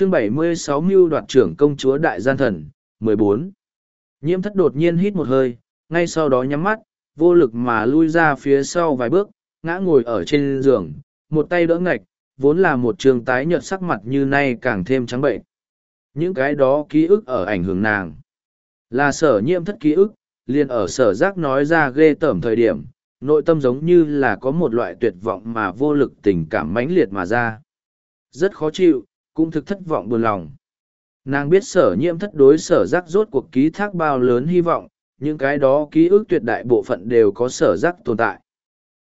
chương 76 mưu đoạt trưởng công chúa đại gian thần, 14. Nhiễm thất đột nhiên hít một hơi, ngay sau đó nhắm mắt, vô lực mà lui ra phía sau vài bước, ngã ngồi ở trên giường, một tay đỡ ngạch, vốn là một trường tái nhợt sắc mặt như nay càng thêm trắng bệnh. Những cái đó ký ức ở ảnh hưởng nàng. Là sở nhiễm thất ký ức, liền ở sở giác nói ra ghê tởm thời điểm, nội tâm giống như là có một loại tuyệt vọng mà vô lực tình cảm mãnh liệt mà ra. Rất khó chịu, cũng thực thất vọng buồn lòng. Nàng biết sở nhiễm thất đối sở giác rốt cuộc ký thác bao lớn hy vọng, những cái đó ký ức tuyệt đại bộ phận đều có sở giác tồn tại.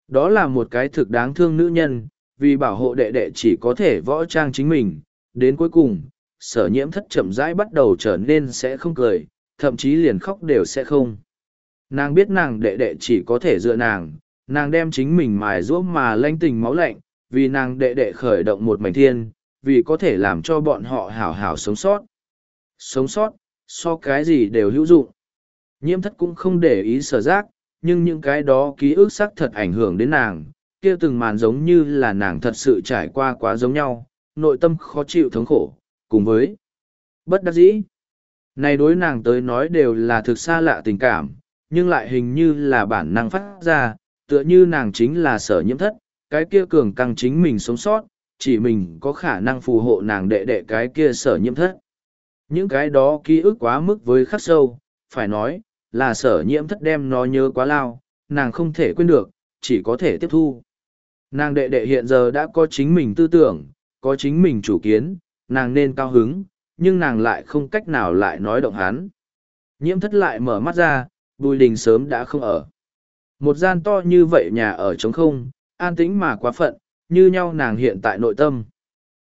Đó là một cái thực đáng thương nữ nhân, vì bảo hộ đệ đệ chỉ có thể võ trang chính mình. Đến cuối cùng, sở nhiễm thất chậm rãi bắt đầu trở nên sẽ không cười, thậm chí liền khóc đều sẽ không. Nàng biết nàng đệ đệ chỉ có thể dựa nàng, nàng đem chính mình mài ruốc mà lanh tình máu lạnh, vì nàng đệ đệ khởi động một mảnh thiên, vì có thể làm cho bọn họ hảo hảo sống sót. Sống sót, so cái gì đều hữu dụng. Nhiễm thất cũng không để ý sở giác, nhưng những cái đó ký ức sắc thật ảnh hưởng đến nàng, kia từng màn giống như là nàng thật sự trải qua quá giống nhau, nội tâm khó chịu thống khổ, cùng với bất đắc dĩ. Này đối nàng tới nói đều là thực xa lạ tình cảm, nhưng lại hình như là bản năng phát ra, tựa như nàng chính là sở nhiễm thất, cái kia cường căng chính mình sống sót, chỉ mình có khả năng phù hộ nàng đệ đệ cái kia sở nhiễm thất. Những cái đó ký ức quá mức với khắc sâu, phải nói, là sở nhiễm thất đem nó nhớ quá lao, nàng không thể quên được, chỉ có thể tiếp thu. Nàng đệ đệ hiện giờ đã có chính mình tư tưởng, có chính mình chủ kiến, nàng nên cao hứng, nhưng nàng lại không cách nào lại nói động hắn. Nhiễm thất lại mở mắt ra, bùi đình sớm đã không ở. Một gian to như vậy nhà ở trống không, an tĩnh mà quá phận, như nhau nàng hiện tại nội tâm.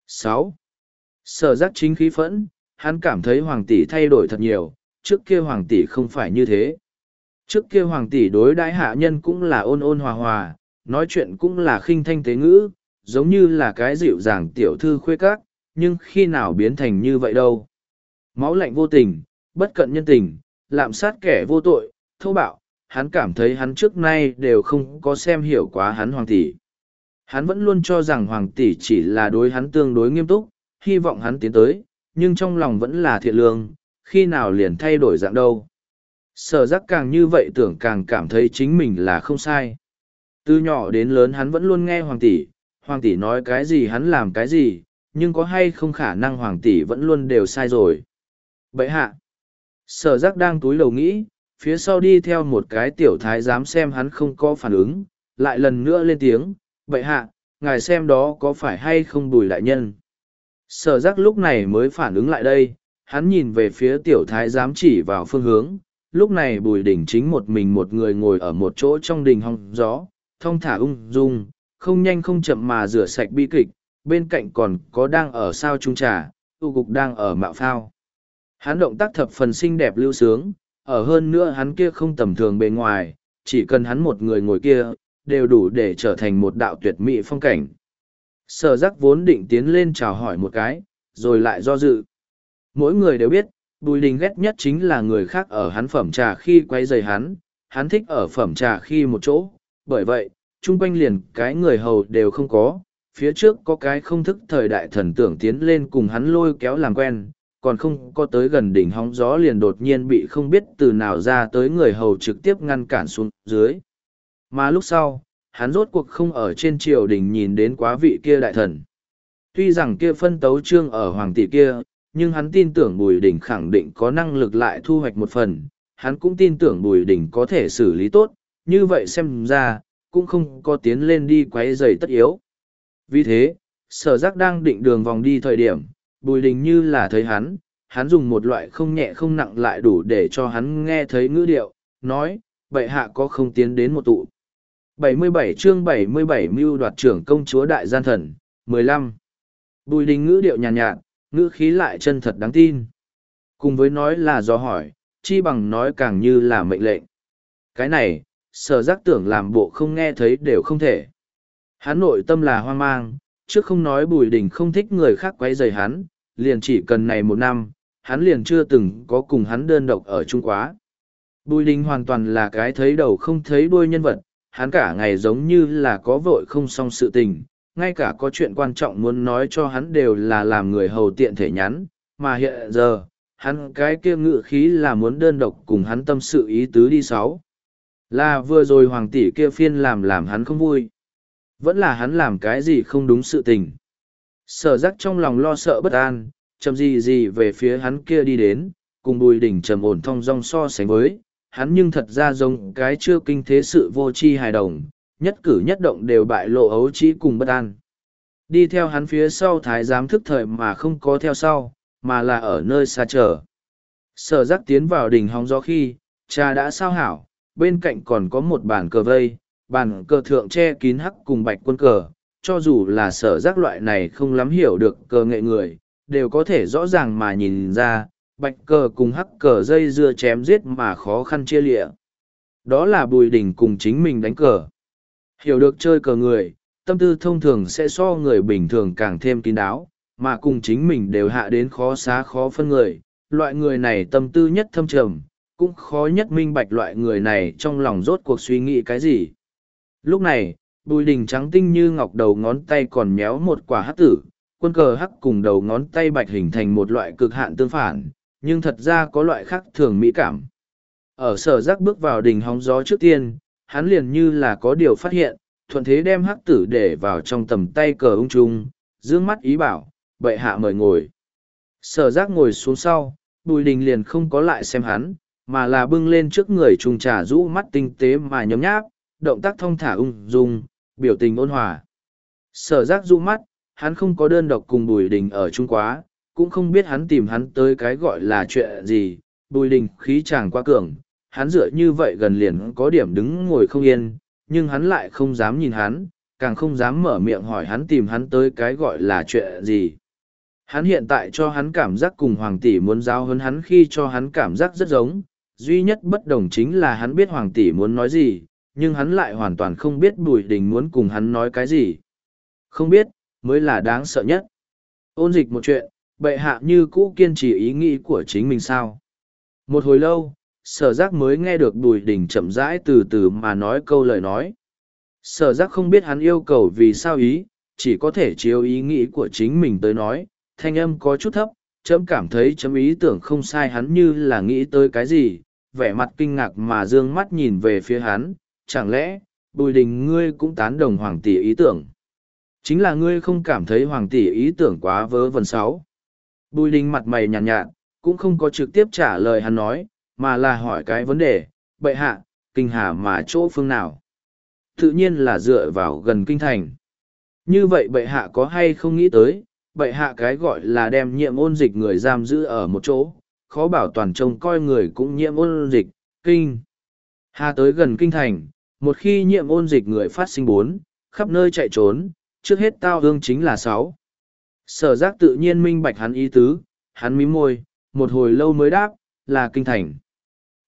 sáu Sở giác chính khí phẫn, hắn cảm thấy hoàng tỷ thay đổi thật nhiều, trước kia hoàng tỷ không phải như thế. Trước kia hoàng tỷ đối đãi hạ nhân cũng là ôn ôn hòa hòa, nói chuyện cũng là khinh thanh tế ngữ, giống như là cái dịu dàng tiểu thư khuê các, nhưng khi nào biến thành như vậy đâu. Máu lạnh vô tình, bất cận nhân tình, lạm sát kẻ vô tội, thô bạo, hắn cảm thấy hắn trước nay đều không có xem hiểu quá hắn hoàng tỷ. Hắn vẫn luôn cho rằng hoàng tỷ chỉ là đối hắn tương đối nghiêm túc, hy vọng hắn tiến tới, nhưng trong lòng vẫn là thiện lương, khi nào liền thay đổi dạng đâu. Sở giác càng như vậy tưởng càng cảm thấy chính mình là không sai. Từ nhỏ đến lớn hắn vẫn luôn nghe hoàng tỷ, hoàng tỷ nói cái gì hắn làm cái gì, nhưng có hay không khả năng hoàng tỷ vẫn luôn đều sai rồi. Vậy hạ, sở giác đang túi lầu nghĩ, phía sau đi theo một cái tiểu thái dám xem hắn không có phản ứng, lại lần nữa lên tiếng, vậy hạ, ngài xem đó có phải hay không bùi đại nhân. Sở giác lúc này mới phản ứng lại đây, hắn nhìn về phía tiểu thái giám chỉ vào phương hướng, lúc này bùi đỉnh chính một mình một người ngồi ở một chỗ trong đình hong gió, thong thả ung dung, không nhanh không chậm mà rửa sạch bi kịch, bên cạnh còn có đang ở sao trung trà, tu cục đang ở mạo phao. Hắn động tác thập phần xinh đẹp lưu sướng, ở hơn nữa hắn kia không tầm thường bề ngoài, chỉ cần hắn một người ngồi kia, đều đủ để trở thành một đạo tuyệt mỹ phong cảnh. Sở giác vốn định tiến lên chào hỏi một cái, rồi lại do dự. Mỗi người đều biết, Bùi Đình ghét nhất chính là người khác ở hắn phẩm trà khi quay rời hắn, hắn thích ở phẩm trà khi một chỗ, bởi vậy, chung quanh liền cái người hầu đều không có, phía trước có cái không thức thời đại thần tưởng tiến lên cùng hắn lôi kéo làm quen, còn không có tới gần đỉnh hóng gió liền đột nhiên bị không biết từ nào ra tới người hầu trực tiếp ngăn cản xuống dưới. Mà lúc sau, hắn rốt cuộc không ở trên triều đình nhìn đến quá vị kia đại thần. Tuy rằng kia phân tấu trương ở hoàng tỷ kia, nhưng hắn tin tưởng Bùi Đình khẳng định có năng lực lại thu hoạch một phần, hắn cũng tin tưởng Bùi Đình có thể xử lý tốt, như vậy xem ra, cũng không có tiến lên đi quấy dày tất yếu. Vì thế, sở giác đang định đường vòng đi thời điểm, Bùi Đình như là thấy hắn, hắn dùng một loại không nhẹ không nặng lại đủ để cho hắn nghe thấy ngữ điệu, nói, bệ hạ có không tiến đến một tụ. 77 chương 77 mưu đoạt trưởng công chúa đại gian thần, 15. Bùi đình ngữ điệu nhàn nhạt, nhạt, ngữ khí lại chân thật đáng tin. Cùng với nói là do hỏi, chi bằng nói càng như là mệnh lệnh. Cái này, sở giác tưởng làm bộ không nghe thấy đều không thể. Hắn nội tâm là hoang mang, trước không nói bùi đình không thích người khác quấy rầy hắn, liền chỉ cần này một năm, hắn liền chưa từng có cùng hắn đơn độc ở chung quá. Bùi đình hoàn toàn là cái thấy đầu không thấy đuôi nhân vật, hắn cả ngày giống như là có vội không xong sự tình, ngay cả có chuyện quan trọng muốn nói cho hắn đều là làm người hầu tiện thể nhắn, mà hiện giờ, hắn cái kia ngự khí là muốn đơn độc cùng hắn tâm sự ý tứ đi sáu. Là vừa rồi hoàng tỷ kia phiên làm làm hắn không vui. Vẫn là hắn làm cái gì không đúng sự tình. Sở giác trong lòng lo sợ bất an, chầm gì gì về phía hắn kia đi đến, cùng bùi đỉnh trầm ổn thong dong so sánh với, hắn nhưng thật ra giống cái chưa kinh thế sự vô tri hài đồng, nhất cử nhất động đều bại lộ ấu trí cùng bất an. Đi theo hắn phía sau thái giám thức thời mà không có theo sau, mà là ở nơi xa chờ. Sở giác tiến vào đỉnh hóng gió khi, cha đã sao hảo, bên cạnh còn có một bàn cờ vây, bàn cờ thượng che kín hắc cùng bạch quân cờ, cho dù là sở giác loại này không lắm hiểu được cờ nghệ người, đều có thể rõ ràng mà nhìn ra, bạch cờ cùng hắc cờ dây dưa chém giết mà khó khăn chia lịa. Đó là bùi đỉnh cùng chính mình đánh cờ. Hiểu được chơi cờ người, tâm tư thông thường sẽ so người bình thường càng thêm kín đáo, mà cùng chính mình đều hạ đến khó xá khó phân người. Loại người này tâm tư nhất thâm trầm, cũng khó nhất minh bạch loại người này trong lòng rốt cuộc suy nghĩ cái gì. Lúc này, bùi đình trắng tinh như ngọc đầu ngón tay còn méo một quả hắc tử, quân cờ hắc cùng đầu ngón tay bạch hình thành một loại cực hạn tương phản, nhưng thật ra có loại khác thường mỹ cảm. Ở sở giác bước vào đỉnh hóng gió trước tiên, hắn liền như là có điều phát hiện, thuận thế đem hắc tử để vào trong tầm tay cờ ung trung, dương mắt ý bảo, bệ hạ mời ngồi. Sở giác ngồi xuống sau, bùi đình liền không có lại xem hắn, mà là bưng lên trước người trùng trà rũ mắt tinh tế mà nhấm nháp, động tác thong thả ung dung, biểu tình ôn hòa. Sở giác rũ mắt, hắn không có đơn độc cùng bùi đình ở chung quá, cũng không biết hắn tìm hắn tới cái gọi là chuyện gì, bùi đình khí chàng quá cường, hắn dựa như vậy gần liền có điểm đứng ngồi không yên, nhưng hắn lại không dám nhìn hắn, càng không dám mở miệng hỏi hắn tìm hắn tới cái gọi là chuyện gì. Hắn hiện tại cho hắn cảm giác cùng Hoàng tỷ muốn giao hơn hắn khi cho hắn cảm giác rất giống, duy nhất bất đồng chính là hắn biết Hoàng tỷ muốn nói gì, nhưng hắn lại hoàn toàn không biết Bùi Đình muốn cùng hắn nói cái gì. Không biết, mới là đáng sợ nhất. Ôn dịch một chuyện, bệ hạ như cũ kiên trì ý nghĩ của chính mình sao. Một hồi lâu, sở giác mới nghe được Bùi Đình chậm rãi từ từ mà nói câu lời nói. Sở giác không biết hắn yêu cầu vì sao ý, chỉ có thể chiếu ý nghĩ của chính mình tới nói, thanh âm có chút thấp, trẫm cảm thấy chấm ý tưởng không sai hắn như là nghĩ tới cái gì, vẻ mặt kinh ngạc mà dương mắt nhìn về phía hắn, chẳng lẽ, bùi đình ngươi cũng tán đồng hoàng tỷ ý tưởng. Chính là ngươi không cảm thấy hoàng tỷ ý tưởng quá vớ vẩn sáu. Bùi đình mặt mày nhàn nhạt, nhạt, cũng không có trực tiếp trả lời hắn nói, mà là hỏi cái vấn đề, bệ hạ, kinh hà mà chỗ phương nào. Tự nhiên là dựa vào gần kinh thành. Như vậy bệ hạ có hay không nghĩ tới, bệ hạ cái gọi là đem nhiệm ôn dịch người giam giữ ở một chỗ, khó bảo toàn trông coi người cũng nhiễm ôn dịch, kinh. Hà tới gần kinh thành, một khi nhiễm ôn dịch người phát sinh bốn, khắp nơi chạy trốn, trước hết tao hương chính là sáu. Sở giác tự nhiên minh bạch hắn ý tứ, hắn mím môi, một hồi lâu mới đáp, là kinh thành.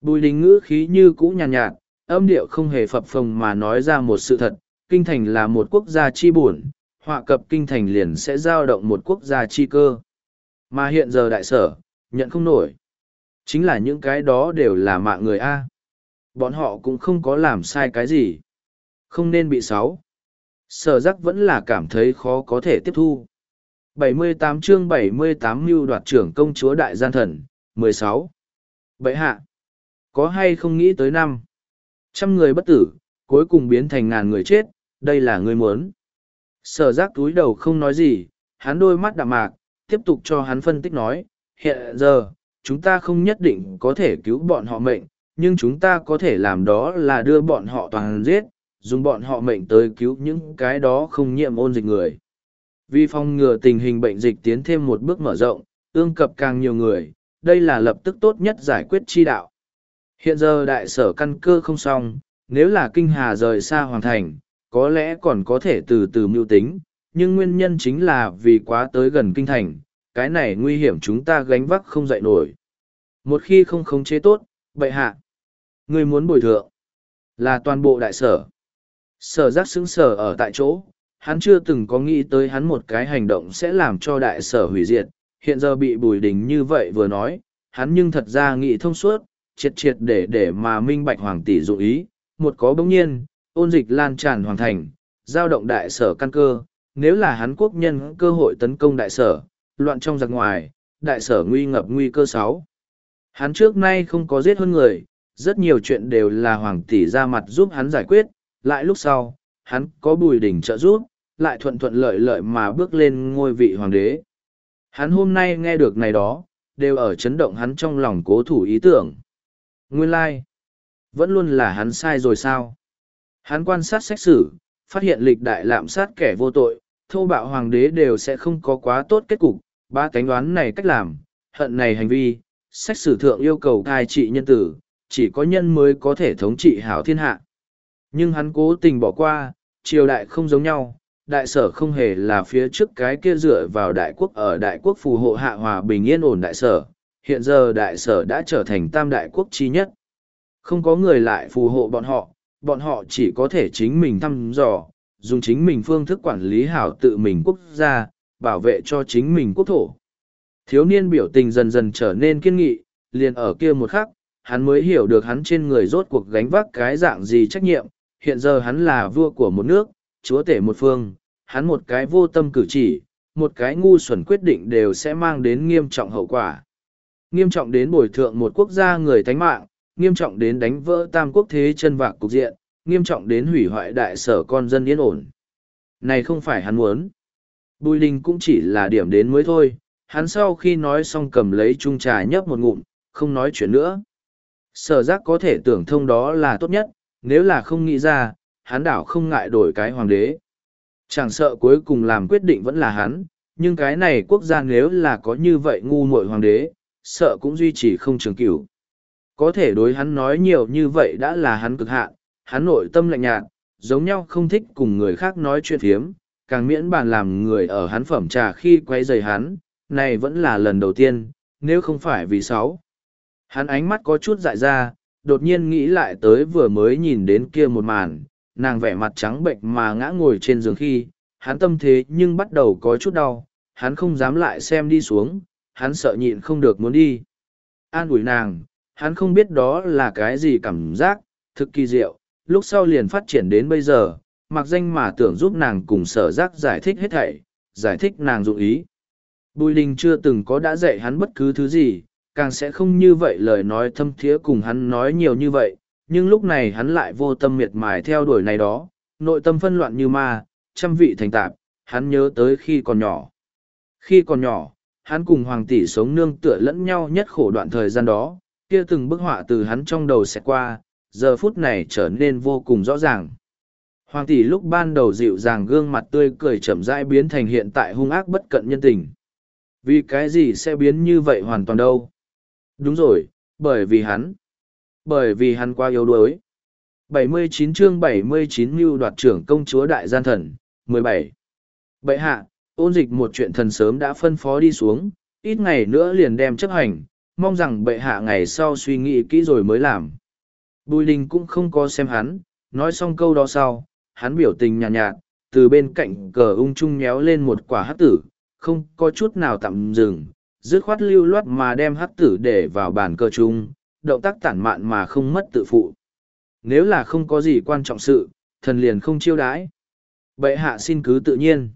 Bùi đình ngữ khí như cũ nhàn nhạt, nhạt, âm điệu không hề phập phồng mà nói ra một sự thật, kinh thành là một quốc gia chi buồn, họa cập kinh thành liền sẽ giao động một quốc gia chi cơ. Mà hiện giờ đại sở, nhận không nổi. Chính là những cái đó đều là mạng người A. Bọn họ cũng không có làm sai cái gì. Không nên bị sáu. Sở giác vẫn là cảm thấy khó có thể tiếp thu. 78 chương 78 mưu đoạt trưởng công chúa đại gian thần, 16. Bậy hạ. Có hay không nghĩ tới năm. Trăm người bất tử, cuối cùng biến thành ngàn người chết, đây là người muốn. Sở giác túi đầu không nói gì, hắn đôi mắt đạm mạc, tiếp tục cho hắn phân tích nói, hiện giờ, chúng ta không nhất định có thể cứu bọn họ mệnh, nhưng chúng ta có thể làm đó là đưa bọn họ toàn giết, dùng bọn họ mệnh tới cứu những cái đó không nhiễm ôn dịch người. Vì phòng ngừa tình hình bệnh dịch tiến thêm một bước mở rộng, ương cập càng nhiều người, đây là lập tức tốt nhất giải quyết chi đạo. Hiện giờ đại sở căn cơ không xong, nếu là kinh hà rời xa hoàn thành, có lẽ còn có thể từ từ mưu tính, nhưng nguyên nhân chính là vì quá tới gần kinh thành, cái này nguy hiểm chúng ta gánh vác không dậy nổi. Một khi không khống chế tốt, bệ hạ, người muốn bồi thượng, là toàn bộ đại sở. Sở giác xứng sở ở tại chỗ, hắn chưa từng có nghĩ tới hắn một cái hành động sẽ làm cho đại sở hủy diệt, hiện giờ bị bùi đình như vậy vừa nói, hắn nhưng thật ra nghĩ thông suốt, triệt triệt để để mà minh bạch hoàng tỷ dụ ý, một có bỗng nhiên, ôn dịch lan tràn hoàn thành, giao động đại sở căn cơ, nếu là hắn quốc nhân cơ hội tấn công đại sở, loạn trong giặc ngoài, đại sở nguy ngập nguy cơ sáu. Hắn trước nay không có giết hơn người, rất nhiều chuyện đều là hoàng tỷ ra mặt giúp hắn giải quyết, lại lúc sau, hắn có bùi đỉnh trợ giúp, lại thuận thuận lợi lợi mà bước lên ngôi vị hoàng đế. Hắn hôm nay nghe được này đó, đều ở chấn động hắn trong lòng cố thủ ý tưởng. Nguyên lai, like. vẫn luôn là hắn sai rồi sao? Hắn quan sát xét xử, phát hiện lịch đại lạm sát kẻ vô tội, thô bạo hoàng đế đều sẽ không có quá tốt kết cục, ba cánh đoán này cách làm, hận này hành vi, xét xử thượng yêu cầu cai trị nhân tử, chỉ có nhân mới có thể thống trị hảo thiên hạ. Nhưng hắn cố tình bỏ qua, triều đại không giống nhau, đại sở không hề là phía trước cái kia dựa vào đại quốc ở đại quốc phù hộ hạ hòa bình yên ổn đại sở, hiện giờ đại sở đã trở thành tam đại quốc chi nhất. Không có người lại phù hộ bọn họ, bọn họ chỉ có thể chính mình thăm dò, dùng chính mình phương thức quản lý hảo tự mình quốc gia, bảo vệ cho chính mình quốc thổ. Thiếu niên biểu tình dần dần trở nên kiên nghị, liền ở kia một khắc, hắn mới hiểu được hắn trên người rốt cuộc gánh vác cái dạng gì trách nhiệm, hiện giờ hắn là vua của một nước, chúa tể một phương, hắn một cái vô tâm cử chỉ, một cái ngu xuẩn quyết định đều sẽ mang đến nghiêm trọng hậu quả. Nghiêm trọng đến bồi thượng một quốc gia người tánh mạng, nghiêm trọng đến đánh vỡ tam quốc thế chân vạc cục diện, nghiêm trọng đến hủy hoại đại sở con dân yên ổn. Này không phải hắn muốn. Bùi đình cũng chỉ là điểm đến mới thôi, hắn sau khi nói xong cầm lấy chung trà nhấp một ngụm, không nói chuyện nữa. Sở giác có thể tưởng thông đó là tốt nhất, nếu là không nghĩ ra, hắn đảo không ngại đổi cái hoàng đế. Chẳng sợ cuối cùng làm quyết định vẫn là hắn, nhưng cái này quốc gia nếu là có như vậy ngu muội hoàng đế, sợ cũng duy trì không trường cửu. Có thể đối hắn nói nhiều như vậy đã là hắn cực hạn, hắn nội tâm lạnh nhạt, giống nhau không thích cùng người khác nói chuyện phiếm, càng miễn bàn làm người ở hắn phẩm trà khi quay rời hắn, này vẫn là lần đầu tiên, nếu không phải vì sáu. Hắn ánh mắt có chút dại ra, đột nhiên nghĩ lại tới vừa mới nhìn đến kia một màn, nàng vẻ mặt trắng bệnh mà ngã ngồi trên giường khi, hắn tâm thế nhưng bắt đầu có chút đau, hắn không dám lại xem đi xuống, hắn sợ nhịn không được muốn đi. An ủi nàng, hắn không biết đó là cái gì cảm giác, thực kỳ diệu, lúc sau liền phát triển đến bây giờ, mặc danh mà tưởng giúp nàng cùng sở giác giải thích hết thảy, giải thích nàng dụng ý. Bùi Đình chưa từng có đã dạy hắn bất cứ thứ gì, càng sẽ không như vậy lời nói thâm thiế cùng hắn nói nhiều như vậy, nhưng lúc này hắn lại vô tâm miệt mài theo đuổi này đó, nội tâm phân loạn như ma, trăm vị thành tạp, hắn nhớ tới khi còn nhỏ. Khi còn nhỏ, hắn cùng hoàng tỷ sống nương tựa lẫn nhau nhất khổ đoạn thời gian đó, kia từng bức họa từ hắn trong đầu sẽ qua, giờ phút này trở nên vô cùng rõ ràng. Hoàng tỷ lúc ban đầu dịu dàng gương mặt tươi cười chậm rãi biến thành hiện tại hung ác bất cận nhân tình. Vì cái gì sẽ biến như vậy hoàn toàn đâu? Đúng rồi, bởi vì hắn. Bởi vì hắn quá yếu đuối. 79 chương 79 mưu đoạt trưởng công chúa đại gian thần, 17. Bệ hạ, ôn dịch một chuyện thần sớm đã phân phó đi xuống, ít ngày nữa liền đem chấp hành, mong rằng bệ hạ ngày sau suy nghĩ kỹ rồi mới làm. Bùi đình cũng không có xem hắn, nói xong câu đó sau, hắn biểu tình nhàn nhạt, nhạt, từ bên cạnh cờ ung trung nhéo lên một quả hát tử, không có chút nào tạm dừng, dứt khoát lưu loát mà đem hát tử để vào bàn cờ chung, động tác tản mạn mà không mất tự phụ. Nếu là không có gì quan trọng sự, thần liền không chiêu đãi. Bệ hạ xin cứ tự nhiên.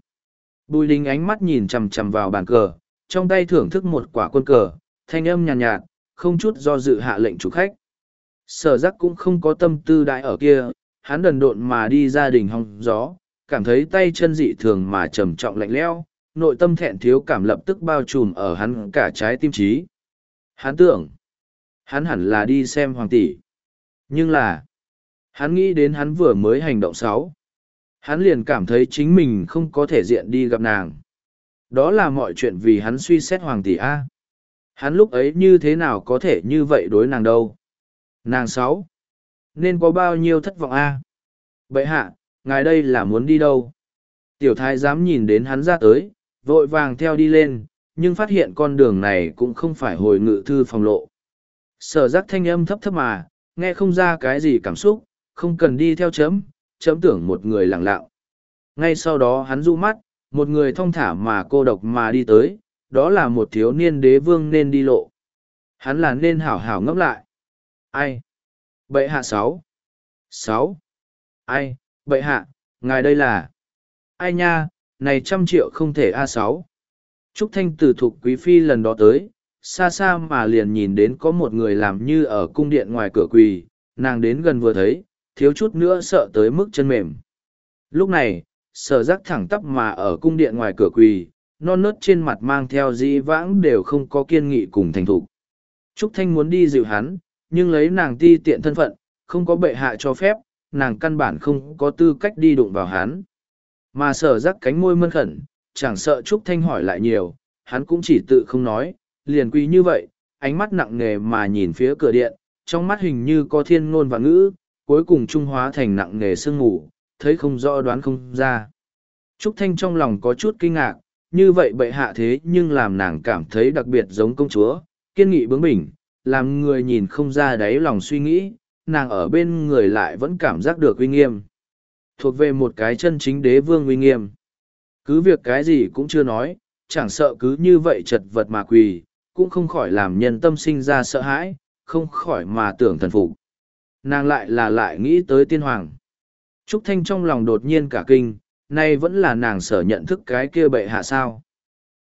Bùi đình ánh mắt nhìn chằm chằm vào bàn cờ, trong tay thưởng thức một quả quân cờ, thanh âm nhàn nhạt, nhạt, không chút do dự hạ lệnh chủ khách. Sở giác cũng không có tâm tư đại ở kia, hắn đần độn mà đi ra đình hong gió, cảm thấy tay chân dị thường mà trầm trọng lạnh lẽo, nội tâm thẹn thiếu cảm lập tức bao trùm ở hắn cả trái tim trí. Hắn tưởng, hắn hẳn là đi xem hoàng tỷ. Nhưng là, hắn nghĩ đến hắn vừa mới hành động sáu. Hắn liền cảm thấy chính mình không có thể diện đi gặp nàng. Đó là mọi chuyện vì hắn suy xét hoàng tỷ A. Hắn lúc ấy như thế nào có thể như vậy đối nàng đâu. Nàng sáu, Nên có bao nhiêu thất vọng A. Bậy hạ, ngài đây là muốn đi đâu? Tiểu thái dám nhìn đến hắn ra tới, vội vàng theo đi lên, nhưng phát hiện con đường này cũng không phải hồi ngự thư phòng lộ. Sở giác thanh âm thấp thấp mà, nghe không ra cái gì cảm xúc, không cần đi theo chấm, chấm tưởng một người lặng lặng. Ngay sau đó hắn rũ mắt, một người thong thả mà cô độc mà đi tới, đó là một thiếu niên đế vương nên đi lộ. Hắn là nên hảo hảo ngẫm lại. Ai? Bệ hạ sáu. Sáu. Ai? Bệ hạ, ngài đây là. Ai nha, này trăm triệu không thể a sáu trúc thanh từ thuộc quý phi lần đó tới xa xa mà liền nhìn đến có một người làm như ở cung điện ngoài cửa quỳ, nàng đến gần vừa thấy, thiếu chút nữa sợ tới mức chân mềm. Lúc này, sở giác thẳng tắp mà ở cung điện ngoài cửa quỳ, non nớt trên mặt mang theo dĩ vãng đều không có kiên nghị cùng thành thục. Trúc thanh muốn đi dịu hắn, nhưng lấy nàng ti tiện thân phận, không có bệ hạ cho phép, nàng căn bản không có tư cách đi đụng vào hắn. Mà sở giác cánh môi mân khẩn, chẳng sợ trúc thanh hỏi lại nhiều, hắn cũng chỉ tự không nói liền quỳ như vậy, ánh mắt nặng nề mà nhìn phía cửa điện, trong mắt hình như có thiên ngôn và ngữ, cuối cùng trung hóa thành nặng nề sương ngủ thấy không rõ đoán không ra. Trúc thanh trong lòng có chút kinh ngạc, như vậy bệ hạ thế nhưng làm nàng cảm thấy đặc biệt giống công chúa, kiên nghị bướng bỉnh, làm người nhìn không ra đáy lòng suy nghĩ, nàng ở bên người lại vẫn cảm giác được uy nghiêm. Thuộc về một cái chân chính đế vương uy nghiêm. Cứ việc cái gì cũng chưa nói, chẳng sợ cứ như vậy chật vật mà quỳ cũng không khỏi làm nhân tâm sinh ra sợ hãi, không khỏi mà tưởng thần phục. Nàng lại là lại nghĩ tới tiên hoàng. Trúc thanh trong lòng đột nhiên cả kinh, nay vẫn là nàng sở nhận thức cái kia bệ hạ sao?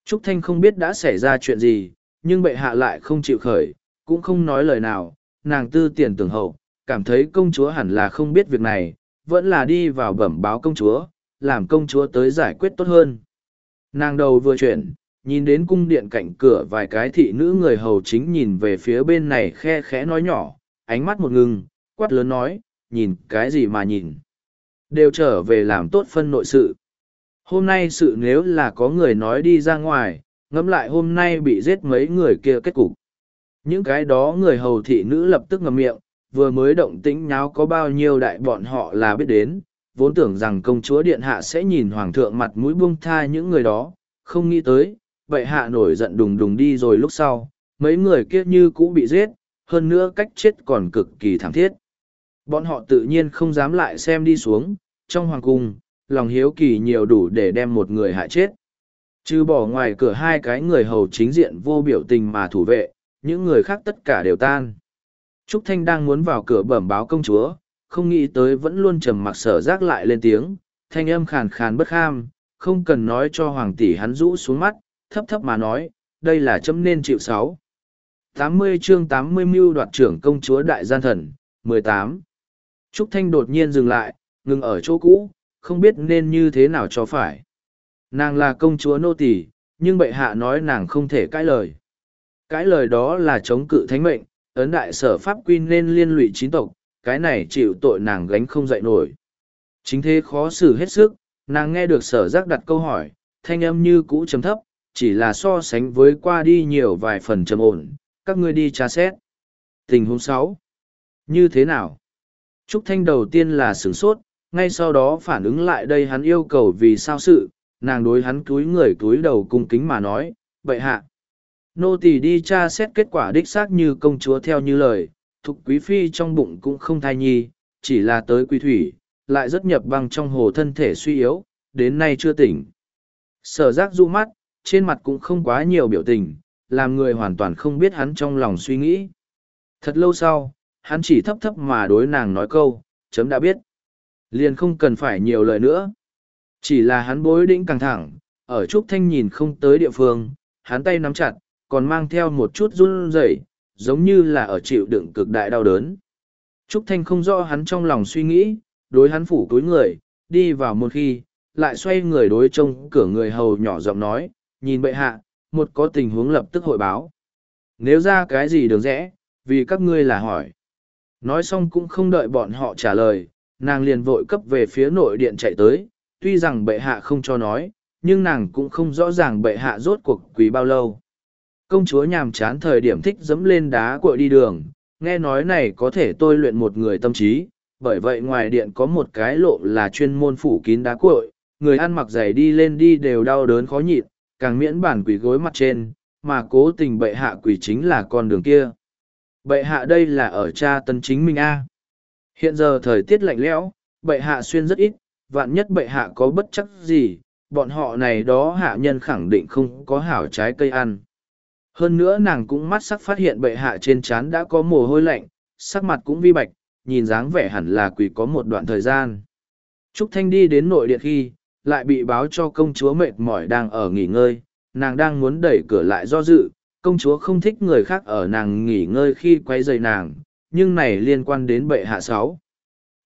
Trúc thanh không biết đã xảy ra chuyện gì, nhưng bệ hạ lại không chịu khởi, cũng không nói lời nào, nàng tư tiền tưởng hậu, cảm thấy công chúa hẳn là không biết việc này, vẫn là đi vào bẩm báo công chúa, làm công chúa tới giải quyết tốt hơn. Nàng đầu vừa chuyển nhìn đến cung điện cạnh cửa vài cái thị nữ người hầu chính nhìn về phía bên này khe khẽ nói nhỏ, ánh mắt một ngừng, quát lớn nói, nhìn cái gì mà nhìn? Đều trở về làm tốt phân nội sự. Hôm nay sự nếu là có người nói đi ra ngoài, ngẫm lại hôm nay bị giết mấy người kia kết cục. Những cái đó người hầu thị nữ lập tức ngậm miệng, vừa mới động tĩnh nháo có bao nhiêu đại bọn họ là biết đến, vốn tưởng rằng công chúa điện hạ sẽ nhìn hoàng thượng mặt mũi buông tha những người đó, không nghĩ tới vậy hạ nổi giận đùng đùng đi rồi lúc sau, mấy người kia như cũ bị giết, hơn nữa cách chết còn cực kỳ thảm thiết. Bọn họ tự nhiên không dám lại xem đi xuống, trong hoàng cung, lòng hiếu kỳ nhiều đủ để đem một người hại chết. Trừ bỏ ngoài cửa hai cái người hầu chính diện vô biểu tình mà thủ vệ, những người khác tất cả đều tan. Trúc thanh đang muốn vào cửa bẩm báo công chúa, không nghĩ tới vẫn luôn trầm mặc sở giác lại lên tiếng, thanh âm khàn khàn bất kham không cần nói cho hoàng tỷ hắn rũ xuống mắt thấp thấp mà nói, đây là chấm nên chịu sáu. Tám mươi chương tám mươi mưu đoạt trưởng công chúa đại gian thần, mười tám. Trúc thanh đột nhiên dừng lại, ngừng ở chỗ cũ, không biết nên như thế nào cho phải. Nàng là công chúa nô tỳ, nhưng bệ hạ nói nàng không thể cãi lời. Cãi lời đó là chống cự thánh mệnh, ấn đại sở pháp quy nên liên lụy chín tộc, cái này chịu tội nàng gánh không dậy nổi. Chính thế khó xử hết sức, nàng nghe được sở giác đặt câu hỏi, thanh âm như cũ chấm thấp chỉ là so sánh với qua đi nhiều vài phần trầm ổn, các ngươi đi tra xét. Tình huống sáu. Như thế nào? Trúc thanh đầu tiên là sửng sốt, ngay sau đó phản ứng lại đây hắn yêu cầu vì sao sự, nàng đối hắn cúi người cúi đầu cung kính mà nói, vậy hạ. Nô tỳ đi tra xét kết quả đích xác như công chúa theo như lời, thục quý phi trong bụng cũng không thai nhi, chỉ là tới quy thủy, lại rất nhập băng trong hồ thân thể suy yếu, đến nay chưa tỉnh. Sở giác du mắt trên mặt cũng không quá nhiều biểu tình, làm người hoàn toàn không biết hắn trong lòng suy nghĩ. Thật lâu sau, hắn chỉ thấp thấp mà đối nàng nói câu, chấm đã biết. Liền không cần phải nhiều lời nữa. Chỉ là hắn bối đĩnh căng thẳng, ở trúc thanh nhìn không tới địa phương, hắn tay nắm chặt, còn mang theo một chút run rẩy, giống như là ở chịu đựng cực đại đau đớn. Trúc thanh không rõ hắn trong lòng suy nghĩ, đối hắn phủ túi người, đi vào một khi, lại xoay người đối trông cửa người hầu nhỏ giọng nói nhìn bệ hạ, một có tình huống lập tức hội báo. Nếu ra cái gì đường rẽ, vì các ngươi là hỏi. Nói xong cũng không đợi bọn họ trả lời, nàng liền vội cấp về phía nội điện chạy tới, tuy rằng bệ hạ không cho nói, nhưng nàng cũng không rõ ràng bệ hạ rốt cuộc quý bao lâu. Công chúa nhàm chán thời điểm thích dẫm lên đá cội đi đường, nghe nói này có thể tôi luyện một người tâm trí, bởi vậy ngoài điện có một cái lộ là chuyên môn phủ kín đá cội người ăn mặc giày đi lên đi đều đau đớn khó nhịn càng miễn bản quỷ gối mặt trên, mà cố tình bệ hạ quỷ chính là con đường kia. Bệ hạ đây là ở cha tân chính mình a. Hiện giờ thời tiết lạnh lẽo, bệ hạ xuyên rất ít, vạn nhất bệ hạ có bất chắc gì, bọn họ này đó hạ nhân khẳng định không có hảo trái cây ăn. Hơn nữa nàng cũng mắt sắc phát hiện bệ hạ trên trán đã có mồ hôi lạnh, sắc mặt cũng vi bạch, nhìn dáng vẻ hẳn là quỷ có một đoạn thời gian. Trúc thanh đi đến nội điện khi lại bị báo cho công chúa mệt mỏi đang ở nghỉ ngơi, nàng đang muốn đẩy cửa lại do dự, công chúa không thích người khác ở nàng nghỉ ngơi khi quay dày nàng, nhưng này liên quan đến bệ hạ sáu.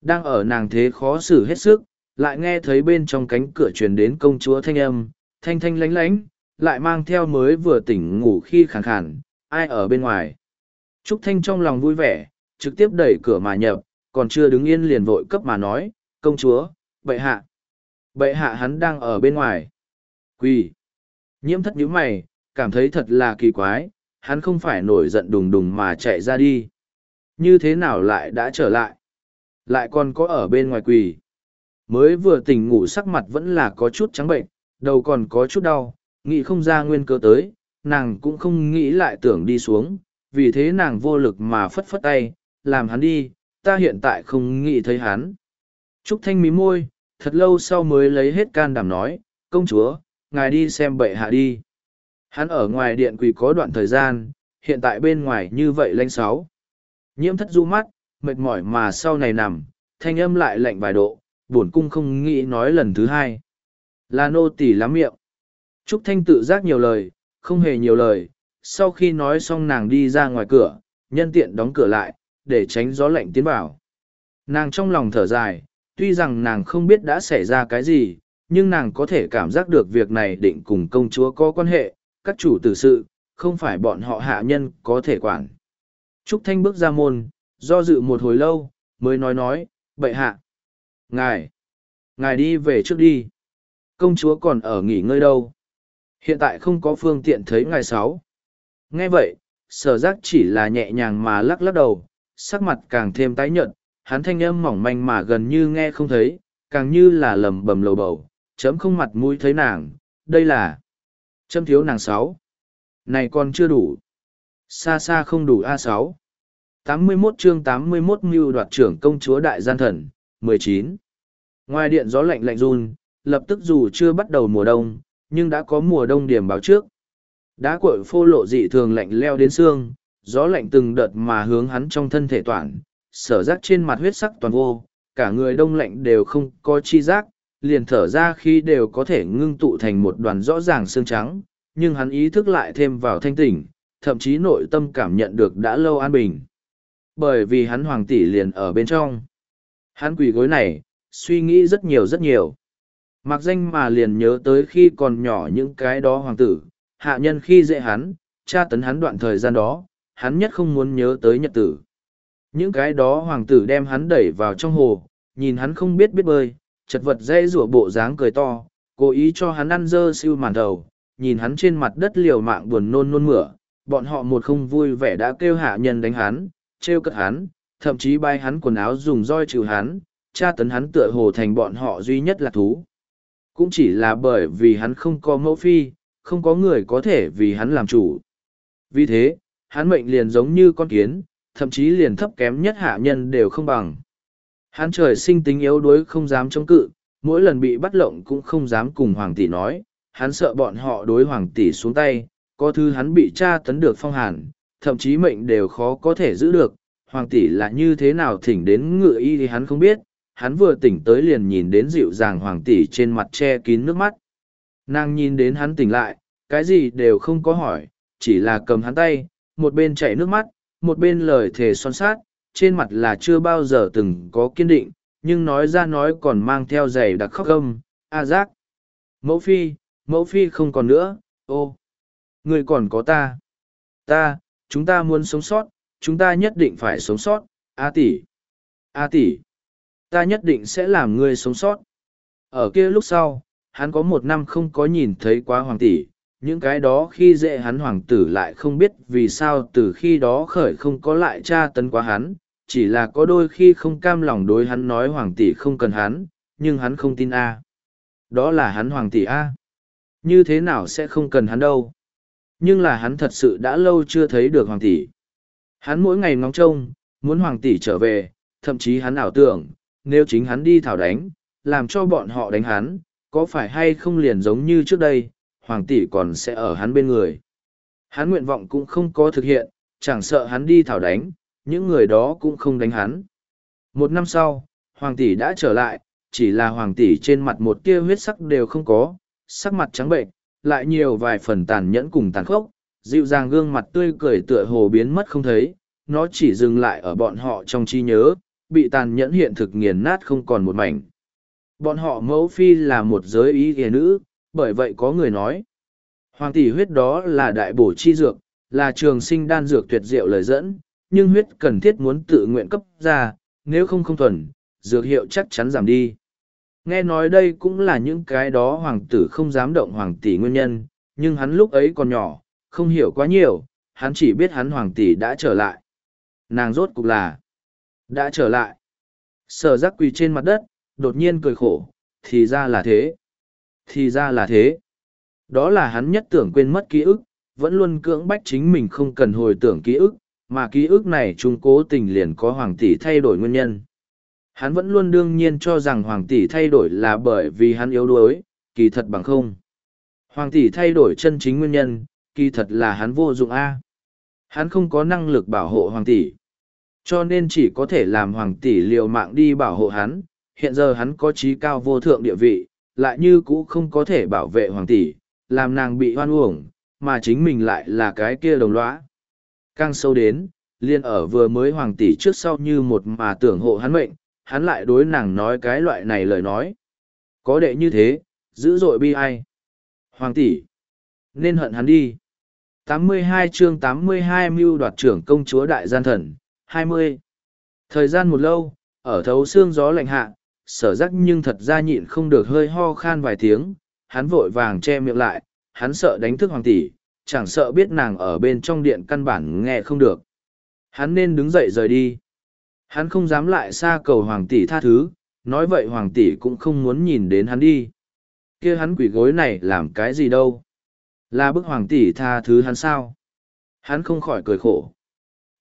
Đang ở nàng thế khó xử hết sức, lại nghe thấy bên trong cánh cửa truyền đến công chúa thanh âm, thanh thanh lánh lánh, lại mang theo mới vừa tỉnh ngủ khi khàn khàn, ai ở bên ngoài. Trúc Thanh trong lòng vui vẻ, trực tiếp đẩy cửa mà nhập, còn chưa đứng yên liền vội cấp mà nói, công chúa, bệ hạ. Bệ hạ hắn đang ở bên ngoài. Quỳ. Nhiễm thất nhíu mày, cảm thấy thật là kỳ quái, hắn không phải nổi giận đùng đùng mà chạy ra đi. Như thế nào lại đã trở lại? Lại còn có ở bên ngoài quỳ. Mới vừa tỉnh ngủ sắc mặt vẫn là có chút trắng bệnh, đầu còn có chút đau, nghĩ không ra nguyên cơ tới, nàng cũng không nghĩ lại tưởng đi xuống, vì thế nàng vô lực mà phất phất tay, làm hắn đi, ta hiện tại không nghĩ thấy hắn. Trúc Thanh mí môi, thật lâu sau mới lấy hết can đảm nói, công chúa, ngài đi xem bệ hạ đi. Hắn ở ngoài điện quỳ có đoạn thời gian, hiện tại bên ngoài như vậy lanh sáu. Nhiễm thất du mắt, mệt mỏi mà sau này nằm, thanh âm lại lạnh vài độ, buồn cung không nghĩ nói lần thứ hai. Là nô tỳ lắm miệng. Trúc Thanh tự giác nhiều lời, không hề nhiều lời, sau khi nói xong nàng đi ra ngoài cửa, nhân tiện đóng cửa lại, để tránh gió lạnh tiến vào. Nàng trong lòng thở dài, tuy rằng nàng không biết đã xảy ra cái gì, nhưng nàng có thể cảm giác được việc này định cùng công chúa có quan hệ, các chủ tử sự, không phải bọn họ hạ nhân có thể quản. Trúc Thanh bước ra môn, do dự một hồi lâu, mới nói nói, bệ hạ. Ngài, ngài đi về trước đi. Công chúa còn ở nghỉ ngơi đâu. Hiện tại không có phương tiện thấy ngài sáu. Nghe vậy, sở giác chỉ là nhẹ nhàng mà lắc lắc đầu, sắc mặt càng thêm tái nhợt, hắn thanh âm mỏng manh mà gần như nghe không thấy, càng như là lầm bầm lầu bầu, chấm không mặt mũi thấy nàng, đây là chấm thiếu nàng sáu. Này còn chưa đủ. Xa xa không đủ a sáu. 81 chương 81 mưu đoạt trưởng công chúa đại gian thần, 19. Ngoài điện gió lạnh lạnh run, lập tức dù chưa bắt đầu mùa đông, nhưng đã có mùa đông điểm báo trước. Đá cội phô lộ dị thường lạnh leo đến xương, gió lạnh từng đợt mà hướng hắn trong thân thể toàn, sở rác trên mặt huyết sắc toàn vô, cả người đông lạnh đều không có chi giác, liền thở ra khi đều có thể ngưng tụ thành một đoàn rõ ràng xương trắng, nhưng hắn ý thức lại thêm vào thanh tỉnh, thậm chí nội tâm cảm nhận được đã lâu an bình. Bởi vì hắn hoàng tỷ liền ở bên trong. Hắn quỷ gối này, suy nghĩ rất nhiều rất nhiều. Mặc danh mà liền nhớ tới khi còn nhỏ những cái đó hoàng tử, hạ nhân khi dễ hắn, tra tấn hắn đoạn thời gian đó, hắn nhất không muốn nhớ tới nhật tử. Những cái đó hoàng tử đem hắn đẩy vào trong hồ, nhìn hắn không biết biết bơi, chật vật dây rủa bộ dáng cười to, cố ý cho hắn ăn dơ siêu màn đầu, nhìn hắn trên mặt đất liều mạng buồn nôn nôn mửa, bọn họ một không vui vẻ đã kêu hạ nhân đánh hắn, trêu cất hắn, thậm chí bay hắn quần áo dùng roi trừ hắn, tra tấn hắn tựa hồ thành bọn họ duy nhất là thú. Cũng chỉ là bởi vì hắn không có mẫu phi, không có người có thể vì hắn làm chủ. Vì thế, hắn mệnh liền giống như con kiến, thậm chí liền thấp kém nhất hạ nhân đều không bằng. Hắn trời sinh tính yếu đuối không dám chống cự, mỗi lần bị bắt lộng cũng không dám cùng hoàng tỷ nói, hắn sợ bọn họ đối hoàng tỷ xuống tay, có thứ hắn bị tra tấn được phong hàn, thậm chí mệnh đều khó có thể giữ được, hoàng tỷ là như thế nào thỉnh đến ngựa y thì hắn không biết, hắn vừa tỉnh tới liền nhìn đến dịu dàng hoàng tỷ trên mặt che kín nước mắt. Nàng nhìn đến hắn tỉnh lại, cái gì đều không có hỏi, chỉ là cầm hắn tay, một bên chảy nước mắt, một bên lời thề son sát, trên mặt là chưa bao giờ từng có kiên định, nhưng nói ra nói còn mang theo giày đặc khóc gâm, a giác. Mẫu phi, mẫu phi không còn nữa, ô, người còn có ta. Ta, chúng ta muốn sống sót, chúng ta nhất định phải sống sót, a tỷ. A tỷ, ta nhất định sẽ làm ngươi sống sót. Ở kia lúc sau, hắn có một năm không có nhìn thấy quá hoàng tỷ, những cái đó khi dễ hắn hoàng tử lại không biết vì sao từ khi đó khởi không có lại tra tấn quá hắn, chỉ là có đôi khi không cam lòng đối hắn nói hoàng tỷ không cần hắn, nhưng hắn không tin A. Đó là hắn hoàng tỷ A. Như thế nào sẽ không cần hắn đâu. Nhưng là hắn thật sự đã lâu chưa thấy được hoàng tỷ. Hắn mỗi ngày ngóng trông, muốn hoàng tỷ trở về, thậm chí hắn ảo tưởng, nếu chính hắn đi thảo đánh, làm cho bọn họ đánh hắn, có phải hay không liền giống như trước đây, hoàng tỷ còn sẽ ở hắn bên người. Hắn nguyện vọng cũng không có thực hiện, chẳng sợ hắn đi thảo đánh, những người đó cũng không đánh hắn. Một năm sau, hoàng tỷ đã trở lại, chỉ là hoàng tỷ trên mặt một tia huyết sắc đều không có, sắc mặt trắng bệnh, lại nhiều vài phần tàn nhẫn cùng tàn khốc, dịu dàng gương mặt tươi cười tựa hồ biến mất không thấy, nó chỉ dừng lại ở bọn họ trong trí nhớ, bị tàn nhẫn hiện thực nghiền nát không còn một mảnh. Bọn họ mẫu phi là một giới ý ghề nữ, bởi vậy có người nói. Hoàng tỷ huyết đó là đại bổ chi dược, là trường sinh đan dược tuyệt diệu lời dẫn, nhưng huyết cần thiết muốn tự nguyện cấp ra, nếu không không thuần, dược hiệu chắc chắn giảm đi. Nghe nói đây cũng là những cái đó hoàng tử không dám động hoàng tỷ nguyên nhân, nhưng hắn lúc ấy còn nhỏ, không hiểu quá nhiều, hắn chỉ biết hắn hoàng tỷ đã trở lại. Nàng rốt cục là đã trở lại. Sở giác quỳ trên mặt đất, đột nhiên cười khổ, thì ra là thế. Thì ra là thế. Đó là hắn nhất tưởng quên mất ký ức, vẫn luôn cưỡng bách chính mình không cần hồi tưởng ký ức, mà ký ức này trung cố tình liền có hoàng tỷ thay đổi nguyên nhân. Hắn vẫn luôn đương nhiên cho rằng hoàng tỷ thay đổi là bởi vì hắn yếu đuối, kỳ thật bằng không. Hoàng tỷ thay đổi chân chính nguyên nhân, kỳ thật là hắn vô dụng A. Hắn không có năng lực bảo hộ hoàng tỷ. Cho nên chỉ có thể làm hoàng tỷ liều mạng đi bảo hộ hắn, hiện giờ hắn có trí cao vô thượng địa vị, lại như cũ không có thể bảo vệ hoàng tỷ, làm nàng bị hoan uổng, mà chính mình lại là cái kia đồng lõa. Càng sâu đến, liên ở vừa mới hoàng tỷ trước sau như một mà tưởng hộ hắn mệnh, hắn lại đối nàng nói cái loại này lời nói. Có đệ như thế, dữ dội bi ai. Hoàng tỷ, nên hận hắn đi. 82 chương 82 mưu đoạt trưởng công chúa đại gian thần, 20. Thời gian một lâu, ở thấu xương gió lạnh hạ, sở rắc nhưng thật ra nhịn không được hơi ho khan vài tiếng, hắn vội vàng che miệng lại, hắn sợ đánh thức hoàng tỷ, chẳng sợ biết nàng ở bên trong điện căn bản nghe không được. Hắn nên đứng dậy rời đi. Hắn không dám lại xa cầu hoàng tỷ tha thứ, nói vậy hoàng tỷ cũng không muốn nhìn đến hắn đi. kia hắn quỷ gối này làm cái gì đâu. Là bức hoàng tỷ tha thứ hắn sao? Hắn không khỏi cười khổ.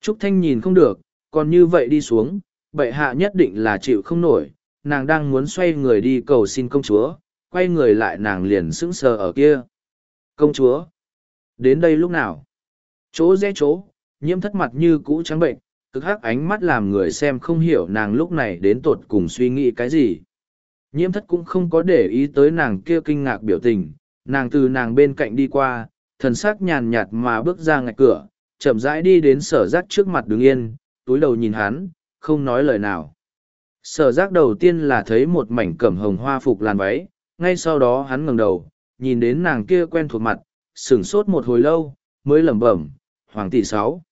Trúc Thanh nhìn không được, còn như vậy đi xuống, bệ hạ nhất định là chịu không nổi, nàng đang muốn xoay người đi cầu xin công chúa, quay người lại nàng liền sững sờ ở kia. Công chúa! Đến đây lúc nào? Chỗ rẽ chỗ, nhiễm thất mặt như cũ trắng bệnh, cực hắc ánh mắt làm người xem không hiểu nàng lúc này đến tột cùng suy nghĩ cái gì. Nhiễm thất cũng không có để ý tới nàng kia kinh ngạc biểu tình, nàng từ nàng bên cạnh đi qua, thần sắc nhàn nhạt mà bước ra ngạch cửa, chậm rãi đi đến sở giác trước mặt đứng yên, túi đầu nhìn hắn, không nói lời nào. Sở giác đầu tiên là thấy một mảnh cẩm hồng hoa phục làn váy, ngay sau đó hắn ngẩng đầu, nhìn đến nàng kia quen thuộc mặt, sửng sốt một hồi lâu, mới lẩm bẩm, hoàng tỷ sáu.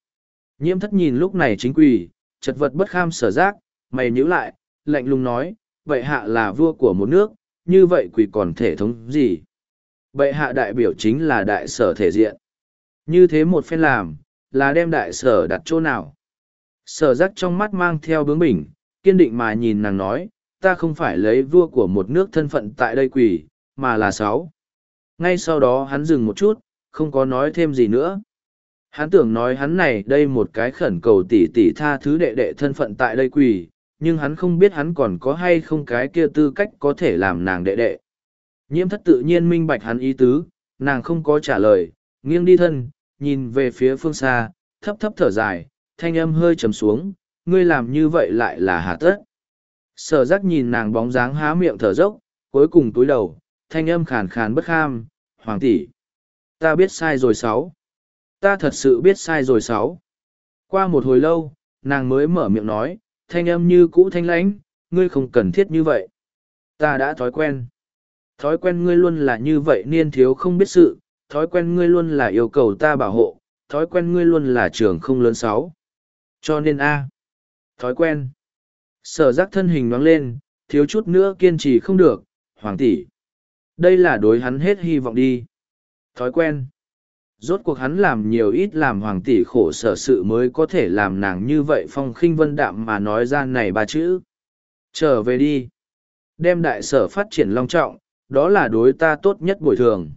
Nhiễm thất nhìn lúc này chính quỳ, chật vật bất kham sở giác, mày nhíu lại, lạnh lùng nói, vậy hạ là vua của một nước, như vậy quỳ còn thể thống gì? Vậy hạ đại biểu chính là đại sở thể diện. Như thế một phen làm, là đem đại sở đặt chỗ nào? Sở giác trong mắt mang theo bướng bỉnh, kiên định mà nhìn nàng nói, ta không phải lấy vua của một nước thân phận tại đây quỷ, mà là sáu. Ngay sau đó hắn dừng một chút, không có nói thêm gì nữa. Hắn tưởng nói hắn này đây một cái khẩn cầu tỷ tỷ tha thứ đệ đệ thân phận tại đây quỷ, nhưng hắn không biết hắn còn có hay không cái kia tư cách có thể làm nàng đệ đệ. Nhiễm thất tự nhiên minh bạch hắn ý tứ, nàng không có trả lời, nghiêng đi thân, nhìn về phía phương xa, thấp thấp thở dài, thanh âm hơi trầm xuống, ngươi làm như vậy lại là hà tất. Sở giác nhìn nàng bóng dáng há miệng thở dốc, cuối cùng túi đầu, thanh âm khàn khàn bất kham, hoàng tỷ. Ta biết sai rồi sáu. Ta thật sự biết sai rồi sáu. Qua một hồi lâu, nàng mới mở miệng nói, thanh âm như cũ thanh lãnh, ngươi không cần thiết như vậy. Ta đã thói quen. Thói quen ngươi luôn là như vậy niên thiếu không biết sự, thói quen ngươi luôn là yêu cầu ta bảo hộ, thói quen ngươi luôn là trường không lớn sáu. Cho nên a, thói quen. Sở giác thân hình nhoáng lên, thiếu chút nữa kiên trì không được, hoàng tỷ. Đây là đối hắn hết hy vọng đi. Thói quen. Rốt cuộc hắn làm nhiều ít làm hoàng tỷ khổ sở sự mới có thể làm nàng như vậy phong khinh vân đạm mà nói ra này ba chữ. Trở về đi. Đem đại sở phát triển long trọng, đó là đối ta tốt nhất bồi thường.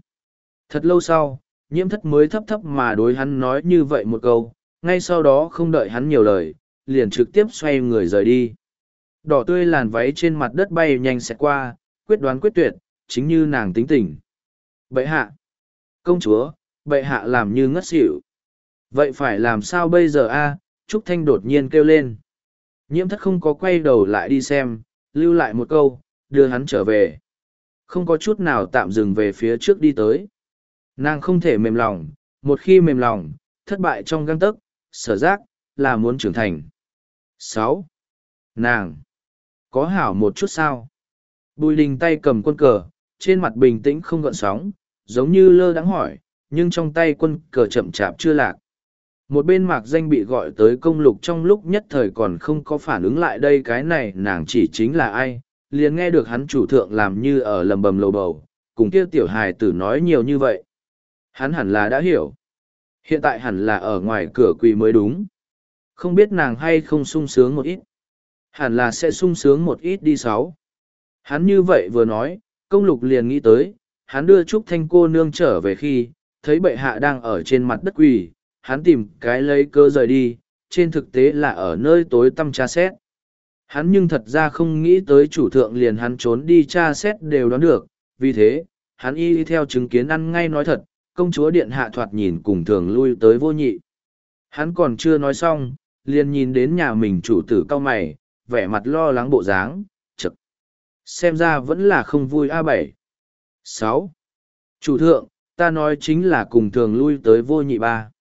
Thật lâu sau, nhiễm thất mới thấp thấp mà đối hắn nói như vậy một câu, ngay sau đó không đợi hắn nhiều lời, liền trực tiếp xoay người rời đi. Đỏ tươi làn váy trên mặt đất bay nhanh xẹt qua, quyết đoán quyết tuyệt, chính như nàng tính tình. Bệ hạ! Công chúa, bệ hạ làm như ngất xỉu. Vậy phải làm sao bây giờ a? Trúc Thanh đột nhiên kêu lên. Nhiễm thất không có quay đầu lại đi xem, lưu lại một câu, đưa hắn trở về. Không có chút nào tạm dừng về phía trước đi tới. Nàng không thể mềm lòng, một khi mềm lòng, thất bại trong găng tấc, sở giác, là muốn trưởng thành. sáu Nàng! Có hảo một chút sao? Bùi đình tay cầm quân cờ, trên mặt bình tĩnh không gợn sóng, giống như lơ đắng hỏi, nhưng trong tay quân cờ chậm chạp chưa lạc. Một bên mạc danh bị gọi tới công lục trong lúc nhất thời còn không có phản ứng lại đây cái này nàng chỉ chính là ai, liền nghe được hắn chủ thượng làm như ở lầm bầm lầu bầu, cùng kia tiểu hài tử nói nhiều như vậy. Hắn hẳn là đã hiểu. Hiện tại hẳn là ở ngoài cửa quỳ mới đúng. Không biết nàng hay không sung sướng một ít. Hẳn là sẽ sung sướng một ít đi sáu. Hắn như vậy vừa nói, công lục liền nghĩ tới, hắn đưa Trúc Thanh cô nương trở về khi, thấy bệ hạ đang ở trên mặt đất quỳ, hắn tìm cái lấy cơ rời đi, trên thực tế là ở nơi tối tăm tra xét. Hắn nhưng thật ra không nghĩ tới chủ thượng liền hắn trốn đi tra xét đều đoán được, vì thế, hắn y theo chứng kiến ăn ngay nói thật, công chúa điện hạ thoạt nhìn cùng thường lui tới vô nhị. Hắn còn chưa nói xong, liền nhìn đến nhà mình chủ tử cao mày, vẻ mặt lo lắng bộ dáng, chật. Xem ra vẫn là không vui a bảy sáu Chủ thượng, ta nói chính là cùng thường lui tới vô nhị ba.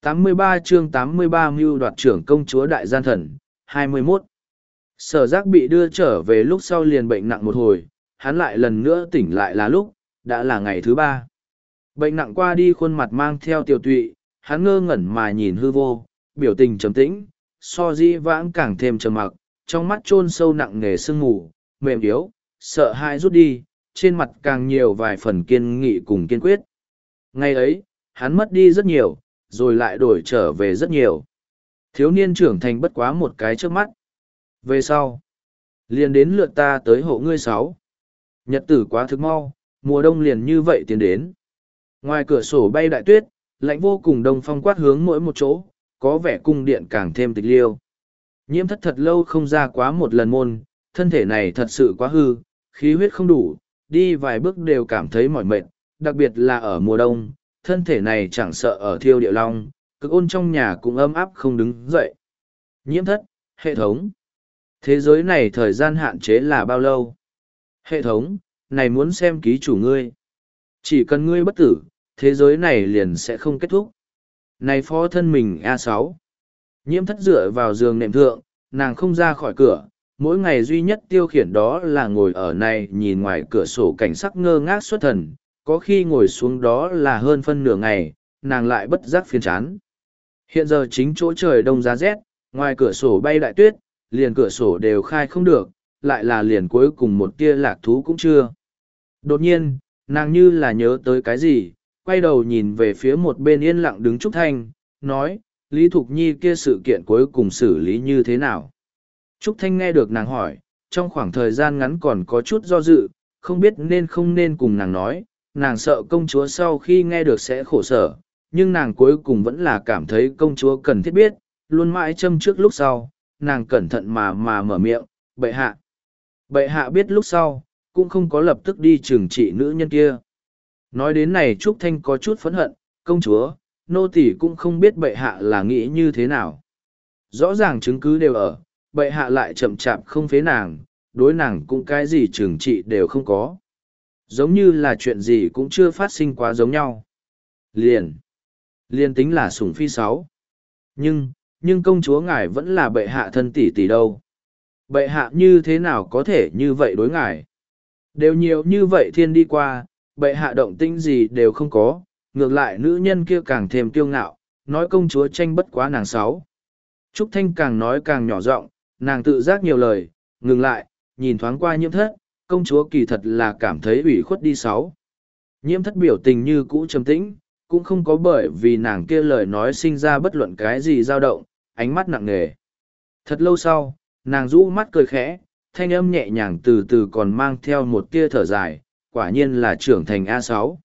tám mươi ba chương tám mươi ba mưu đoạt trưởng công chúa đại gian thần, hai mươi 21. Sở giác bị đưa trở về lúc sau liền bệnh nặng một hồi, hắn lại lần nữa tỉnh lại là lúc, đã là ngày thứ ba. Bệnh nặng qua đi khuôn mặt mang theo tiểu tụy, hắn ngơ ngẩn mà nhìn hư vô, biểu tình trầm tĩnh, so di vãng càng thêm trầm mặc, trong mắt chôn sâu nặng nề sương mù, mềm yếu, sợ hãi rút đi, trên mặt càng nhiều vài phần kiên nghị cùng kiên quyết. Ngày ấy, hắn mất đi rất nhiều, rồi lại đổi trở về rất nhiều. Thiếu niên trưởng thành bất quá một cái trước mắt. Về sau, liền đến lượt ta tới hộ ngươi sáu. Nhật tử quá thức mau, mùa đông liền như vậy tiến đến. Ngoài cửa sổ bay đại tuyết, lạnh vô cùng đông phong quát hướng mỗi một chỗ, có vẻ cung điện càng thêm tịch liêu. Nhiễm thất thật lâu không ra quá một lần môn, thân thể này thật sự quá hư, khí huyết không đủ, đi vài bước đều cảm thấy mỏi mệt, đặc biệt là ở mùa đông, thân thể này chẳng sợ ở thiêu địa long, cực ôn trong nhà cũng ấm áp không đứng dậy. Nhiễm thất, hệ thống. Thế giới này thời gian hạn chế là bao lâu? Hệ thống, này muốn xem ký chủ ngươi. Chỉ cần ngươi bất tử, thế giới này liền sẽ không kết thúc. Này phó thân mình A6. Nhiễm thất dựa vào giường nệm thượng, nàng không ra khỏi cửa, mỗi ngày duy nhất tiêu khiển đó là ngồi ở này nhìn ngoài cửa sổ cảnh sắc ngơ ngác xuất thần, có khi ngồi xuống đó là hơn phân nửa ngày, nàng lại bất giác phiền chán. Hiện giờ chính chỗ trời đông giá rét, ngoài cửa sổ bay đại tuyết, liền cửa sổ đều khai không được, lại là liền cuối cùng một tia lạc thú cũng chưa. Đột nhiên, nàng như là nhớ tới cái gì, quay đầu nhìn về phía một bên yên lặng đứng Trúc Thanh, nói, Lý Thục Nhi kia sự kiện cuối cùng xử lý như thế nào? Trúc Thanh nghe được nàng hỏi, trong khoảng thời gian ngắn còn có chút do dự, không biết nên không nên cùng nàng nói, nàng sợ công chúa sau khi nghe được sẽ khổ sở, nhưng nàng cuối cùng vẫn là cảm thấy công chúa cần thiết biết, luôn mãi châm trước lúc sau, nàng cẩn thận mà mà mở miệng, bệ hạ. Bệ hạ biết lúc sau, cũng không có lập tức đi trừng trị nữ nhân kia. Nói đến này Trúc Thanh có chút phẫn hận, công chúa, nô tỳ cũng không biết bệ hạ là nghĩ như thế nào. Rõ ràng chứng cứ đều ở, bệ hạ lại chậm chạp không phế nàng, đối nàng cũng cái gì trừng trị đều không có. Giống như là chuyện gì cũng chưa phát sinh quá giống nhau. Liền. Liền tính là sủng phi sáu. Nhưng, nhưng công chúa ngài vẫn là bệ hạ thân tỷ tỷ đâu. Bệ hạ như thế nào có thể như vậy đối ngài? Đều nhiều như vậy thiên đi qua, bệ hạ động tinh gì đều không có, ngược lại nữ nhân kia càng thêm kiêu ngạo, nói công chúa tranh bất quá nàng sáu. Trúc Thanh càng nói càng nhỏ giọng, nàng tự giác nhiều lời, ngừng lại, nhìn thoáng qua nhiễm thất, công chúa kỳ thật là cảm thấy ủy khuất đi sáu. Nhiễm thất biểu tình như cũ trầm tĩnh, cũng không có bởi vì nàng kia lời nói sinh ra bất luận cái gì dao động, ánh mắt nặng nề. Thật lâu sau, nàng rũ mắt cười khẽ, thanh âm nhẹ nhàng từ từ còn mang theo một tia thở dài, quả nhiên là trưởng thành a sáu.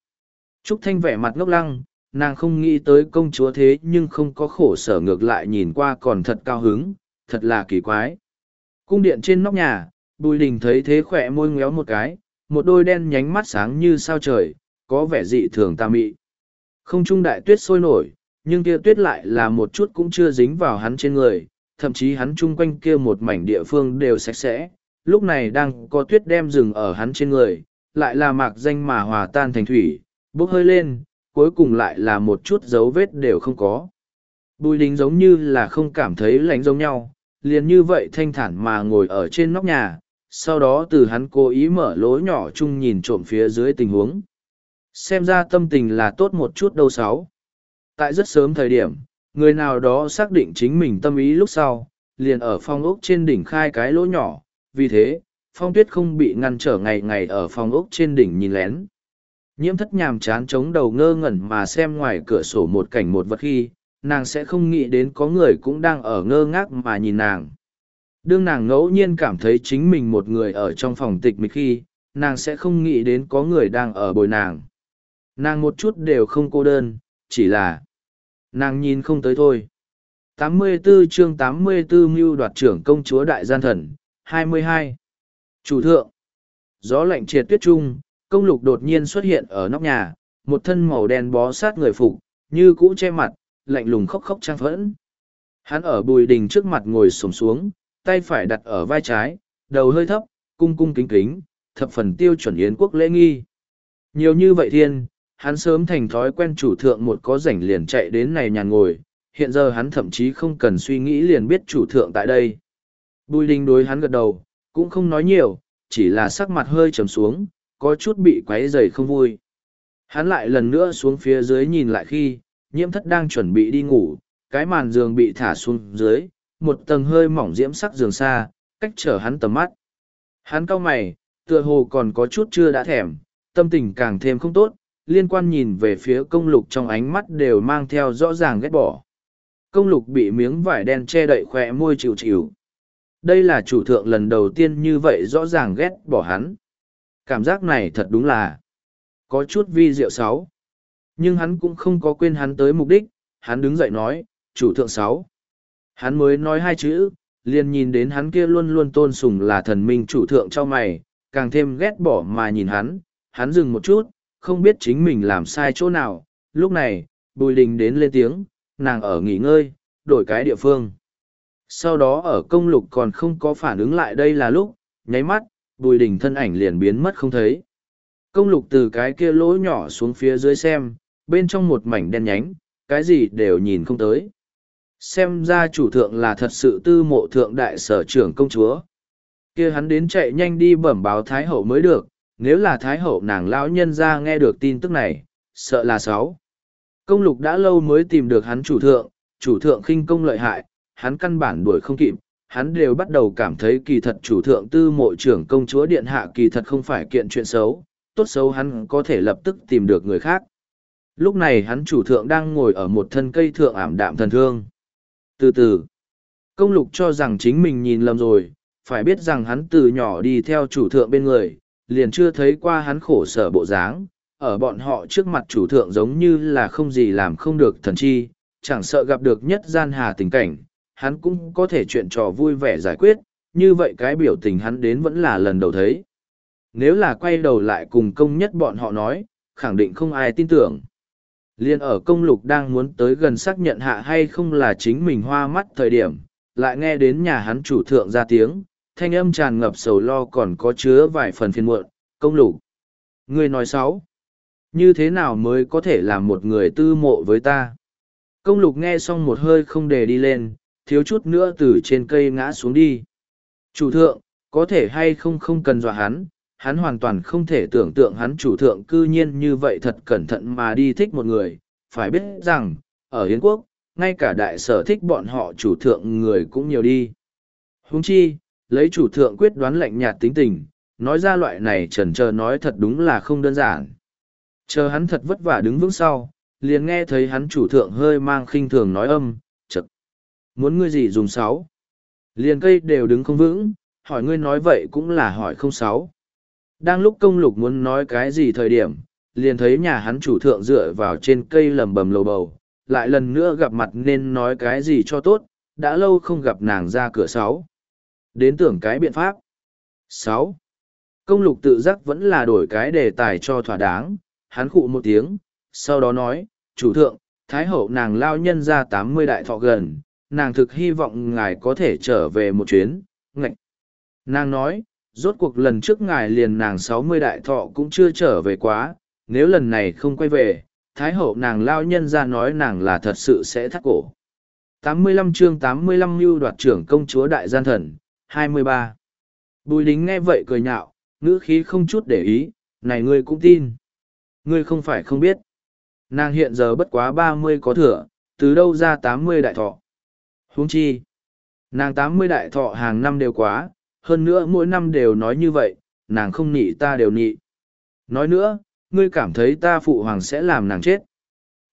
Trúc thanh vẻ mặt ngốc lăng nàng không nghĩ tới công chúa thế nhưng không có khổ sở ngược lại nhìn qua còn thật cao hứng thật là kỳ quái. Cung điện trên nóc nhà bùi đình thấy thế khỏe môi ngéo một cái một đôi đen nhánh mắt sáng như sao trời có vẻ dị thường tà mị. Không trung đại tuyết sôi nổi nhưng kia tuyết lại là một chút cũng chưa dính vào hắn trên người thậm chí hắn chung quanh kia một mảnh địa phương đều sạch sẽ lúc này đang có tuyết đem rừng ở hắn trên người, lại là mạc danh mà hòa tan thành thủy, bốc hơi lên, cuối cùng lại là một chút dấu vết đều không có. Bùi đính giống như là không cảm thấy lạnh giống nhau, liền như vậy thanh thản mà ngồi ở trên nóc nhà, sau đó từ hắn cố ý mở lỗ nhỏ chung nhìn trộm phía dưới tình huống. Xem ra tâm tình là tốt một chút đâu sáu. Tại rất sớm thời điểm, người nào đó xác định chính mình tâm ý lúc sau, liền ở phong ốc trên đỉnh khai cái lỗ nhỏ, vì thế, phong tuyết không bị ngăn trở ngày ngày ở phòng ốc trên đỉnh nhìn lén. Nhiễm thất nhàm chán chống đầu ngơ ngẩn mà xem ngoài cửa sổ một cảnh một vật khi, nàng sẽ không nghĩ đến có người cũng đang ở ngơ ngác mà nhìn nàng. Đương nàng ngẫu nhiên cảm thấy chính mình một người ở trong phòng tịch mịch khi, nàng sẽ không nghĩ đến có người đang ở bồi nàng. Nàng một chút đều không cô đơn, chỉ là nàng nhìn không tới thôi. 84 chương 84 mưu đoạt trưởng công chúa đại gian thần, 22. Chủ thượng. Gió lạnh triệt tuyết trung, công lục đột nhiên xuất hiện ở nóc nhà, một thân màu đen bó sát người phục, như cũ che mặt, lạnh lùng khóc khóc trang phẫn. Hắn ở bùi đình trước mặt ngồi xổm xuống, tay phải đặt ở vai trái, đầu hơi thấp, cung cung kính kính, thập phần tiêu chuẩn yến quốc lễ nghi. Nhiều như vậy thiên, hắn sớm thành thói quen chủ thượng một có rảnh liền chạy đến này nhàn ngồi, hiện giờ hắn thậm chí không cần suy nghĩ liền biết chủ thượng tại đây. Bùi đình đối hắn gật đầu, cũng không nói nhiều, chỉ là sắc mặt hơi trầm xuống, có chút bị quấy dày không vui. Hắn lại lần nữa xuống phía dưới nhìn lại khi, nhiễm thất đang chuẩn bị đi ngủ, cái màn giường bị thả xuống dưới, một tầng hơi mỏng diễm sắc giường xa, cách trở hắn tầm mắt. Hắn cau mày, tựa hồ còn có chút chưa đã thèm, tâm tình càng thêm không tốt, liên quan nhìn về phía công lục trong ánh mắt đều mang theo rõ ràng ghét bỏ. Công lục bị miếng vải đen che đậy khỏe môi chịu chịu. Đây là chủ thượng lần đầu tiên như vậy rõ ràng ghét bỏ hắn. Cảm giác này thật đúng là có chút vi diệu sáu. Nhưng hắn cũng không có quên hắn tới mục đích, hắn đứng dậy nói, chủ thượng sáu. Hắn mới nói hai chữ, liền nhìn đến hắn kia luôn luôn tôn sùng là thần minh chủ thượng cho mày, càng thêm ghét bỏ mà nhìn hắn, hắn dừng một chút, không biết chính mình làm sai chỗ nào. Lúc này, Bùi Đình đến lên tiếng, nàng ở nghỉ ngơi, đổi cái địa phương. Sau đó ở công lục còn không có phản ứng lại đây là lúc, nháy mắt, Bùi Đình thân ảnh liền biến mất không thấy. Công lục từ cái kia lỗ nhỏ xuống phía dưới xem, bên trong một mảnh đen nhánh, cái gì đều nhìn không tới. Xem ra chủ thượng là thật sự tư mộ thượng đại sở trưởng công chúa. kia hắn đến chạy nhanh đi bẩm báo Thái Hậu mới được, nếu là Thái Hậu nàng lão nhân ra nghe được tin tức này, sợ là sáu. Công lục đã lâu mới tìm được hắn chủ thượng, chủ thượng khinh công lợi hại, hắn căn bản đuổi không kịp, hắn đều bắt đầu cảm thấy kỳ thật chủ thượng tư mộ trưởng công chúa điện hạ kỳ thật không phải kiện chuyện xấu, tốt xấu hắn có thể lập tức tìm được người khác. Lúc này hắn chủ thượng đang ngồi ở một thân cây thượng ảm đạm thần thương. Từ từ, công lục cho rằng chính mình nhìn lầm rồi, phải biết rằng hắn từ nhỏ đi theo chủ thượng bên người, liền chưa thấy qua hắn khổ sở bộ dáng, ở bọn họ trước mặt chủ thượng giống như là không gì làm không được thần chi, chẳng sợ gặp được nhất gian hà tình cảnh, hắn cũng có thể chuyện trò vui vẻ giải quyết, như vậy cái biểu tình hắn đến vẫn là lần đầu thấy. Nếu là quay đầu lại cùng công nhất bọn họ nói, khẳng định không ai tin tưởng. Liên ở công lục đang muốn tới gần xác nhận hạ hay không là chính mình hoa mắt thời điểm, lại nghe đến nhà hắn chủ thượng ra tiếng, thanh âm tràn ngập sầu lo còn có chứa vài phần phiền muộn, công lục. Người nói sáu, như thế nào mới có thể làm một người tư mộ với ta? Công lục nghe xong một hơi không để đi lên, thiếu chút nữa từ trên cây ngã xuống đi. Chủ thượng, có thể hay không không cần dọa hắn, hắn hoàn toàn không thể tưởng tượng hắn chủ thượng cư nhiên như vậy thật cẩn thận mà đi thích một người. Phải biết rằng, ở Hiến Quốc, ngay cả đại sở thích bọn họ chủ thượng người cũng nhiều đi. Húng chi, lấy chủ thượng quyết đoán lạnh nhạt tính tình, nói ra loại này trần chờ nói thật đúng là không đơn giản. Chờ hắn thật vất vả đứng vững sau, liền nghe thấy hắn chủ thượng hơi mang khinh thường nói âm. Muốn ngươi gì dùng sáu? Liền cây đều đứng không vững, hỏi ngươi nói vậy cũng là hỏi không sáu. Đang lúc công lục muốn nói cái gì thời điểm, liền thấy nhà hắn chủ thượng dựa vào trên cây lầm bầm lầu bầu, lại lần nữa gặp mặt nên nói cái gì cho tốt, đã lâu không gặp nàng ra cửa sáu. Đến tưởng cái biện pháp. sáu Công lục tự giác vẫn là đổi cái đề tài cho thỏa đáng, hắn khụ một tiếng, sau đó nói, chủ thượng, thái hậu nàng lao nhân ra tám mươi đại thọ gần, nàng thực hy vọng ngài có thể trở về một chuyến, ngạch. Nàng nói, rốt cuộc lần trước ngài liền nàng sáu mươi đại thọ cũng chưa trở về quá nếu lần này không quay về thái hậu nàng lao nhân ra nói nàng là thật sự sẽ thắt cổ. 85 chương 85 mưu đoạt trưởng công chúa đại gian thần 23. bùi đính nghe vậy cười nhạo ngữ khí không chút để ý này ngươi cũng tin. Ngươi không phải không biết. Nàng hiện giờ bất quá ba mươi có thừa từ đâu ra tám mươi đại thọ? Huống chi. Nàng tám mươi đại thọ hàng năm đều quá, hơn nữa mỗi năm đều nói như vậy, nàng không nị ta đều nị. Nói nữa, ngươi cảm thấy ta phụ hoàng sẽ làm nàng chết.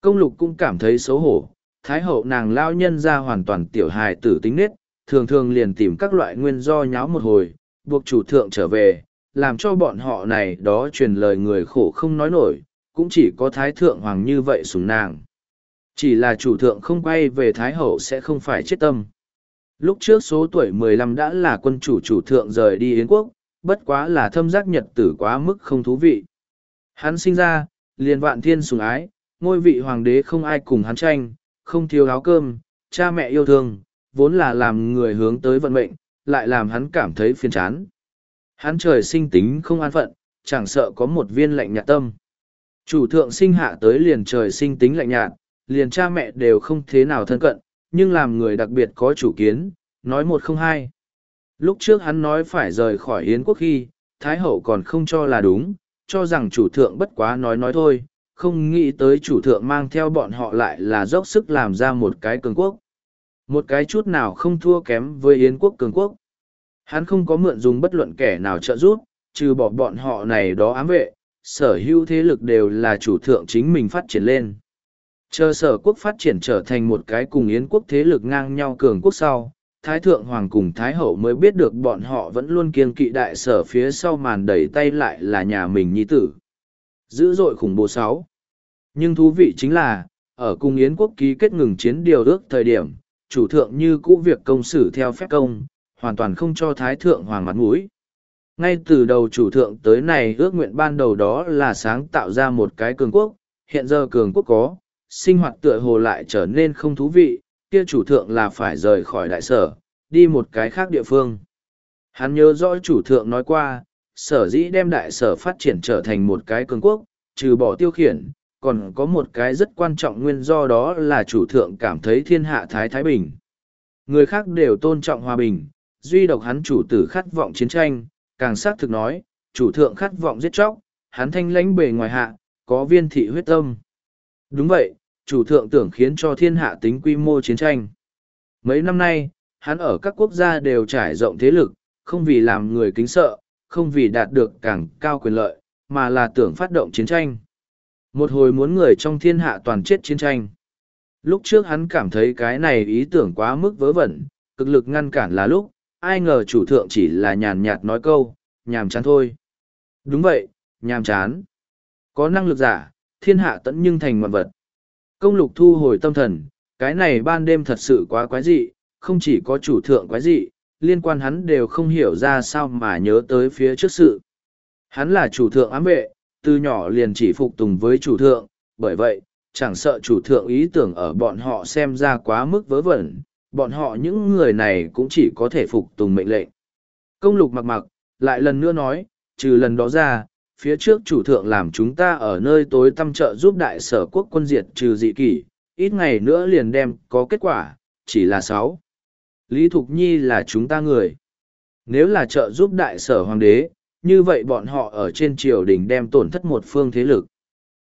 Công lục cũng cảm thấy xấu hổ, thái hậu nàng lao nhân ra hoàn toàn tiểu hài tử tính nết, thường thường liền tìm các loại nguyên do nháo một hồi, buộc chủ thượng trở về, làm cho bọn họ này đó truyền lời người khổ không nói nổi, cũng chỉ có thái thượng hoàng như vậy sùng nàng chỉ là chủ thượng không quay về thái hậu sẽ không phải chết tâm. Lúc trước số tuổi mười lăm đã là quân chủ chủ thượng rời đi yến quốc, bất quá là thâm giác nhật tử quá mức không thú vị. Hắn sinh ra, liền vạn thiên sùng ái, ngôi vị hoàng đế không ai cùng hắn tranh, không thiếu áo cơm, cha mẹ yêu thương, vốn là làm người hướng tới vận mệnh, lại làm hắn cảm thấy phiền chán. Hắn trời sinh tính không an phận, chẳng sợ có một viên lạnh nhạt tâm. Chủ thượng sinh hạ tới liền trời sinh tính lạnh nhạt liền cha mẹ đều không thế nào thân cận, nhưng làm người đặc biệt có chủ kiến, nói một không hai. Lúc trước hắn nói phải rời khỏi yến quốc khi, thái hậu còn không cho là đúng, cho rằng chủ thượng bất quá nói nói thôi, không nghĩ tới chủ thượng mang theo bọn họ lại là dốc sức làm ra một cái cường quốc. Một cái chút nào không thua kém với yến quốc cường quốc. Hắn không có mượn dùng bất luận kẻ nào trợ giúp, trừ bỏ bọn họ này đó ám vệ, sở hữu thế lực đều là chủ thượng chính mình phát triển lên chờ sở quốc phát triển trở thành một cái cùng yến quốc thế lực ngang nhau cường quốc sau, thái thượng hoàng cùng thái hậu mới biết được bọn họ vẫn luôn kiêng kỵ đại sở phía sau màn đẩy tay lại là nhà mình nhi tử. Dữ dội khủng bố sáu. Nhưng thú vị chính là, ở cùng yến quốc ký kết ngừng chiến điều ước thời điểm, chủ thượng như cũ việc công xử theo phép công, hoàn toàn không cho thái thượng hoàng mặt mũi. Ngay từ đầu chủ thượng tới này ước nguyện ban đầu đó là sáng tạo ra một cái cường quốc, hiện giờ cường quốc có sinh hoạt tựa hồ lại trở nên không thú vị, kia chủ thượng là phải rời khỏi đại sở, đi một cái khác địa phương. Hắn nhớ rõ chủ thượng nói qua, sở dĩ đem đại sở phát triển trở thành một cái cường quốc, trừ bỏ tiêu khiển, còn có một cái rất quan trọng nguyên do đó là chủ thượng cảm thấy thiên hạ thái thái bình. Người khác đều tôn trọng hòa bình, duy độc hắn chủ tử khát vọng chiến tranh, càng xác thực nói, chủ thượng khát vọng giết chóc, hắn thanh lãnh bề ngoài hạ, có viên thị huyết tâm đúng vậy, chủ thượng tưởng khiến cho thiên hạ tính quy mô chiến tranh. Mấy năm nay, hắn ở các quốc gia đều trải rộng thế lực, không vì làm người kính sợ, không vì đạt được càng cao quyền lợi, mà là tưởng phát động chiến tranh. Một hồi muốn người trong thiên hạ toàn chết chiến tranh. Lúc trước hắn cảm thấy cái này ý tưởng quá mức vớ vẩn, cực lực ngăn cản là lúc, ai ngờ chủ thượng chỉ là nhàn nhạt nói câu, nhàm chán thôi. Đúng vậy, nhàm chán. Có năng lực giả thiên hạ tẫn nhưng thành ngoạn vật. Công lục thu hồi tâm thần, cái này ban đêm thật sự quá quái dị, không chỉ có chủ thượng quái dị, liên quan hắn đều không hiểu ra sao mà nhớ tới phía trước sự. Hắn là chủ thượng ám vệ, từ nhỏ liền chỉ phục tùng với chủ thượng, bởi vậy, chẳng sợ chủ thượng ý tưởng ở bọn họ xem ra quá mức vớ vẩn, bọn họ những người này cũng chỉ có thể phục tùng mệnh lệnh. Công lục mặc mặc, lại lần nữa nói, trừ lần đó ra phía trước chủ thượng làm chúng ta ở nơi tối tăm trợ giúp đại sở quốc quân diệt trừ dị kỷ, ít ngày nữa liền đem có kết quả, chỉ là sáu. Lý thục nhi là chúng ta người. Nếu là trợ giúp đại sở hoàng đế, như vậy bọn họ ở trên triều đình đem tổn thất một phương thế lực.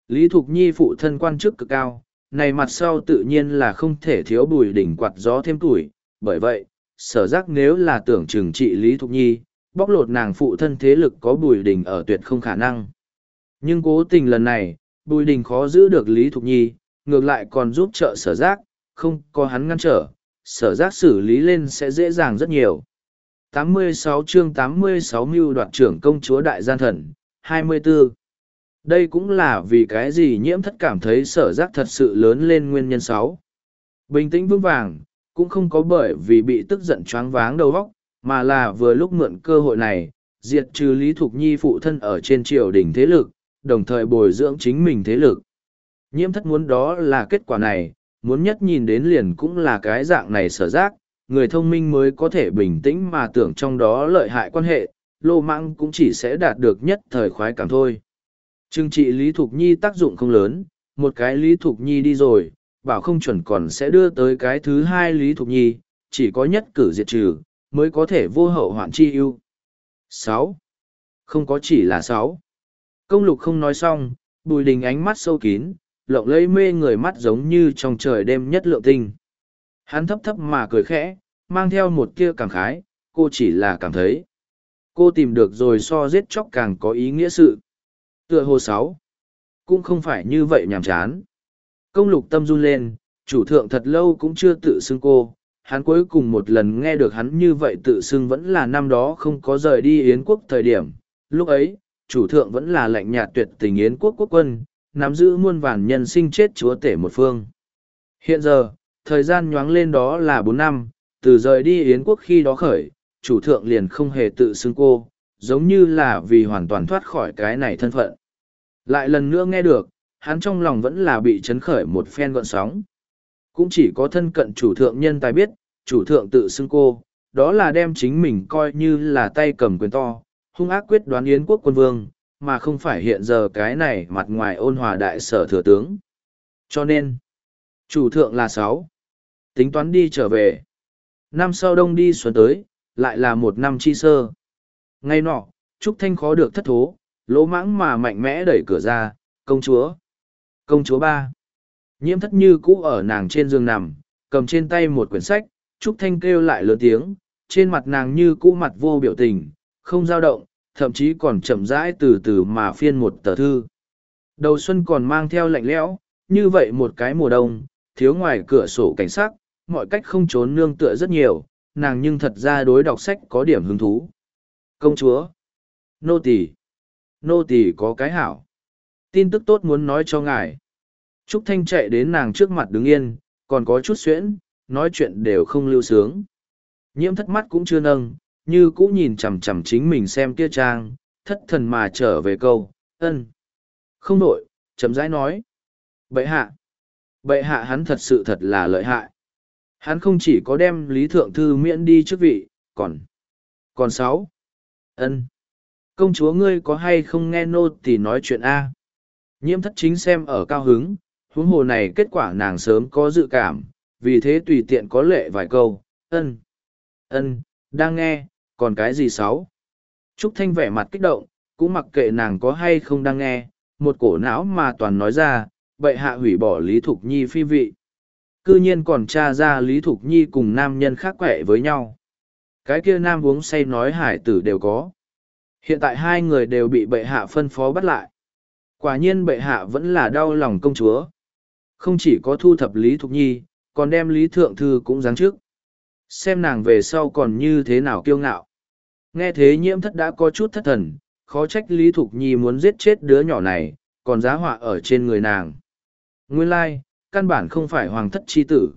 Lý thục nhi phụ thân quan chức cực cao, này mặt sau tự nhiên là không thể thiếu bùi đỉnh quạt gió thêm tuổi. Bởi vậy, sở giác nếu là tưởng trừng trị lý thục nhi bóc lột nàng phụ thân thế lực có bùi đình ở tuyệt không khả năng. Nhưng cố tình lần này, bùi đình khó giữ được Lý Thục Nhi, ngược lại còn giúp trợ sở giác, không có hắn ngăn trở, sở giác xử lý lên sẽ dễ dàng rất nhiều. 86 chương 86 mưu đoạt trưởng công chúa đại gian thần, 24. Đây cũng là vì cái gì nhiễm thất cảm thấy sở giác thật sự lớn lên nguyên nhân 6. Bình tĩnh vững vàng, cũng không có bởi vì bị tức giận choáng váng đầu óc, mà là vừa lúc mượn cơ hội này, diệt trừ Lý Thục Nhi phụ thân ở trên triều đình thế lực, đồng thời bồi dưỡng chính mình thế lực. Nhiễm thất muốn đó là kết quả này, muốn nhất nhìn đến liền cũng là cái dạng này sở giác, người thông minh mới có thể bình tĩnh mà tưởng trong đó lợi hại quan hệ, lô mãng cũng chỉ sẽ đạt được nhất thời khoái cảm thôi. Trừng trị Lý Thục Nhi tác dụng không lớn, một cái Lý Thục Nhi đi rồi, bảo không chuẩn còn sẽ đưa tới cái thứ hai Lý Thục Nhi, chỉ có nhất cử diệt trừ, mới có thể vô hậu hoạn chi ưu. sáu Không có chỉ là sáu Công lục không nói xong, bùi đình ánh mắt sâu kín, lộng lẫy mê người mắt giống như trong trời đêm nhất lượng tinh. Hắn thấp thấp mà cười khẽ, mang theo một kia cảm khái, cô chỉ là cảm thấy. Cô tìm được rồi so giết chóc càng có ý nghĩa sự. Tựa hồ sáu Cũng không phải như vậy nhàm chán. Công lục tâm run lên, chủ thượng thật lâu cũng chưa tự xưng cô. Hắn cuối cùng một lần nghe được hắn như vậy tự xưng vẫn là năm đó không có rời đi Yến quốc thời điểm. Lúc ấy, chủ thượng vẫn là lạnh nhạt tuyệt tình Yến quốc quốc quân, nắm giữ muôn vàn nhân sinh chết chúa tể một phương. Hiện giờ, thời gian nhoáng lên đó là bốn năm, từ rời đi Yến quốc khi đó khởi, chủ thượng liền không hề tự xưng cô, giống như là vì hoàn toàn thoát khỏi cái này thân phận. Lại lần nữa nghe được, hắn trong lòng vẫn là bị chấn khởi một phen gọn sóng. Cũng chỉ có thân cận chủ thượng nhân tài biết, chủ thượng tự xưng cô, đó là đem chính mình coi như là tay cầm quyền to, hung ác quyết đoán yến quốc quân vương, mà không phải hiện giờ cái này mặt ngoài ôn hòa đại sở thừa tướng. Cho nên, chủ thượng là sáu tính toán đi trở về. Năm sau đông đi xuân tới, lại là một năm chi sơ. Ngay nọ, Trúc Thanh khó được thất thố, lỗ mãng mà mạnh mẽ đẩy cửa ra, công chúa. Công chúa ba. Nhiễm thất như cũ ở nàng trên giường nằm, cầm trên tay một quyển sách, Trúc Thanh kêu lại lớn tiếng, trên mặt nàng như cũ mặt vô biểu tình, không dao động, thậm chí còn chậm rãi từ từ mà phiên một tờ thư. Đầu xuân còn mang theo lạnh lẽo, như vậy một cái mùa đông, thiếu ngoài cửa sổ cảnh sắc, mọi cách không trốn nương tựa rất nhiều, nàng nhưng thật ra đối đọc sách có điểm hứng thú. Công chúa, nô tỳ, nô tỳ có cái hảo. Tin tức tốt muốn nói cho ngài. Trúc Thanh chạy đến nàng trước mặt đứng yên, còn có chút xuyễn, nói chuyện đều không lưu sướng. Nhiễm thất mắt cũng chưa nâng, như cũ nhìn chằm chằm chính mình xem kia trang, thất thần mà trở về câu, ân. Không nổi, chậm rãi nói. Bệ hạ. Bệ hạ hắn thật sự thật là lợi hại. Hắn không chỉ có đem Lý Thượng Thư miễn đi trước vị, còn... Còn sáu. ân Công chúa ngươi có hay không nghe nô tỳ nói chuyện A? Nhiễm thất chính xem ở cao hứng, huống hồ này kết quả nàng sớm có dự cảm, vì thế tùy tiện có lệ vài câu, ân, ân, đang nghe, còn cái gì sáu? Trúc Thanh vẻ mặt kích động, cũng mặc kệ nàng có hay không đang nghe, một cổ não mà toàn nói ra, bậy hạ hủy bỏ Lý Thục Nhi phi vị. Cư nhiên còn tra ra Lý Thục Nhi cùng nam nhân khác quẻ với nhau. Cái kia nam uống say nói hải tử đều có. Hiện tại hai người đều bị bệ hạ phân phó bắt lại. Quả nhiên bệ hạ vẫn là đau lòng công chúa. Không chỉ có thu thập Lý Thục Nhi, còn đem Lý Thượng Thư cũng giáng trước. Xem nàng về sau còn như thế nào kiêu ngạo. Nghe thế nhiễm thất đã có chút thất thần, khó trách Lý Thục Nhi muốn giết chết đứa nhỏ này, còn giá họa ở trên người nàng. Nguyên lai, căn bản không phải hoàng thất chi tử.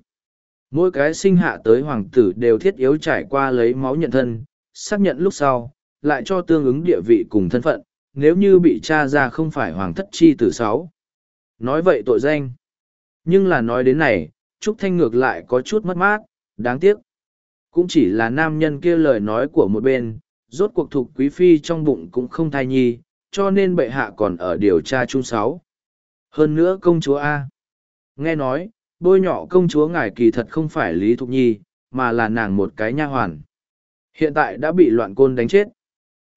Mỗi cái sinh hạ tới hoàng tử đều thiết yếu trải qua lấy máu nhận thân, xác nhận lúc sau, lại cho tương ứng địa vị cùng thân phận, nếu như bị tra ra không phải hoàng thất chi tử sáu. Nói vậy tội danh. Nhưng là nói đến này, Trúc Thanh ngược lại có chút mất mát, đáng tiếc. Cũng chỉ là nam nhân kia lời nói của một bên, rốt cuộc thuộc quý phi trong bụng cũng không thai nhi, cho nên bệ hạ còn ở điều tra chung sáu. Hơn nữa công chúa A. Nghe nói, bôi nhọ công chúa ngài kỳ thật không phải Lý Thục Nhi, mà là nàng một cái nha hoàn. Hiện tại đã bị loạn côn đánh chết.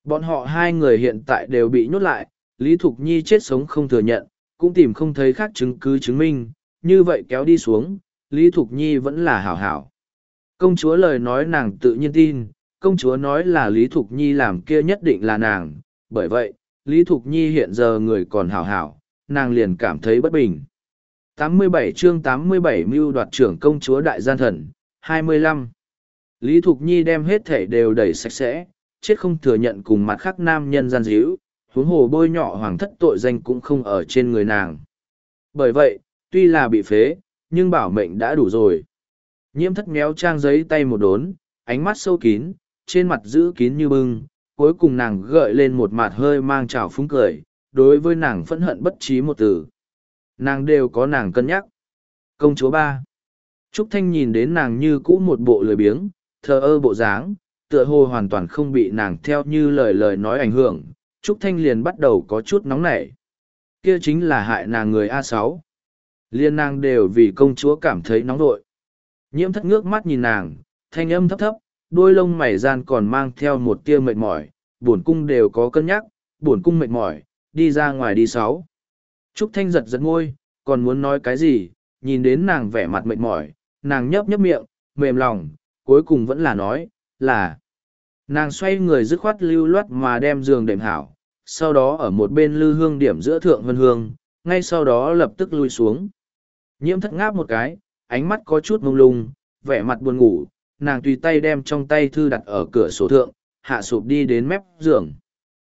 Bọn họ hai người hiện tại đều bị nhốt lại, Lý Thục Nhi chết sống không thừa nhận, cũng tìm không thấy khác chứng cứ chứng minh, như vậy kéo đi xuống, Lý Thục Nhi vẫn là hảo hảo. Công chúa lời nói nàng tự nhiên tin, công chúa nói là Lý Thục Nhi làm kia nhất định là nàng, bởi vậy, Lý Thục Nhi hiện giờ người còn hảo hảo, nàng liền cảm thấy bất bình. 87 chương 87 mưu đoạt trưởng công chúa đại gian thần, 25. Lý Thục Nhi đem hết thể đều đẩy sạch sẽ, chết không thừa nhận cùng mặt khác nam nhân gian díu, huống hồ bôi nhọ hoàng thất tội danh cũng không ở trên người nàng. Bởi vậy, tuy là bị phế, nhưng bảo mệnh đã đủ rồi. Nhiễm thất méo trang giấy tay một đốn, ánh mắt sâu kín, trên mặt giữ kín như bưng, cuối cùng nàng gợi lên một mặt hơi mang trào phúng cười, đối với nàng phẫn hận bất trí một từ. Nàng đều có nàng cân nhắc. Công chúa ba. Trúc Thanh nhìn đến nàng như cũ một bộ lười biếng, thờ ơ bộ dáng, tựa hồ hoàn toàn không bị nàng theo như lời lời nói ảnh hưởng, Trúc Thanh liền bắt đầu có chút nóng nảy. Kia chính là hại nàng người a sáu Liên nàng đều vì công chúa cảm thấy nóng vội. Nhiễm thất ngước mắt nhìn nàng, thanh âm thấp thấp, đôi lông mày gian còn mang theo một tia mệt mỏi, buồn cung đều có cân nhắc, buồn cung mệt mỏi, đi ra ngoài đi sáu. Trúc Thanh giật giật ngôi, còn muốn nói cái gì, nhìn đến nàng vẻ mặt mệt mỏi, nàng nhấp nhấp miệng, mềm lòng, cuối cùng vẫn là nói, là. Nàng xoay người dứt khoát lưu loát mà đem giường đệm hảo, sau đó ở một bên lư hương điểm giữa thượng vân hương, ngay sau đó lập tức lui xuống. Nhiễm thất ngáp một cái, ánh mắt có chút mông lung, vẻ mặt buồn ngủ, nàng tùy tay đem trong tay thư đặt ở cửa sổ thượng, hạ sụp đi đến mép giường.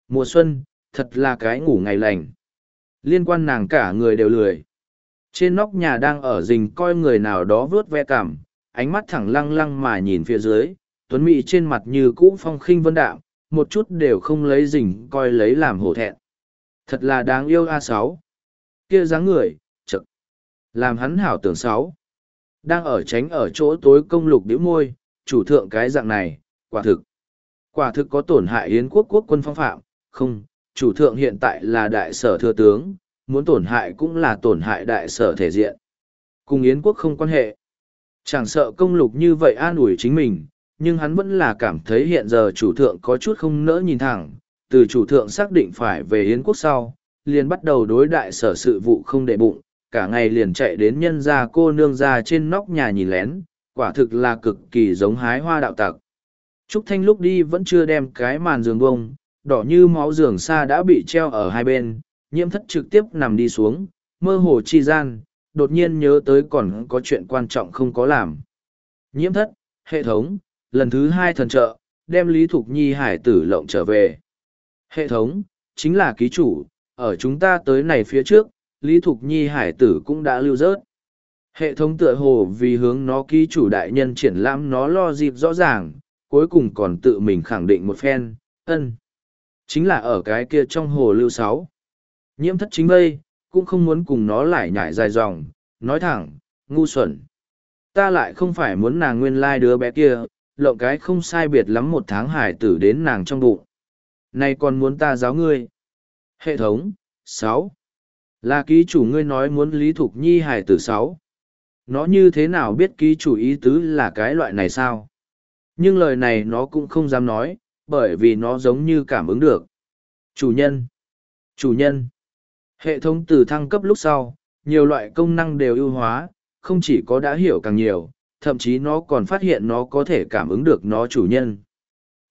Mùa xuân, thật là cái ngủ ngày lành. Liên quan nàng cả người đều lười. Trên nóc nhà đang ở rình coi người nào đó vớt ve cảm, ánh mắt thẳng lăng lăng mà nhìn phía dưới, tuấn mỹ trên mặt như cũ phong khinh vân đạo, một chút đều không lấy rình coi lấy làm hổ thẹn. Thật là đáng yêu a sáu Kia dáng người. Làm hắn hảo tưởng sáu Đang ở tránh ở chỗ tối công lục điếu môi, chủ thượng cái dạng này, quả thực. Quả thực có tổn hại yến quốc quốc quân phong phạm, không, chủ thượng hiện tại là đại sở thừa tướng, muốn tổn hại cũng là tổn hại đại sở thể diện. Cùng yến quốc không quan hệ. Chẳng sợ công lục như vậy an ủi chính mình, nhưng hắn vẫn là cảm thấy hiện giờ chủ thượng có chút không nỡ nhìn thẳng, từ chủ thượng xác định phải về Yến quốc sau, liền bắt đầu đối đại sở sự vụ không để bụng, cả ngày liền chạy đến nhân gia cô nương ra trên nóc nhà nhìn lén, quả thực là cực kỳ giống hái hoa đạo tặc. Trúc Thanh lúc đi vẫn chưa đem cái màn giường bông, đỏ như máu giường xa đã bị treo ở hai bên, nhiễm thất trực tiếp nằm đi xuống, mơ hồ chi gian, đột nhiên nhớ tới còn có chuyện quan trọng không có làm. Nhiễm thất, hệ thống, lần thứ hai thần trợ, đem Lý Thục Nhi hải tử lộng trở về. Hệ thống, chính là ký chủ, ở chúng ta tới này phía trước, Lý Thục Nhi hải tử cũng đã lưu rớt. Hệ thống tựa hồ vì hướng nó ký chủ đại nhân triển lãm nó lo dịp rõ ràng, cuối cùng còn tự mình khẳng định một phen, ân. Chính là ở cái kia trong hồ lưu sáu. Nhiễm thất chính mây, cũng không muốn cùng nó lại nhải dài dòng, nói thẳng, ngu xuẩn. Ta lại không phải muốn nàng nguyên lai đứa bé kia, lộng cái không sai biệt lắm một tháng hải tử đến nàng trong bụng. nay còn muốn ta giáo ngươi. Hệ thống, sáu là ký chủ ngươi nói muốn lý thục nhi hải tử sáu Nó như thế nào biết ký chủ ý tứ là cái loại này sao? Nhưng lời này nó cũng không dám nói, bởi vì nó giống như cảm ứng được. Chủ nhân. Chủ nhân. Hệ thống từ thăng cấp lúc sau, nhiều loại công năng đều ưu hóa, không chỉ có đã hiểu càng nhiều, thậm chí nó còn phát hiện nó có thể cảm ứng được nó chủ nhân.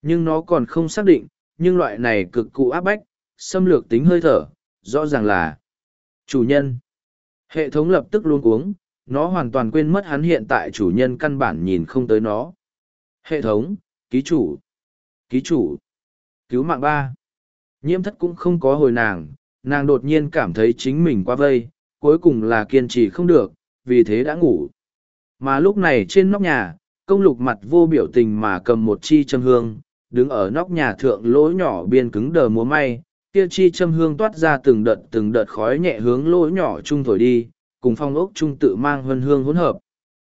Nhưng nó còn không xác định, nhưng loại này cực cụ áp bách, xâm lược tính hơi thở, rõ ràng là chủ nhân. Hệ thống lập tức luôn cuống, nó hoàn toàn quên mất hắn hiện tại chủ nhân căn bản nhìn không tới nó. Hệ thống, ký chủ, ký chủ, cứu mạng ba. Nhiễm thất cũng không có hồi nàng, nàng đột nhiên cảm thấy chính mình qua vây, cuối cùng là kiên trì không được, vì thế đã ngủ. Mà lúc này trên nóc nhà, công lục mặt vô biểu tình mà cầm một chi châm hương, đứng ở nóc nhà thượng lỗ nhỏ biên cứng đờ múa may, kia chi châm hương toát ra từng đợt từng đợt khói nhẹ hướng lỗ nhỏ chung thổi đi, cùng phong ốc chung tự mang hương hương hỗn hợp.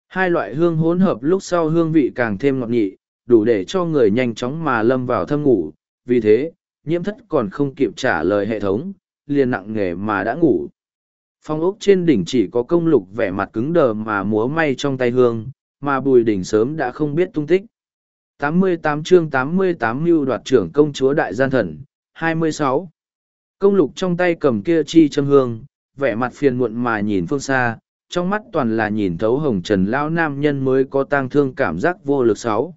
Hai loại hương hỗn hợp lúc sau hương vị càng thêm ngọt nhị, đủ để cho người nhanh chóng mà lâm vào thâm ngủ, vì thế, nhiễm thất còn không kịp trả lời hệ thống, liền nặng nghề mà đã ngủ. Phong ốc trên đỉnh chỉ có công lục vẻ mặt cứng đờ mà múa may trong tay hương, mà bùi đỉnh sớm đã không biết tung tích. 88 chương 88 mưu đoạt trưởng công chúa đại gian thần, 26. Công lục trong tay cầm kia chi châm hương, vẻ mặt phiền muộn mà nhìn phương xa, trong mắt toàn là nhìn thấu hồng trần lão nam nhân mới có tang thương cảm giác vô lực sáu.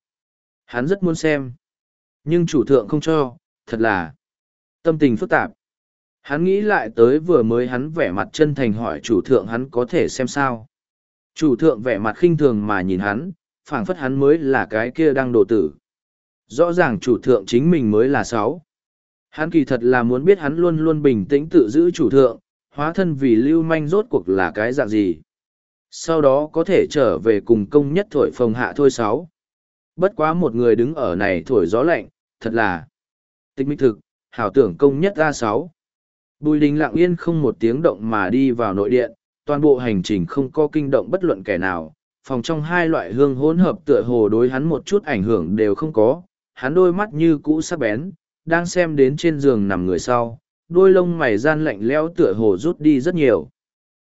Hắn rất muốn xem. Nhưng chủ thượng không cho, thật là tâm tình phức tạp. Hắn nghĩ lại tới vừa mới hắn vẻ mặt chân thành hỏi chủ thượng hắn có thể xem sao. Chủ thượng vẻ mặt khinh thường mà nhìn hắn, phảng phất hắn mới là cái kia đang đồ tử. Rõ ràng chủ thượng chính mình mới là sáu. Hắn kỳ thật là muốn biết hắn luôn luôn bình tĩnh tự giữ chủ thượng, hóa thân vì lưu manh rốt cuộc là cái dạng gì. Sau đó có thể trở về cùng công nhất thổi phồng hạ thôi sáu. Bất quá một người đứng ở này thổi gió lạnh, thật là tịch mịch thực, hảo tưởng công nhất ra sáu. Bùi đình lặng yên không một tiếng động mà đi vào nội điện, toàn bộ hành trình không có kinh động bất luận kẻ nào, phòng trong hai loại hương hỗn hợp tựa hồ đối hắn một chút ảnh hưởng đều không có, hắn đôi mắt như cũ sắc bén, đang xem đến trên giường nằm người sau, đôi lông mày gian lạnh lẽo tựa hồ rút đi rất nhiều.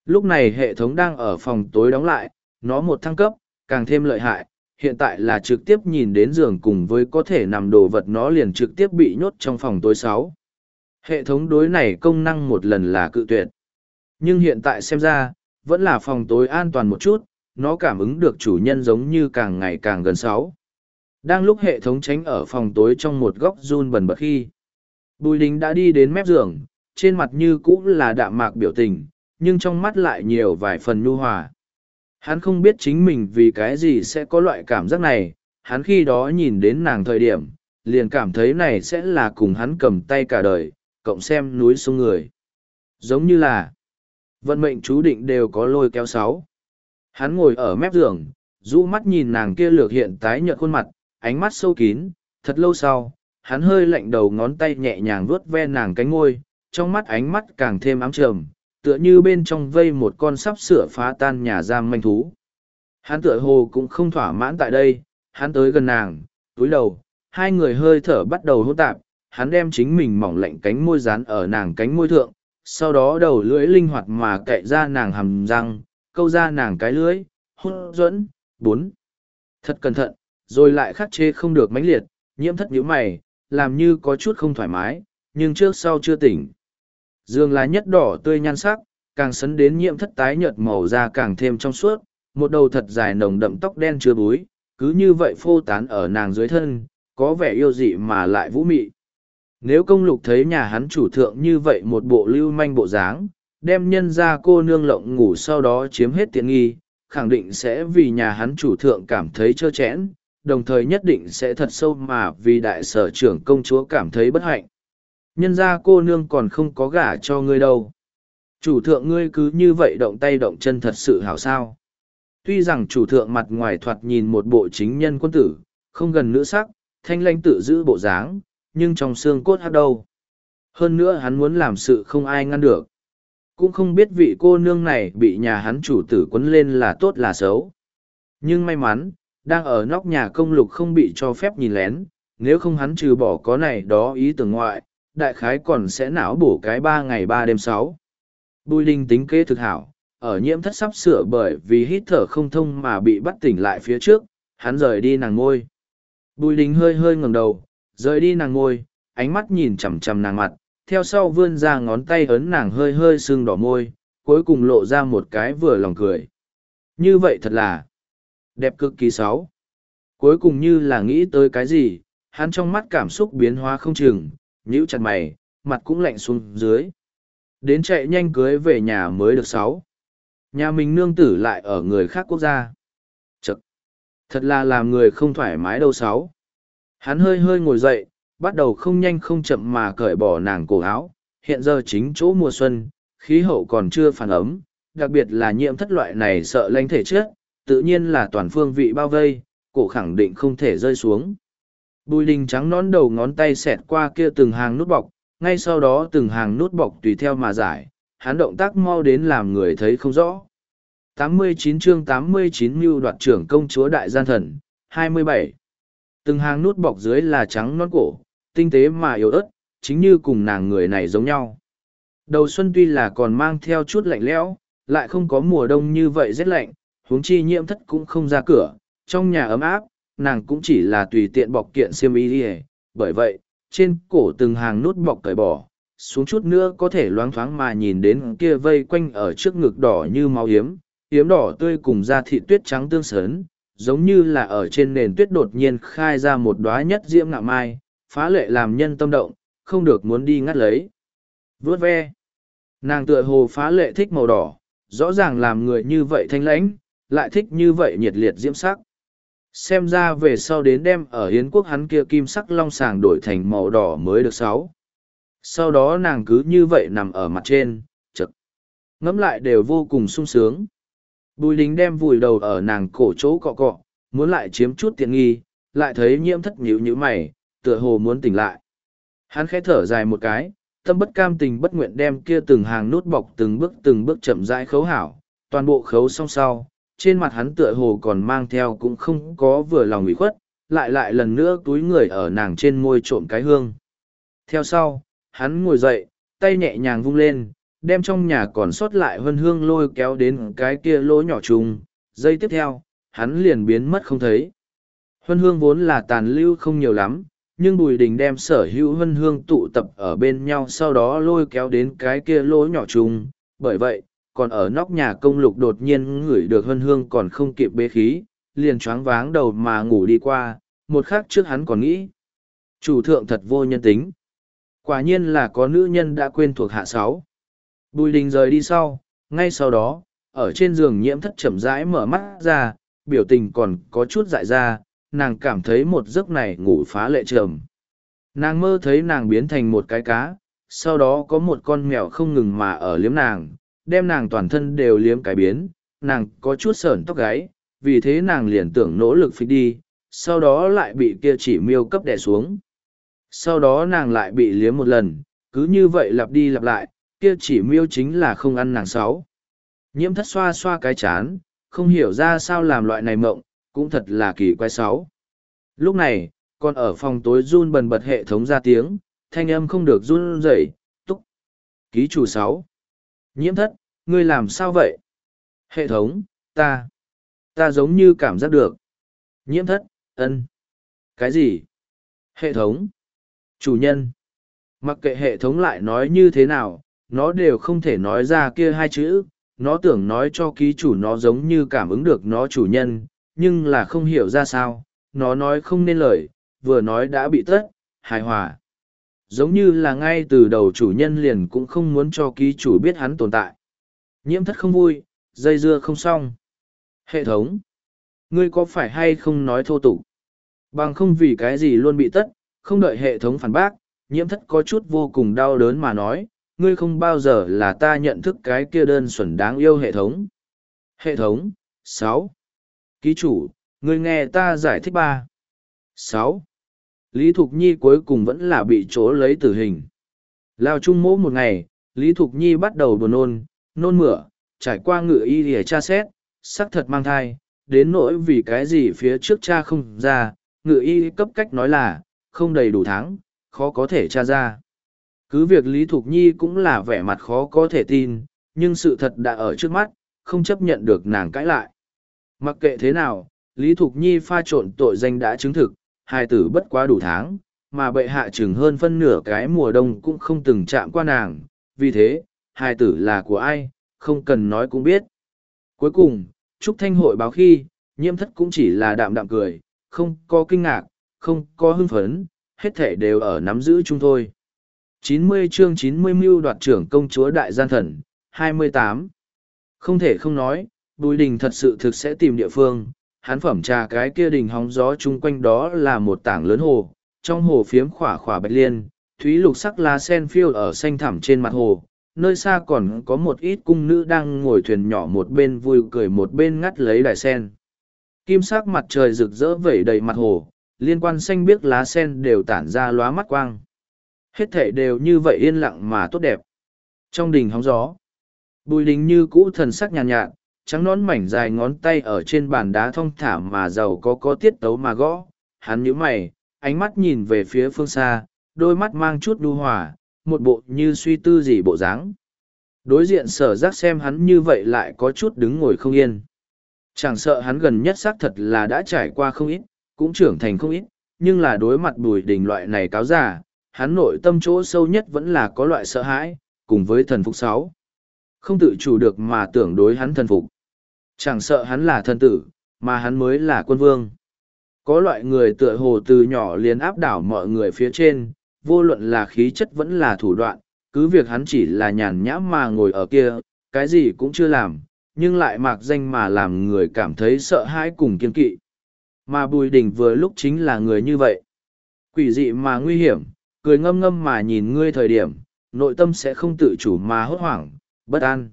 Lúc này hệ thống đang ở phòng tối đóng lại, nó một thăng cấp, càng thêm lợi hại, hiện tại là trực tiếp nhìn đến giường cùng với có thể nằm đồ vật nó liền trực tiếp bị nhốt trong phòng tối sáu. Hệ thống đối này công năng một lần là cự tuyệt. Nhưng hiện tại xem ra, vẫn là phòng tối an toàn một chút, nó cảm ứng được chủ nhân giống như càng ngày càng gần sáu. Đang lúc hệ thống tránh ở phòng tối trong một góc run bần bật khi, Bùi Đình đã đi đến mép giường, trên mặt như cũ là đạm mạc biểu tình, nhưng trong mắt lại nhiều vài phần nhu hòa. Hắn không biết chính mình vì cái gì sẽ có loại cảm giác này, hắn khi đó nhìn đến nàng thời điểm, liền cảm thấy này sẽ là cùng hắn cầm tay cả đời, cộng xem núi sông người. Giống như là, vận mệnh chú định đều có lôi kéo sáu. Hắn ngồi ở mép giường, rũ mắt nhìn nàng kia lược hiện tái nhợt khuôn mặt, ánh mắt sâu kín, thật lâu sau, hắn hơi lạnh đầu ngón tay nhẹ nhàng vuốt ve nàng cánh ngôi, trong mắt ánh mắt càng thêm ám trầm, tựa như bên trong vây một con sắp sửa phá tan nhà giam manh thú. Hắn tựa hồ cũng không thỏa mãn tại đây, hắn tới gần nàng, túi đầu, hai người hơi thở bắt đầu hỗn tạp, hắn đem chính mình mỏng lạnh cánh môi dán ở nàng cánh môi thượng, sau đó đầu lưỡi linh hoạt mà cậy ra nàng hầm răng, câu ra nàng cái lưỡi, hôn dẫn, bốn. Thật cẩn thận, rồi lại khắc chế không được mãnh liệt, nhiễm thất nhíu mày, làm như có chút không thoải mái, nhưng trước sau chưa tỉnh. Dương là nhất đỏ tươi nhan sắc, càng sấn đến nhiễm thất tái nhợt màu da càng thêm trong suốt, một đầu thật dài nồng đậm tóc đen chưa búi, cứ như vậy phô tán ở nàng dưới thân, có vẻ yêu dị mà lại vũ mị. Nếu công lục thấy nhà hắn chủ thượng như vậy một bộ lưu manh bộ dáng, đem nhân ra cô nương lộng ngủ sau đó chiếm hết tiện nghi, khẳng định sẽ vì nhà hắn chủ thượng cảm thấy trơ chẽn, đồng thời nhất định sẽ thật sâu mà vì đại sở trưởng công chúa cảm thấy bất hạnh. Nhân ra cô nương còn không có gả cho ngươi đâu. Chủ thượng ngươi cứ như vậy động tay động chân thật sự hảo sao. Tuy rằng chủ thượng mặt ngoài thoạt nhìn một bộ chính nhân quân tử, không gần nữ sắc, thanh lãnh tự giữ bộ dáng, nhưng trong xương cốt hát đâu. Hơn nữa hắn muốn làm sự không ai ngăn được. Cũng không biết vị cô nương này bị nhà hắn chủ tử quấn lên là tốt là xấu. Nhưng may mắn, đang ở nóc nhà công lục không bị cho phép nhìn lén, nếu không hắn trừ bỏ có này đó ý tưởng ngoại, đại khái còn sẽ não bổ cái ba ngày ba đêm sáu. Bùi Đinh tính kế thực hảo, ở nhiễm thất sắp sửa bởi vì hít thở không thông mà bị bắt tỉnh lại phía trước, hắn rời đi nàng ngôi. Bùi Đinh hơi hơi ngẩng đầu, rời đi nàng ngôi, ánh mắt nhìn chằm chằm nàng mặt, theo sau vươn ra ngón tay ấn nàng hơi hơi sưng đỏ môi, cuối cùng lộ ra một cái vừa lòng cười. Như vậy thật là đẹp cực kỳ sáu. Cuối cùng như là nghĩ tới cái gì, hắn trong mắt cảm xúc biến hóa không chừng, nhíu chặt mày, mặt cũng lạnh xuống dưới. Đến chạy nhanh cưới về nhà mới được sáu. Nhà mình nương tử lại ở người khác quốc gia. Chật! Thật là làm người không thoải mái đâu sáu. Hắn hơi hơi ngồi dậy, bắt đầu không nhanh không chậm mà cởi bỏ nàng cổ áo. Hiện giờ chính chỗ mùa xuân, khí hậu còn chưa phản ấm, đặc biệt là nhiễm thất loại này sợ lanh thể trước, tự nhiên là toàn phương vị bao vây, cổ khẳng định không thể rơi xuống. Bùi đình trắng nón đầu ngón tay xẹt qua kia từng hàng nút bọc, ngay sau đó từng hàng nút bọc tùy theo mà giải, hắn động tác mau đến làm người thấy không rõ. 89 chương 89 mưu đoạt trưởng công chúa đại gian thần, 27. Từng hàng nút bọc dưới là trắng nón cổ, tinh tế mà yếu ớt, chính như cùng nàng người này giống nhau. Đầu xuân tuy là còn mang theo chút lạnh lẽo, lại không có mùa đông như vậy rét lạnh, huống chi nhiễm thất cũng không ra cửa, trong nhà ấm áp, nàng cũng chỉ là tùy tiện bọc kiện xiêm y đi bởi vậy, trên cổ từng hàng nút bọc cởi bỏ, xuống chút nữa có thể loáng thoáng mà nhìn đến kia vây quanh ở trước ngực đỏ như máu hiếm, hiếm đỏ tươi cùng da thịt tuyết trắng tương sớn, giống như là ở trên nền tuyết đột nhiên khai ra một đóa nhất diễm ngạo mai, phá lệ làm nhân tâm động, không được muốn đi ngắt lấy. Vướt ve. Nàng tựa hồ phá lệ thích màu đỏ, rõ ràng làm người như vậy thanh lãnh, lại thích như vậy nhiệt liệt diễm sắc. Xem ra về sau đến đem ở hiến quốc hắn kia kim sắc long sàng đổi thành màu đỏ mới được sáu. Sau đó nàng cứ như vậy nằm ở mặt trên chật. Ngắm lại đều vô cùng sung sướng. Bùi lính đem vùi đầu ở nàng cổ chỗ cọ cọ, muốn lại chiếm chút tiện nghi, lại thấy nhiễm thất nhíu nhíu mày, tựa hồ muốn tỉnh lại. Hắn khẽ thở dài một cái, tâm bất cam tình bất nguyện đem kia từng hàng nút bọc từng bước từng bước chậm rãi khấu hảo, toàn bộ khấu xong sau trên mặt hắn tựa hồ còn mang theo cũng không có vừa lòng ủy khuất, lại lại lần nữa túi người ở nàng trên môi trộm cái hương. Theo sau, hắn ngồi dậy, tay nhẹ nhàng vung lên, đem trong nhà còn sót lại hân hương lôi kéo đến cái kia lỗ nhỏ trùng. Giây tiếp theo, hắn liền biến mất không thấy. Huân hương vốn là tàn lưu không nhiều lắm, nhưng Bùi Đình đem sở hữu huân hương tụ tập ở bên nhau sau đó lôi kéo đến cái kia lỗ nhỏ trùng. Bởi vậy, còn ở nóc nhà công lục đột nhiên ngửi được huân hương còn không kịp bế khí, liền choáng váng đầu mà ngủ đi qua, một khắc trước hắn còn nghĩ. Chủ thượng thật vô nhân tính. Quả nhiên là có nữ nhân đã quên thuộc hạ sáu. Bùi đình rời đi sau, ngay sau đó, ở trên giường nhiễm thất chậm rãi mở mắt ra, biểu tình còn có chút dại ra, nàng cảm thấy một giấc này ngủ phá lệ trầm. Nàng mơ thấy nàng biến thành một cái cá, sau đó có một con mèo không ngừng mà ở liếm nàng, đem nàng toàn thân đều liếm cái biến, nàng có chút sởn tóc gáy, vì thế nàng liền tưởng nỗ lực phịch đi, sau đó lại bị kia chỉ miêu cấp đè xuống. Sau đó nàng lại bị liếm một lần, cứ như vậy lặp đi lặp lại, kia chỉ miêu chính là không ăn nàng sáu. Nhiễm thất xoa xoa cái chán, không hiểu ra sao làm loại này mộng, cũng thật là kỳ quái sáu. Lúc này, còn ở phòng tối run bần bật hệ thống ra tiếng, thanh âm không được run rẩy, túc. Ký chủ sáu. Nhiễm thất, ngươi làm sao vậy? Hệ thống, ta. Ta giống như cảm giác được. Nhiễm thất, ân. Cái gì? Hệ thống. Chủ nhân. Mặc kệ hệ thống lại nói như thế nào, nó đều không thể nói ra kia hai chữ. Nó tưởng nói cho ký chủ nó giống như cảm ứng được nó chủ nhân, nhưng là không hiểu ra sao. Nó nói không nên lời, vừa nói đã bị tất, hài hòa. Giống như là ngay từ đầu chủ nhân liền cũng không muốn cho ký chủ biết hắn tồn tại. Nhiễm thất không vui, dây dưa không xong. Hệ thống. Ngươi có phải hay không nói thô tục? Bằng không vì cái gì luôn bị tất, không đợi hệ thống phản bác, nhiễm thất có chút vô cùng đau đớn mà nói, ngươi không bao giờ là ta nhận thức cái kia đơn xuẩn đáng yêu hệ thống. Hệ thống, sáu Ký chủ, ngươi nghe ta giải thích ba sáu Lý Thục Nhi cuối cùng vẫn là bị chỗ lấy tử hình. Lao chung mỗ một ngày, Lý Thục Nhi bắt đầu buồn nôn, nôn mửa, trải qua ngựa y để tra xét, xác thật mang thai, đến nỗi vì cái gì phía trước cha không ra, ngựa y cấp cách nói là, không đầy đủ tháng, khó có thể tra ra. Cứ việc Lý Thục Nhi cũng là vẻ mặt khó có thể tin, nhưng sự thật đã ở trước mắt, không chấp nhận được nàng cãi lại. Mặc kệ thế nào, Lý Thục Nhi pha trộn tội danh đã chứng thực, hai tử bất quá đủ tháng, mà bệ hạ chừng hơn phân nửa cái mùa đông cũng không từng chạm qua nàng, vì thế, hai tử là của ai, không cần nói cũng biết. Cuối cùng, Trúc Thanh hội báo khi, nhiễm thất cũng chỉ là đạm đạm cười, không có kinh ngạc, không có hưng phấn, hết thể đều ở nắm giữ chung thôi. 90 chương 90 mưu đoạt trưởng công chúa đại gian thần, 28. Không thể không nói, Bùi Đình thật sự thực sẽ tìm địa phương, hắn phẩm trà cái kia đình hóng gió chung quanh đó là một tảng lớn hồ, trong hồ phiếm khỏa khỏa bạch liên, thúy lục sắc lá sen phiêu ở xanh thẳm trên mặt hồ, nơi xa còn có một ít cung nữ đang ngồi thuyền nhỏ một bên vui cười một bên ngắt lấy đài sen. Kim sắc mặt trời rực rỡ vẩy đầy mặt hồ, liên quan xanh biếc lá sen đều tản ra lóa mắt quang. Hết thể đều như vậy yên lặng mà tốt đẹp. Trong đình hóng gió, bùi đình như cũ thần sắc nhàn nhạt, nhạt, trắng nón mảnh dài ngón tay ở trên bàn đá thong thả mà giàu có có tiết tấu mà gõ. Hắn nhíu mày, ánh mắt nhìn về phía phương xa, đôi mắt mang chút đu hòa, một bộ như suy tư gì bộ dáng. Đối diện sở giác xem hắn như vậy lại có chút đứng ngồi không yên. Chẳng sợ hắn gần nhất xác thật là đã trải qua không ít, cũng trưởng thành không ít, nhưng là đối mặt bùi đình loại này cáo giả, hắn nội tâm chỗ sâu nhất vẫn là có loại sợ hãi, cùng với thần phục sáu. Không tự chủ được mà tưởng đối hắn thần phục. Chẳng sợ hắn là thần tử, mà hắn mới là quân vương. Có loại người tựa hồ từ nhỏ liền áp đảo mọi người phía trên, vô luận là khí chất vẫn là thủ đoạn, cứ việc hắn chỉ là nhàn nhã mà ngồi ở kia, cái gì cũng chưa làm, nhưng lại mạc danh mà làm người cảm thấy sợ hãi cùng kiên kỵ. Mà Bùi Đình vừa lúc chính là người như vậy. Quỷ dị mà nguy hiểm, cười ngâm ngâm mà nhìn ngươi thời điểm, nội tâm sẽ không tự chủ mà hốt hoảng, bất an.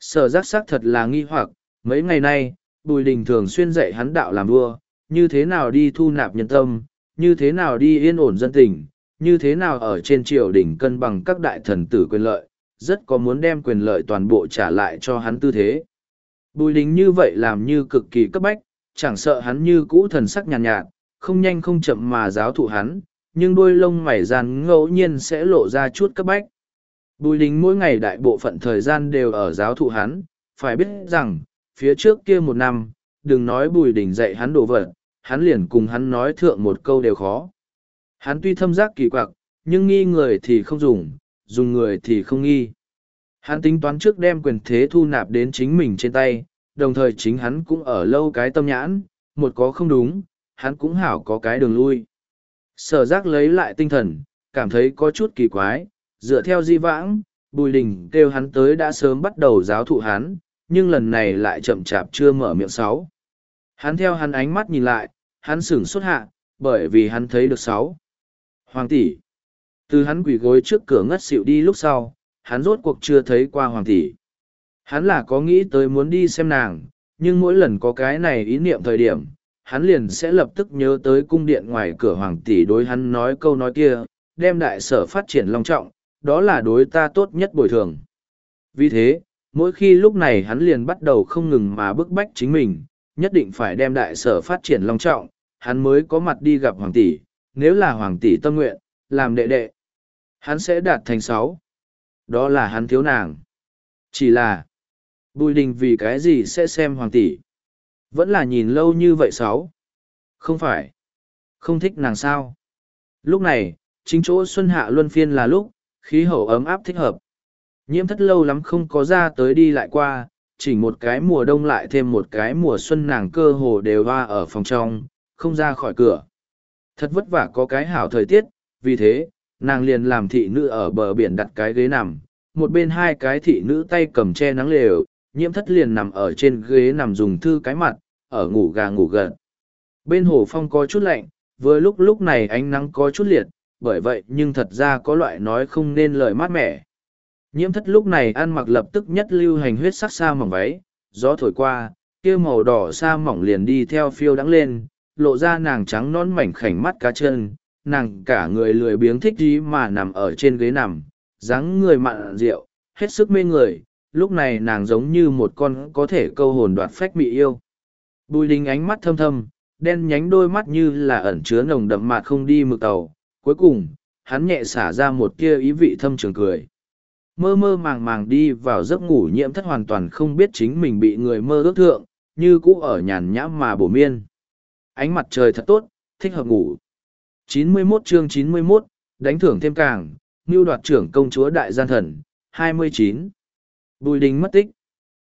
Sở giác sắc thật là nghi hoặc, mấy ngày nay, Bùi Đình thường xuyên dạy hắn đạo làm vua, như thế nào đi thu nạp nhân tâm, như thế nào đi yên ổn dân tình, như thế nào ở trên triều đình cân bằng các đại thần tử quyền lợi, rất có muốn đem quyền lợi toàn bộ trả lại cho hắn tư thế. Bùi đình như vậy làm như cực kỳ cấp bách, chẳng sợ hắn như cũ thần sắc nhàn nhạt, nhạt, không nhanh không chậm mà giáo thụ hắn, nhưng đôi lông mày gian ngẫu nhiên sẽ lộ ra chút cấp bách. Bùi đình mỗi ngày đại bộ phận thời gian đều ở giáo thụ hắn, phải biết rằng, phía trước kia một năm, đừng nói bùi đình dạy hắn đồ vật, hắn liền cùng hắn nói thượng một câu đều khó. Hắn tuy thâm giác kỳ quặc, nhưng nghi người thì không dùng, dùng người thì không nghi. Hắn tính toán trước đem quyền thế thu nạp đến chính mình trên tay, đồng thời chính hắn cũng ở lâu cái tâm nhãn, một có không đúng, hắn cũng hảo có cái đường lui. Sở giác lấy lại tinh thần, cảm thấy có chút kỳ quái, dựa theo di vãng, Bùi Đình kêu hắn tới đã sớm bắt đầu giáo thụ hắn, nhưng lần này lại chậm chạp chưa mở miệng sáu. Hắn theo hắn ánh mắt nhìn lại, hắn sửng xuất hạ, bởi vì hắn thấy được sáu. Hoàng tỷ. Từ hắn quỳ gối trước cửa ngất xỉu đi lúc sau, hắn rốt cuộc chưa thấy qua hoàng tỷ. Hắn là có nghĩ tới muốn đi xem nàng, nhưng mỗi lần có cái này ý niệm thời điểm, hắn liền sẽ lập tức nhớ tới cung điện ngoài cửa hoàng tỷ đối hắn nói câu nói kia, đem đại sở phát triển long trọng, đó là đối ta tốt nhất bồi thường. Vì thế, mỗi khi lúc này hắn liền bắt đầu không ngừng mà bức bách chính mình, nhất định phải đem đại sở phát triển long trọng, hắn mới có mặt đi gặp hoàng tỷ, nếu là hoàng tỷ tâm nguyện, làm đệ đệ, hắn sẽ đạt thành sáu. Đó là hắn thiếu nàng. Chỉ là, Bùi đình vì cái gì sẽ xem hoàng tỷ? Vẫn là nhìn lâu như vậy sáu. Không phải. Không thích nàng sao. Lúc này, chính chỗ xuân hạ luân phiên là lúc, khí hậu ấm áp thích hợp. Nhiễm thất lâu lắm không có ra tới đi lại qua, chỉ một cái mùa đông lại thêm một cái mùa xuân nàng cơ hồ đều hoa ở phòng trong, không ra khỏi cửa. Thật vất vả có cái hảo thời tiết, vì thế, nàng liền làm thị nữ ở bờ biển đặt cái ghế nằm, một bên hai cái thị nữ tay cầm che nắng lều, nhiễm thất liền nằm ở trên ghế nằm dùng thư cái mặt, ở ngủ gà ngủ gật. Bên hồ phong có chút lạnh, vừa lúc lúc này ánh nắng có chút liệt, bởi vậy nhưng thật ra có loại nói không nên lời mát mẻ. Nhiễm thất lúc này ăn mặc lập tức nhất lưu hành huyết sắc xa mỏng váy, gió thổi qua, kia màu đỏ xa mỏng liền đi theo phiêu đắng lên, lộ ra nàng trắng non mảnh khảnh mắt cá chân, nàng cả người lười biếng thích ý mà nằm ở trên ghế nằm, dáng người mặn rượu, hết sức mê người, lúc này nàng giống như một con có thể câu hồn đoạt phách mị yêu. Bùi đình ánh mắt thâm thâm, đen nhánh đôi mắt như là ẩn chứa nồng đậm mạt không đi mực tàu. Cuối cùng, hắn nhẹ xả ra một kia ý vị thâm trường cười. Mơ mơ màng màng đi vào giấc ngủ nhiễm thất hoàn toàn không biết chính mình bị người mơ ước thượng, như cũ ở nhàn nhã mà bổ miên. Ánh mặt trời thật tốt, thích hợp ngủ. 91 chương 91, đánh thưởng thêm càng, mưu đoạt trưởng công chúa đại gian thần, 29. Bùi đình mất tích.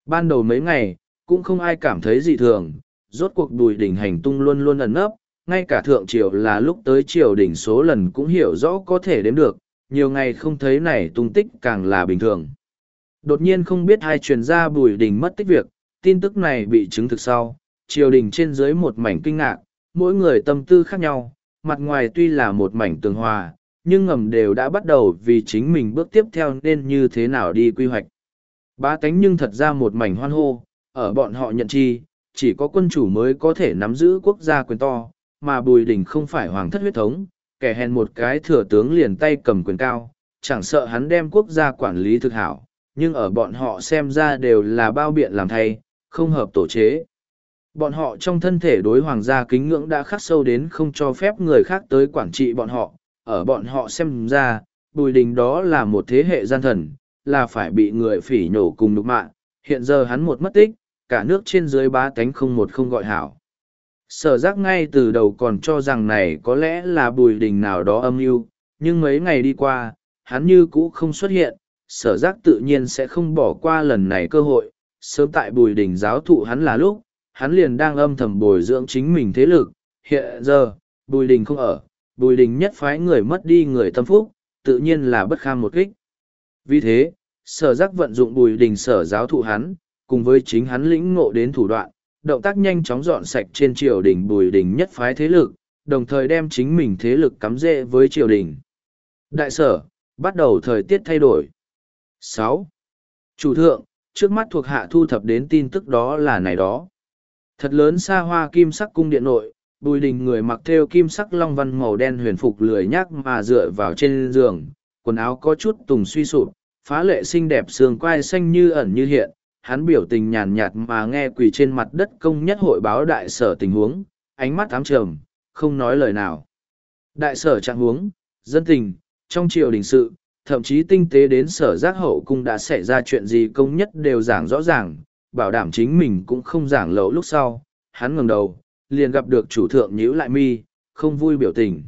Ban đầu mấy ngày, cũng không ai cảm thấy dị thường, rốt cuộc bùi đình hành tung luôn luôn ẩn nấp, ngay cả thượng triều là lúc tới triều đỉnh số lần cũng hiểu rõ có thể đếm được, nhiều ngày không thấy này tung tích càng là bình thường. Đột nhiên không biết hai truyền ra bùi đình mất tích việc, tin tức này bị chứng thực sau, triều đình trên dưới một mảnh kinh ngạc, mỗi người tâm tư khác nhau, mặt ngoài tuy là một mảnh tường hòa, nhưng ngầm đều đã bắt đầu vì chính mình bước tiếp theo nên như thế nào đi quy hoạch. Ba tánh nhưng thật ra một mảnh hoan hô, ở bọn họ nhận chi, chỉ có quân chủ mới có thể nắm giữ quốc gia quyền to, mà Bùi Đình không phải hoàng thất huyết thống, kẻ hèn một cái thừa tướng liền tay cầm quyền cao, chẳng sợ hắn đem quốc gia quản lý thực hảo, nhưng ở bọn họ xem ra đều là bao biện làm thay, không hợp tổ chế. Bọn họ trong thân thể đối hoàng gia kính ngưỡng đã khắc sâu đến không cho phép người khác tới quản trị bọn họ, ở bọn họ xem ra, Bùi Đình đó là một thế hệ gian thần, là phải bị người phỉ nhổ cùng nục mạng. hiện giờ hắn một mất tích, cả nước trên dưới bá tánh không một không gọi hảo. Sở giác ngay từ đầu còn cho rằng này có lẽ là bùi đình nào đó âm mưu nhưng mấy ngày đi qua, hắn như cũ không xuất hiện, sở giác tự nhiên sẽ không bỏ qua lần này cơ hội, sớm tại bùi đình giáo thụ hắn là lúc, hắn liền đang âm thầm bồi dưỡng chính mình thế lực, hiện giờ, bùi đình không ở, bùi đình nhất phái người mất đi người tâm phúc, tự nhiên là bất kham một kích. Vì thế, sở giác vận dụng bùi đình sở giáo thụ hắn, cùng với chính hắn lĩnh ngộ đến thủ đoạn, động tác nhanh chóng dọn sạch trên triều đình bùi đình nhất phái thế lực, đồng thời đem chính mình thế lực cắm rễ với triều đình. Đại sở, bắt đầu thời tiết thay đổi. sáu Chủ thượng, trước mắt thuộc hạ thu thập đến tin tức đó là này đó. Thật lớn xa hoa kim sắc cung điện nội, bùi đình người mặc theo kim sắc long văn màu đen huyền phục lười nhác mà dựa vào trên giường, quần áo có chút tùng suy sụp, phá lệ xinh đẹp sườn quai xanh như ẩn như hiện, hắn biểu tình nhàn nhạt mà nghe quỳ trên mặt đất công nhất hội báo đại sở tình huống, ánh mắt ám trầm, không nói lời nào. Đại sở trạng huống, dân tình, trong triều đình sự, thậm chí tinh tế đến sở giác hậu cung đã xảy ra chuyện gì công nhất đều giảng rõ ràng, bảo đảm chính mình cũng không giảng lậu lúc sau. Hắn ngẩng đầu, liền gặp được chủ thượng nhíu lại mi, không vui biểu tình.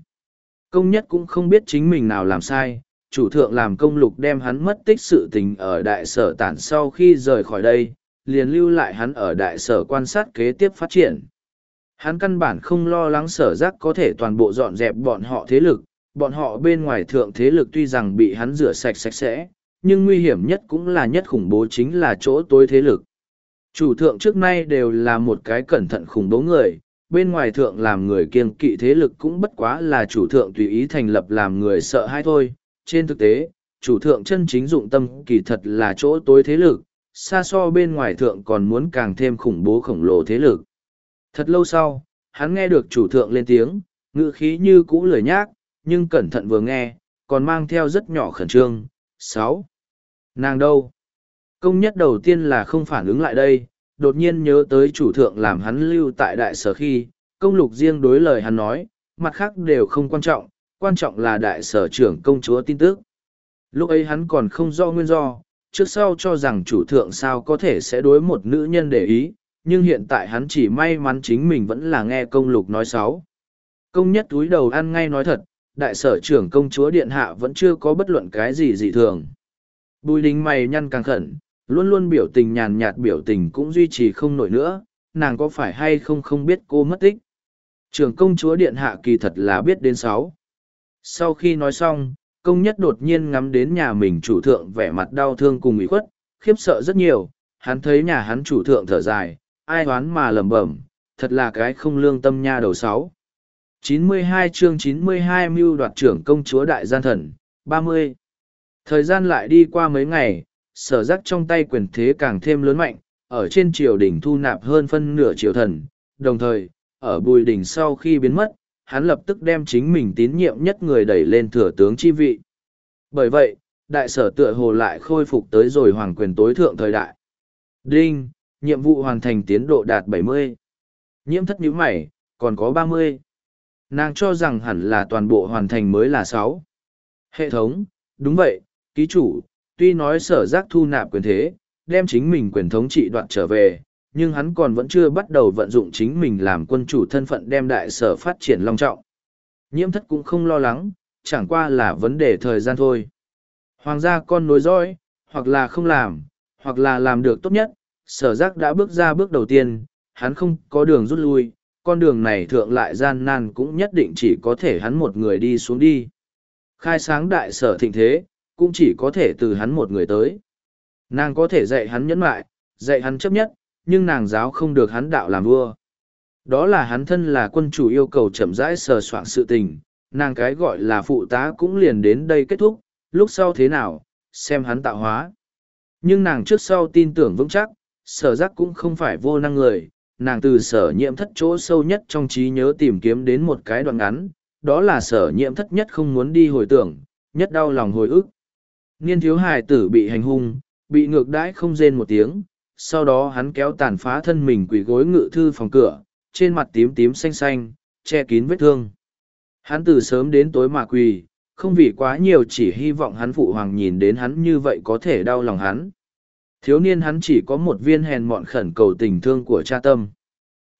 Công nhất cũng không biết chính mình nào làm sai, chủ thượng làm công lục đem hắn mất tích sự tình ở đại sở tản sau khi rời khỏi đây, liền lưu lại hắn ở đại sở quan sát kế tiếp phát triển. Hắn căn bản không lo lắng sở giác có thể toàn bộ dọn dẹp bọn họ thế lực, bọn họ bên ngoài thượng thế lực tuy rằng bị hắn rửa sạch sạch sẽ, nhưng nguy hiểm nhất cũng là nhất khủng bố chính là chỗ tối thế lực. Chủ thượng trước nay đều là một cái cẩn thận khủng bố người, bên ngoài thượng làm người kiêng kỵ thế lực cũng bất quá là chủ thượng tùy ý thành lập làm người sợ hãi thôi. Trên thực tế, chủ thượng chân chính dụng tâm kỳ thật là chỗ tối thế lực, xa so bên ngoài thượng còn muốn càng thêm khủng bố khổng lồ thế lực. Thật lâu sau, hắn nghe được chủ thượng lên tiếng, ngữ khí như cũ lười nhác, nhưng cẩn thận vừa nghe, còn mang theo rất nhỏ khẩn trương. sáu Nàng đâu? Công nhất đầu tiên là không phản ứng lại đây, đột nhiên nhớ tới chủ thượng làm hắn lưu tại đại sở khi, công lục riêng đối lời hắn nói, mặt khác đều không quan trọng, quan trọng là đại sở trưởng công chúa tin tức. Lúc ấy hắn còn không do nguyên do, trước sau cho rằng chủ thượng sao có thể sẽ đối một nữ nhân để ý, nhưng hiện tại hắn chỉ may mắn chính mình vẫn là nghe công lục nói xấu. Công nhất túi đầu ăn ngay nói thật, đại sở trưởng công chúa điện hạ vẫn chưa có bất luận cái gì dị thường. Bùi đình mày nhăn càng khẩn, luôn luôn biểu tình nhàn nhạt biểu tình cũng duy trì không nổi nữa, nàng có phải hay không không biết cô mất tích. Trưởng công chúa điện hạ kỳ thật là biết đến sáu. Sau khi nói xong, công nhất đột nhiên ngắm đến nhà mình chủ thượng vẻ mặt đau thương cùng ủy khuất, khiếp sợ rất nhiều, hắn thấy nhà hắn chủ thượng thở dài, ai oán mà lẩm bẩm, thật là cái không lương tâm nha đầu sáu. 92 chương 92 mưu đoạt trưởng công chúa đại gian thần, 30. Thời gian lại đi qua mấy ngày, sở giác trong tay quyền thế càng thêm lớn mạnh, ở trên triều đình thu nạp hơn phân nửa triều thần, đồng thời, ở bùi đỉnh sau khi biến mất, hắn lập tức đem chính mình tín nhiệm nhất người đẩy lên thừa tướng chi vị. Bởi vậy, đại sở tựa hồ lại khôi phục tới rồi hoàng quyền tối thượng thời đại. Đinh, nhiệm vụ hoàn thành tiến độ đạt 70. Nhiễm thất nhíu mày, còn có 30. Nàng cho rằng hẳn là toàn bộ hoàn thành mới là 6. Hệ thống, đúng vậy, ký chủ, tuy nói sở giác thu nạp quyền thế, đem chính mình quyền thống trị đoạn trở về, nhưng hắn còn vẫn chưa bắt đầu vận dụng chính mình làm quân chủ thân phận đem đại sở phát triển long trọng. Nhiễm thất cũng không lo lắng, chẳng qua là vấn đề thời gian thôi. Hoàng gia con nối dõi, hoặc là không làm, hoặc là làm được tốt nhất, sở giác đã bước ra bước đầu tiên, hắn không có đường rút lui, con đường này thượng lại gian nan cũng nhất định chỉ có thể hắn một người đi xuống đi. Khai sáng đại sở thịnh thế, cũng chỉ có thể từ hắn một người tới. Nàng có thể dạy hắn nhẫn mại, dạy hắn chấp nhất, nhưng nàng giáo không được hắn đạo làm vua. Đó là hắn thân là quân chủ yêu cầu chậm rãi sờ soạn sự tình, nàng cái gọi là phụ tá cũng liền đến đây kết thúc, lúc sau thế nào, xem hắn tạo hóa. Nhưng nàng trước sau tin tưởng vững chắc, sở giác cũng không phải vô năng người, nàng từ sở nhiễm thất chỗ sâu nhất trong trí nhớ tìm kiếm đến một cái đoạn ngắn, đó là sở nhiễm thất nhất không muốn đi hồi tưởng, nhất đau lòng hồi ức. Niên thiếu hài tử bị hành hung, bị ngược đãi không rên một tiếng, sau đó hắn kéo tàn phá thân mình quỳ gối ngự thư phòng cửa, trên mặt tím tím xanh xanh, che kín vết thương. Hắn từ sớm đến tối mà quỳ, không vì quá nhiều chỉ hy vọng hắn phụ hoàng nhìn đến hắn như vậy có thể đau lòng hắn. Thiếu niên hắn chỉ có một viên hèn mọn khẩn cầu tình thương của cha tâm.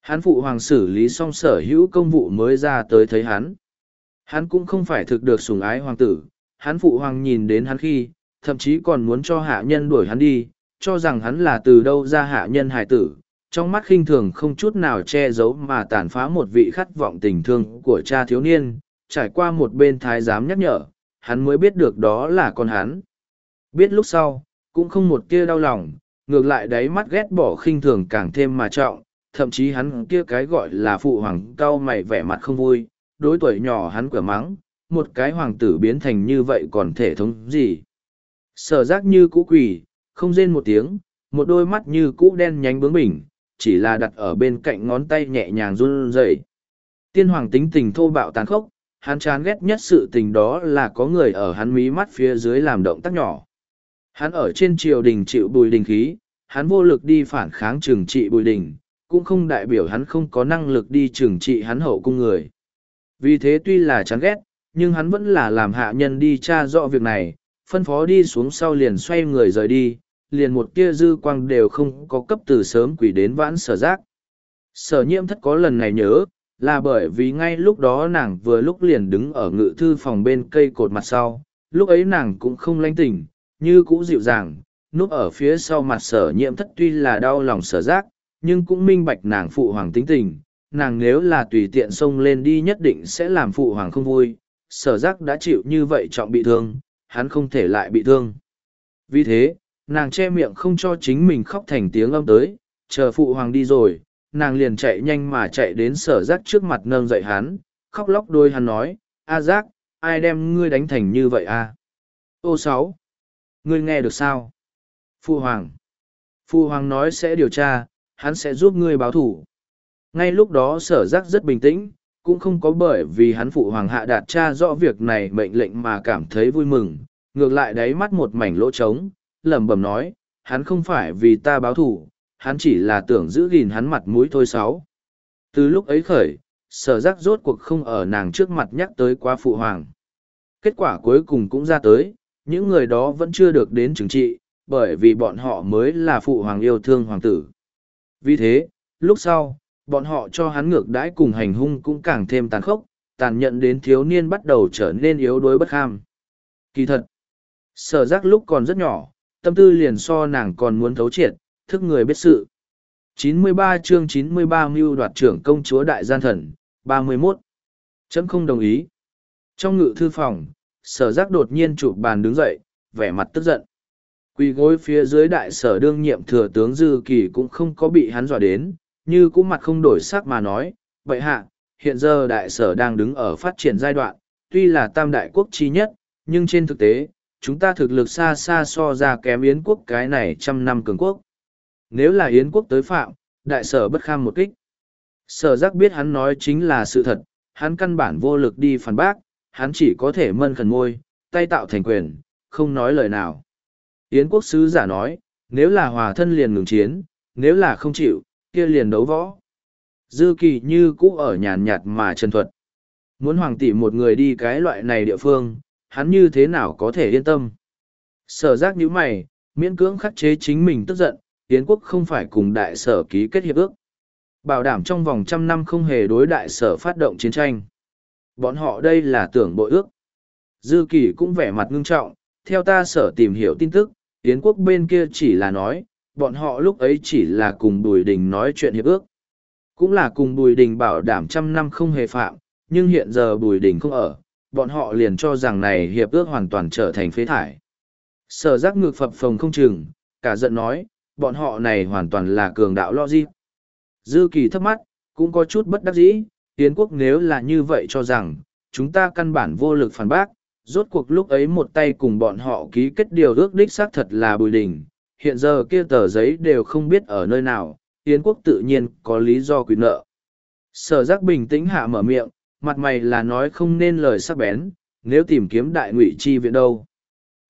Hắn phụ hoàng xử lý xong sở hữu công vụ mới ra tới thấy hắn. Hắn cũng không phải thực được sủng ái hoàng tử, hắn phụ hoàng nhìn đến hắn khi, thậm chí còn muốn cho hạ nhân đuổi hắn đi, cho rằng hắn là từ đâu ra hạ nhân hài tử, trong mắt khinh thường không chút nào che giấu mà tàn phá một vị khát vọng tình thương của cha thiếu niên, trải qua một bên thái giám nhắc nhở, hắn mới biết được đó là con hắn. Biết lúc sau, cũng không một tia đau lòng, ngược lại đáy mắt ghét bỏ khinh thường càng thêm mà trọng, thậm chí hắn kia cái gọi là phụ hoàng cao mày vẻ mặt không vui, đối tuổi nhỏ hắn quả mắng, một cái hoàng tử biến thành như vậy còn thể thống gì. Sở giác như cũ quỷ, không rên một tiếng, một đôi mắt như cũ đen nhánh bướng bỉnh, chỉ là đặt ở bên cạnh ngón tay nhẹ nhàng run rẩy. Tiên hoàng tính tình thô bạo tàn khốc, hắn chán ghét nhất sự tình đó là có người ở hắn mí mắt phía dưới làm động tác nhỏ. Hắn ở trên triều đình chịu bùi đình khí, hắn vô lực đi phản kháng trừng trị bùi đình, cũng không đại biểu hắn không có năng lực đi trừng trị hắn hậu cung người. Vì thế tuy là chán ghét, nhưng hắn vẫn là làm hạ nhân đi tra rõ việc này, phân phó đi xuống sau liền xoay người rời đi, liền một tia dư quang đều không có cấp từ sớm quỷ đến vãn sở giác. Sở nhiễm thất có lần này nhớ, là bởi vì ngay lúc đó nàng vừa lúc liền đứng ở ngự thư phòng bên cây cột mặt sau, lúc ấy nàng cũng không lanh tỉnh, như cũ dịu dàng, núp ở phía sau mặt sở nhiễm thất tuy là đau lòng sở giác, nhưng cũng minh bạch nàng phụ hoàng tính tình, nàng nếu là tùy tiện xông lên đi nhất định sẽ làm phụ hoàng không vui, sở giác đã chịu như vậy trọng bị thương, hắn không thể lại bị thương. Vì thế, nàng che miệng không cho chính mình khóc thành tiếng âm tới, chờ phụ hoàng đi rồi, nàng liền chạy nhanh mà chạy đến sở giác trước mặt nâng dậy hắn, khóc lóc đôi hắn nói, A giác, ai đem ngươi đánh thành như vậy a? Ô sáu, ngươi nghe được sao? Phụ hoàng. Phụ hoàng nói sẽ điều tra, hắn sẽ giúp ngươi báo thủ. Ngay lúc đó sở giác rất bình tĩnh, cũng không có bởi vì hắn phụ hoàng hạ đạt tra rõ việc này mệnh lệnh mà cảm thấy vui mừng, ngược lại đáy mắt một mảnh lỗ trống, lẩm bẩm nói, hắn không phải vì ta báo thủ, hắn chỉ là tưởng giữ gìn hắn mặt mũi thôi sáu. Từ lúc ấy khởi, sở giác rốt cuộc không ở nàng trước mặt nhắc tới quá phụ hoàng. Kết quả cuối cùng cũng ra tới, những người đó vẫn chưa được đến chứng trị, bởi vì bọn họ mới là phụ hoàng yêu thương hoàng tử. Vì thế, lúc sau, bọn họ cho hắn ngược đãi cùng hành hung cũng càng thêm tàn khốc, tàn nhận đến thiếu niên bắt đầu trở nên yếu đuối bất kham. Kỳ thật, sở giác lúc còn rất nhỏ, tâm tư liền so nàng còn muốn thấu triệt, thức người biết sự. 93 chương 93 mưu đoạt trưởng công chúa đại gian thần, 31. Chấm không đồng ý. Trong ngự thư phòng, sở giác đột nhiên chụp bàn đứng dậy, vẻ mặt tức giận. Quỳ gối phía dưới đại sở đương nhiệm thừa tướng Dư Kỳ cũng không có bị hắn dọa đến, như cũng mặt không đổi sắc mà nói, vậy hạ, hiện giờ đại sở đang đứng ở phát triển giai đoạn, tuy là tam đại quốc chi nhất, nhưng trên thực tế, chúng ta thực lực xa xa so ra kém Yến quốc cái này trăm năm cường quốc. Nếu là Yến quốc tới phạm, đại sở bất kham một kích. Sở giác biết hắn nói chính là sự thật, hắn căn bản vô lực đi phản bác, hắn chỉ có thể mân khẩn môi, tay tạo thành quyền, không nói lời nào. Yến quốc sứ giả nói, nếu là hòa thân liền ngừng chiến, nếu là không chịu, kia liền đấu võ. Dư kỳ như cũ ở nhàn nhạt mà chân thuật. Muốn hoàng tỷ một người đi cái loại này địa phương, hắn như thế nào có thể yên tâm. Sở giác như mày, miễn cưỡng khắc chế chính mình tức giận, Yến quốc không phải cùng đại sở ký kết hiệp ước. Bảo đảm trong vòng trăm năm không hề đối đại sở phát động chiến tranh. Bọn họ đây là tưởng bội ước. Dư kỳ cũng vẻ mặt ngưng trọng, theo ta sở tìm hiểu tin tức, Yến quốc bên kia chỉ là nói, bọn họ lúc ấy chỉ là cùng Bùi Đình nói chuyện hiệp ước. Cũng là cùng Bùi Đình bảo đảm trăm năm không hề phạm, nhưng hiện giờ Bùi Đình không ở, bọn họ liền cho rằng này hiệp ước hoàn toàn trở thành phế thải. Sở giác ngược phập phồng không chừng, cả giận nói, bọn họ này hoàn toàn là cường đạo logic. Dư kỳ thấp mắt, cũng có chút bất đắc dĩ, Yến quốc nếu là như vậy cho rằng, chúng ta căn bản vô lực phản bác, rốt cuộc lúc ấy một tay cùng bọn họ ký kết điều ước đích xác thật là bùi đình, hiện giờ kia tờ giấy đều không biết ở nơi nào, Yến quốc tự nhiên có lý do quyền nợ. Sở giác bình tĩnh hạ mở miệng, mặt mày là nói không nên lời sắc bén, nếu tìm kiếm đại ngụy chi viện đâu.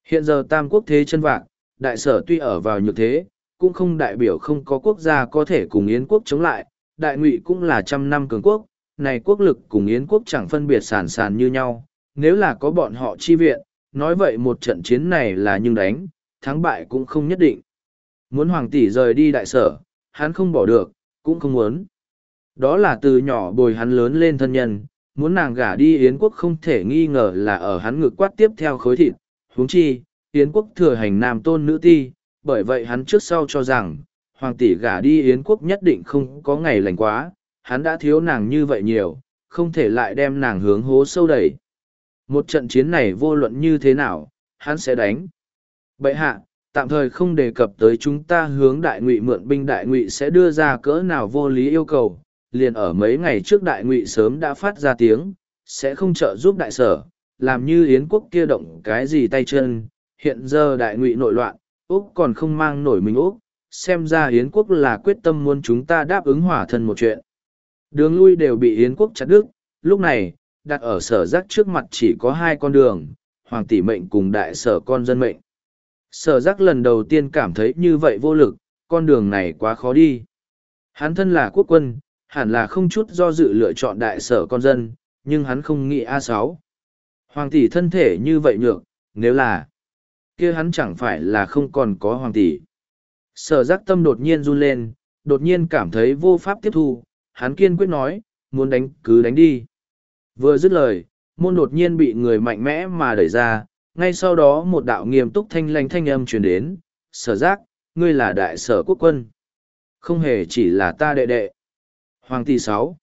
Hiện giờ tam quốc thế chân vạc, đại sở tuy ở vào nhược thế, cũng không đại biểu không có quốc gia có thể cùng Yến quốc chống lại, đại ngụy cũng là trăm năm cường quốc, này quốc lực cùng Yến quốc chẳng phân biệt sản sản như nhau, nếu là có bọn họ chi viện, nói vậy một trận chiến này là nhưng đánh, thắng bại cũng không nhất định. Muốn hoàng tỷ rời đi đại sở, hắn không bỏ được, cũng không muốn. Đó là từ nhỏ bồi hắn lớn lên thân nhân, muốn nàng gả đi Yến quốc không thể nghi ngờ là ở hắn ngực quát tiếp theo khối thịt. huống chi, Yến quốc thừa hành nam tôn nữ ti, bởi vậy hắn trước sau cho rằng, hoàng tỷ gả đi Yến quốc nhất định không có ngày lành quá, hắn đã thiếu nàng như vậy nhiều, không thể lại đem nàng hướng hố sâu đẩy. Một trận chiến này vô luận như thế nào, hắn sẽ đánh. Bậy hạ, tạm thời không đề cập tới chúng ta hướng đại ngụy mượn binh đại ngụy sẽ đưa ra cỡ nào vô lý yêu cầu, liền ở mấy ngày trước đại ngụy sớm đã phát ra tiếng, sẽ không trợ giúp đại sở, làm như Yến quốc kia động cái gì tay chân, hiện giờ đại ngụy nội loạn, Úc còn không mang nổi mình Úc, xem ra Yến quốc là quyết tâm muốn chúng ta đáp ứng hỏa thân một chuyện. Đường lui đều bị Yến quốc chặt đứt, lúc này, đặt ở sở giác trước mặt chỉ có hai con đường, hoàng tỷ mệnh cùng đại sở con dân mệnh. Sở giác lần đầu tiên cảm thấy như vậy vô lực, con đường này quá khó đi. Hắn thân là quốc quân, hẳn là không chút do dự lựa chọn đại sở con dân, nhưng hắn không nghĩ a sáu. Hoàng tỷ thân thể như vậy nhược nếu là kia hắn chẳng phải là không còn có hoàng tỷ. Sở giác tâm đột nhiên run lên đột nhiên cảm thấy vô pháp tiếp thu hắn kiên quyết nói muốn đánh cứ đánh đi. Vừa dứt lời môn đột nhiên bị người mạnh mẽ mà đẩy ra ngay sau đó một đạo nghiêm túc thanh lanh thanh âm truyền đến sở giác ngươi là đại sở quốc quân. Không hề chỉ là ta đệ đệ hoàng tỷ sáu.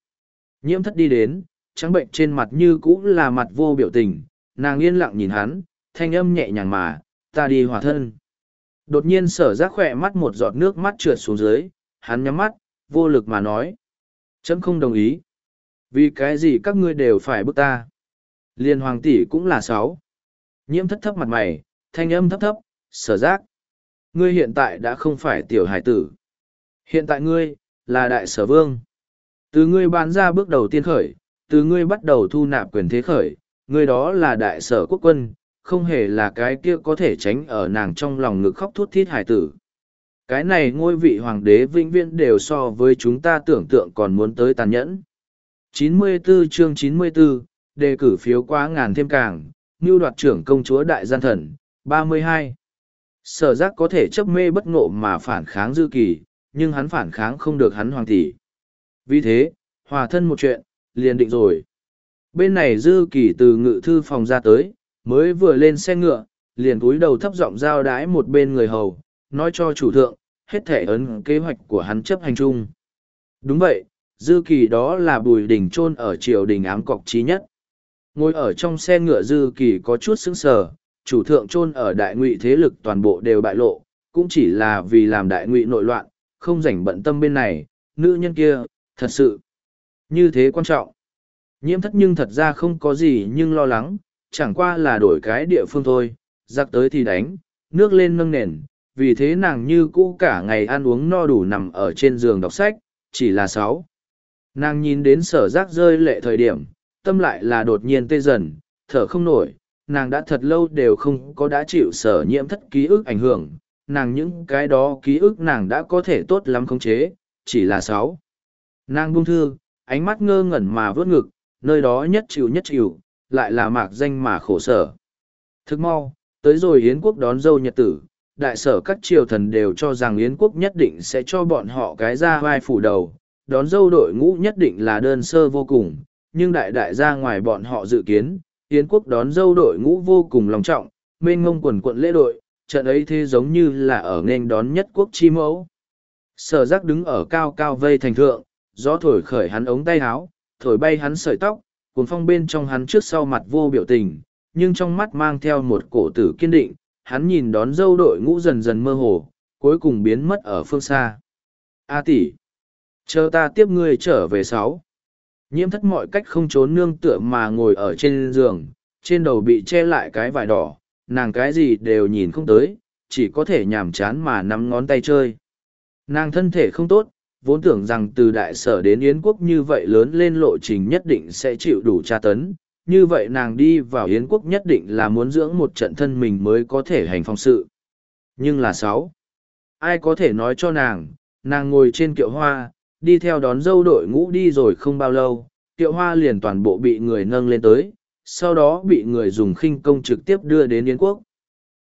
Nhiễm thất đi đến, trắng bệnh trên mặt như cũ là mặt vô biểu tình, nàng yên lặng nhìn hắn, thanh âm nhẹ nhàng mà, ta đi hòa thân. Đột nhiên sở giác khỏe mắt một giọt nước mắt trượt xuống dưới, hắn nhắm mắt, vô lực mà nói, chấm không đồng ý. Vì cái gì các ngươi đều phải bức ta? Liên hoàng tỷ cũng là sáu. Nhiễm thất thấp mặt mày, thanh âm thấp thấp, sở giác, ngươi hiện tại đã không phải tiểu hải tử. Hiện tại ngươi là đại sở vương từ ngươi bán ra bước đầu tiên khởi từ ngươi bắt đầu thu nạp quyền thế khởi ngươi đó là đại sở quốc quân không hề là cái kia có thể tránh ở nàng trong lòng ngực khóc thút thít hải tử. Cái này ngôi vị hoàng đế vĩnh viễn đều so với chúng ta tưởng tượng còn muốn tới tàn nhẫn. 94 chương 94, đề cử phiếu quá ngàn thêm càng như đoạt trưởng công chúa đại gian thần 32. sở giác có thể chấp mê bất ngộ mà phản kháng dư kỳ nhưng hắn phản kháng không được hắn hoàng tỷ vì thế, hòa thân một chuyện, liền định rồi. Bên này dư kỳ từ ngự thư phòng ra tới, mới vừa lên xe ngựa, liền cúi đầu thấp giọng giao đái một bên người hầu, nói cho chủ thượng, hết thể ấn kế hoạch của hắn chấp hành chung. Đúng vậy, dư kỳ đó là bùi đình chôn ở triều đình ám cọc trí nhất. Ngồi ở trong xe ngựa dư kỳ có chút sững sờ, chủ thượng chôn ở đại ngụy thế lực toàn bộ đều bại lộ, cũng chỉ là vì làm đại ngụy nội loạn, không rảnh bận tâm bên này, nữ nhân kia thật sự. Như thế quan trọng. Nhiễm thất nhưng thật ra không có gì nhưng lo lắng, chẳng qua là đổi cái địa phương thôi, giặc tới thì đánh, nước lên nâng nền, vì thế nàng như cũ cả ngày ăn uống no đủ nằm ở trên giường đọc sách, chỉ là sáu. Nàng nhìn đến sở rác rơi lệ thời điểm, tâm lại là đột nhiên tê dần, thở không nổi, nàng đã thật lâu đều không có đã chịu sở nhiễm thất ký ức ảnh hưởng, nàng những cái đó ký ức nàng đã có thể tốt lắm khống chế, chỉ là sáu nàng buông thư, ánh mắt ngơ ngẩn mà vớt ngực, nơi đó nhất chịu nhất chịu, lại là mạc danh mà khổ sở. Thức mau, tới rồi yến quốc đón dâu nhật tử, đại sở các triều thần đều cho rằng yến quốc nhất định sẽ cho bọn họ cái ra vai phủ đầu, đón dâu đội ngũ nhất định là đơn sơ vô cùng, nhưng đại đại ra ngoài bọn họ dự kiến, yến quốc đón dâu đội ngũ vô cùng lòng trọng, mênh ngông quần quận lễ đội, trận ấy thế giống như là ở nghênh đón nhất quốc chi mẫu. Sở giác đứng ở cao cao vây thành thượng gió thổi khởi hắn ống tay áo, thổi bay hắn sợi tóc cuốn phong bên trong hắn trước sau mặt vô biểu tình, nhưng trong mắt mang theo một cổ tử kiên định, hắn nhìn đón dâu đội ngũ dần dần mơ hồ, cuối cùng biến mất ở phương xa. A tỷ, chờ ta tiếp ngươi trở về sáu. Nhiễm thất mọi cách không trốn nương tựa mà ngồi ở trên giường, trên đầu bị che lại cái vải đỏ, nàng cái gì đều nhìn không tới, chỉ có thể nhàm chán mà nắm ngón tay chơi. Nàng thân thể không tốt vốn tưởng rằng từ đại sở đến yến quốc như vậy lớn lên lộ trình nhất định sẽ chịu đủ tra tấn. Như vậy nàng đi vào yến quốc nhất định là muốn dưỡng một trận thân mình mới có thể hành phong sự. Nhưng là sáu, ai có thể nói cho nàng nàng ngồi trên kiệu hoa, đi theo đón dâu đội ngũ đi rồi không bao lâu, kiệu hoa liền toàn bộ bị người nâng lên tới, sau đó bị người dùng khinh công trực tiếp đưa đến yến quốc.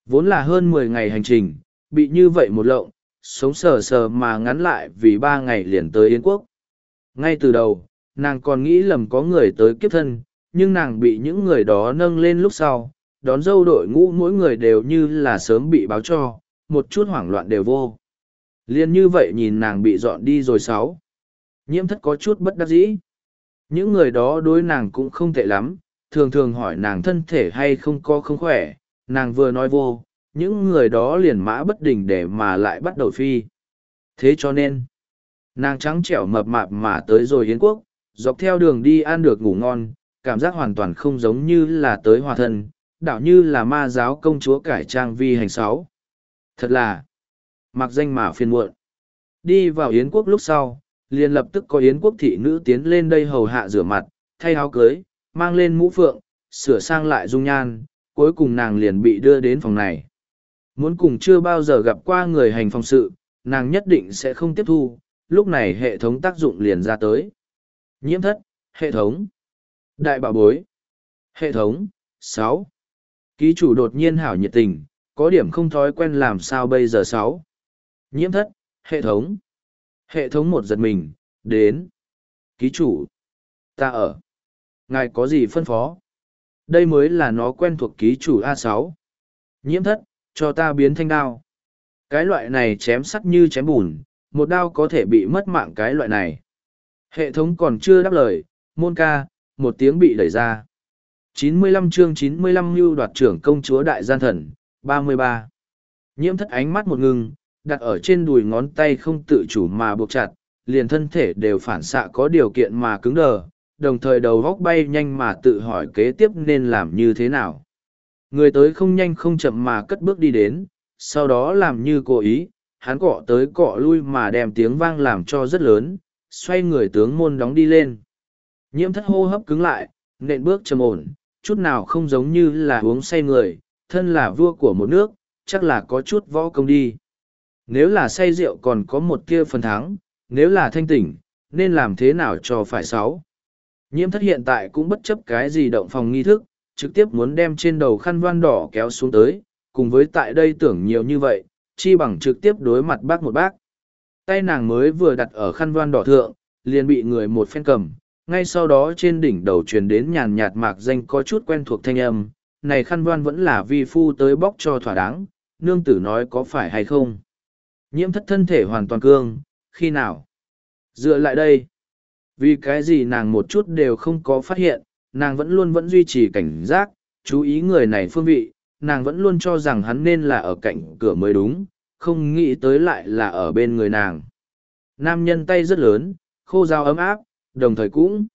Vốn là hơn mười ngày hành trình, bị như vậy một lộng sống sờ sờ mà ngắn lại vì ba ngày liền tới Yến quốc. Ngay từ đầu, nàng còn nghĩ lầm có người tới kiếp thân, nhưng nàng bị những người đó nâng lên lúc sau, đón dâu đội ngũ mỗi người đều như là sớm bị báo cho, một chút hoảng loạn đều vô. Liên như vậy nhìn nàng bị dọn đi rồi sáu. Nhiễm thất có chút bất đắc dĩ. Những người đó đối nàng cũng không tệ lắm, thường thường hỏi nàng thân thể hay không có không khỏe, nàng vừa nói vô, những người đó liền mã bất đình để mà lại bắt đầu phi. Thế cho nên, nàng trắng trẻo mập mạp mà tới rồi Yến quốc, dọc theo đường đi ăn được ngủ ngon, cảm giác hoàn toàn không giống như là tới hòa thân, đảo như là ma giáo công chúa cải trang vi hành sáu. Thật là, mặc danh mà phiền muộn. Đi vào Yến quốc lúc sau, liền lập tức có Yến quốc thị nữ tiến lên đây hầu hạ rửa mặt, thay áo cưới, mang lên mũ phượng, sửa sang lại dung nhan, cuối cùng nàng liền bị đưa đến phòng này. Muốn cùng chưa bao giờ gặp qua người hành phòng sự, nàng nhất định sẽ không tiếp thu, lúc này hệ thống tác dụng liền ra tới. Nhiễm thất, hệ thống. Đại bảo bối. Hệ thống, sáu. Ký chủ đột nhiên hảo nhiệt tình, có điểm không thói quen làm sao bây giờ sáu. Nhiễm thất, hệ thống. Hệ thống một giật mình, đến. Ký chủ. Ta ở. Ngài có gì phân phó? Đây mới là nó quen thuộc ký chủ a sáu. Nhiễm thất, cho ta biến thanh đao. Cái loại này chém sắt như chém bùn, một đao có thể bị mất mạng cái loại này. Hệ thống còn chưa đáp lời, môn ca, một tiếng bị đẩy ra. 95 chương 95 lưu đoạt trưởng công chúa đại gian thần, 33. Nhiễm thất ánh mắt một ngừng, đặt ở trên đùi ngón tay không tự chủ mà buộc chặt, liền thân thể đều phản xạ có điều kiện mà cứng đờ, đồng thời đầu góc bay nhanh mà tự hỏi kế tiếp nên làm như thế nào. Người tới không nhanh không chậm mà cất bước đi đến, sau đó làm như cố ý, hắn cọ tới cọ lui mà đem tiếng vang làm cho rất lớn, xoay người tướng môn đóng đi lên. Nhiễm thất hô hấp cứng lại, nện bước trầm ổn, chút nào không giống như là uống say người, thân là vua của một nước, chắc là có chút võ công đi. Nếu là say rượu còn có một tia phần thắng, nếu là thanh tỉnh, nên làm thế nào cho phải sáu. Nhiễm thất hiện tại cũng bất chấp cái gì động phòng nghi thức, trực tiếp muốn đem trên đầu khăn voan đỏ kéo xuống tới, cùng với tại đây tưởng nhiều như vậy, chi bằng trực tiếp đối mặt bác một bác. Tay nàng mới vừa đặt ở khăn voan đỏ thượng, liền bị người một phen cầm, ngay sau đó trên đỉnh đầu truyền đến nhàn nhạt mạc danh có chút quen thuộc thanh âm, này khăn voan vẫn là vi phu tới bóc cho thỏa đáng, nương tử nói có phải hay không. Nhiễm thất thân thể hoàn toàn cương, khi nào? Dựa lại đây. Vì cái gì nàng một chút đều không có phát hiện, nàng vẫn luôn vẫn duy trì cảnh giác, chú ý người này phương vị, nàng vẫn luôn cho rằng hắn nên là ở cạnh cửa mới đúng, không nghĩ tới lại là ở bên người nàng. Nam nhân tay rất lớn, khô dao ấm áp, đồng thời cũng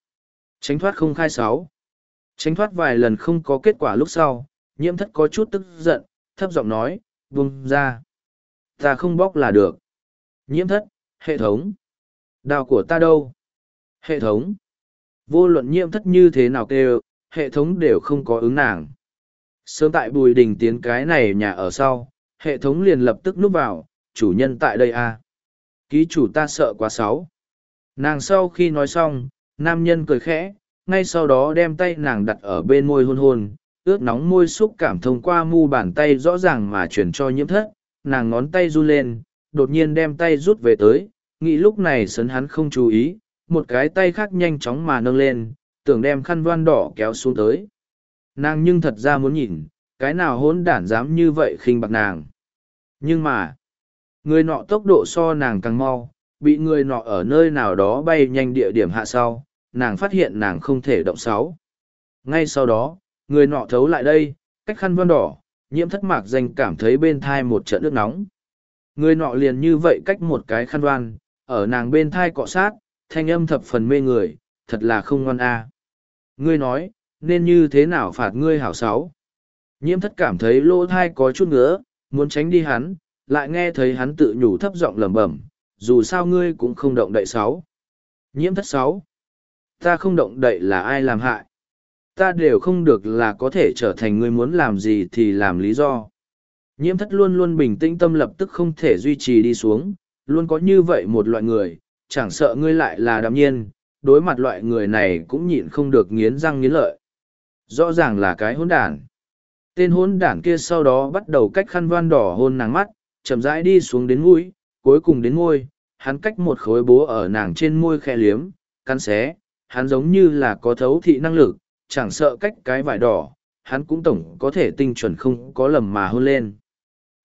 tránh thoát không khai sáu. Tránh thoát vài lần không có kết quả lúc sau, nhiễm thất có chút tức giận, thấp giọng nói, buông ra. Ta không bóc là được. Nhiễm thất, hệ thống. Đào của ta đâu? Hệ thống. Vô luận nhiễm thất như thế nào kêu, hệ thống đều không có ứng nàng. Sớm tại bùi đình tiến cái này nhà ở sau, hệ thống liền lập tức núp vào, chủ nhân tại đây à? Ký chủ ta sợ quá sáu. Nàng sau khi nói xong, nam nhân cười khẽ, ngay sau đó đem tay nàng đặt ở bên môi hôn hôn, ướt nóng môi xúc cảm thông qua mu bàn tay rõ ràng mà chuyển cho nhiễm thất, nàng ngón tay run lên, đột nhiên đem tay rút về tới, nghĩ lúc này sấn hắn không chú ý, một cái tay khác nhanh chóng mà nâng lên, tưởng đem khăn voan đỏ kéo xuống tới. Nàng nhưng thật ra muốn nhìn, cái nào hỗn đản dám như vậy khinh bạc nàng. Nhưng mà, người nọ tốc độ so nàng càng mau, bị người nọ ở nơi nào đó bay nhanh địa điểm hạ sau, nàng phát hiện nàng không thể động sáu. Ngay sau đó, người nọ thấu lại đây, cách khăn voan đỏ, nhiễm thất mạc danh cảm thấy bên thai một trận nước nóng. Người nọ liền như vậy cách một cái khăn đoan, ở nàng bên thai cọ sát, thanh âm thập phần mê người, thật là không ngoan a. À. Ngươi nói, nên như thế nào phạt ngươi hảo sáu? Nhiễm thất cảm thấy lỗ thai có chút ngứa, muốn tránh đi hắn, lại nghe thấy hắn tự nhủ thấp giọng lẩm bẩm, dù sao ngươi cũng không động đậy sáu. Nhiễm thất sáu. Ta không động đậy là ai làm hại? Ta đều không được là có thể trở thành ngươi muốn làm gì thì làm lý do. Nhiễm thất luôn luôn bình tĩnh tâm lập tức không thể duy trì đi xuống, luôn có như vậy một loại người, chẳng sợ ngươi lại là đạm nhiên, đối mặt loại người này cũng nhịn không được nghiến răng nghiến lợi. Rõ ràng là cái hỗn đản. Tên hỗn đản kia sau đó bắt đầu cách khăn voan đỏ hôn nàng mắt, chậm rãi đi xuống đến mũi, cuối cùng đến môi, hắn cách một khối bố ở nàng trên môi khe liếm, cắn xé, hắn giống như là có thấu thị năng lực, chẳng sợ cách cái vải đỏ, hắn cũng tổng có thể tinh chuẩn không có lầm mà hôn lên.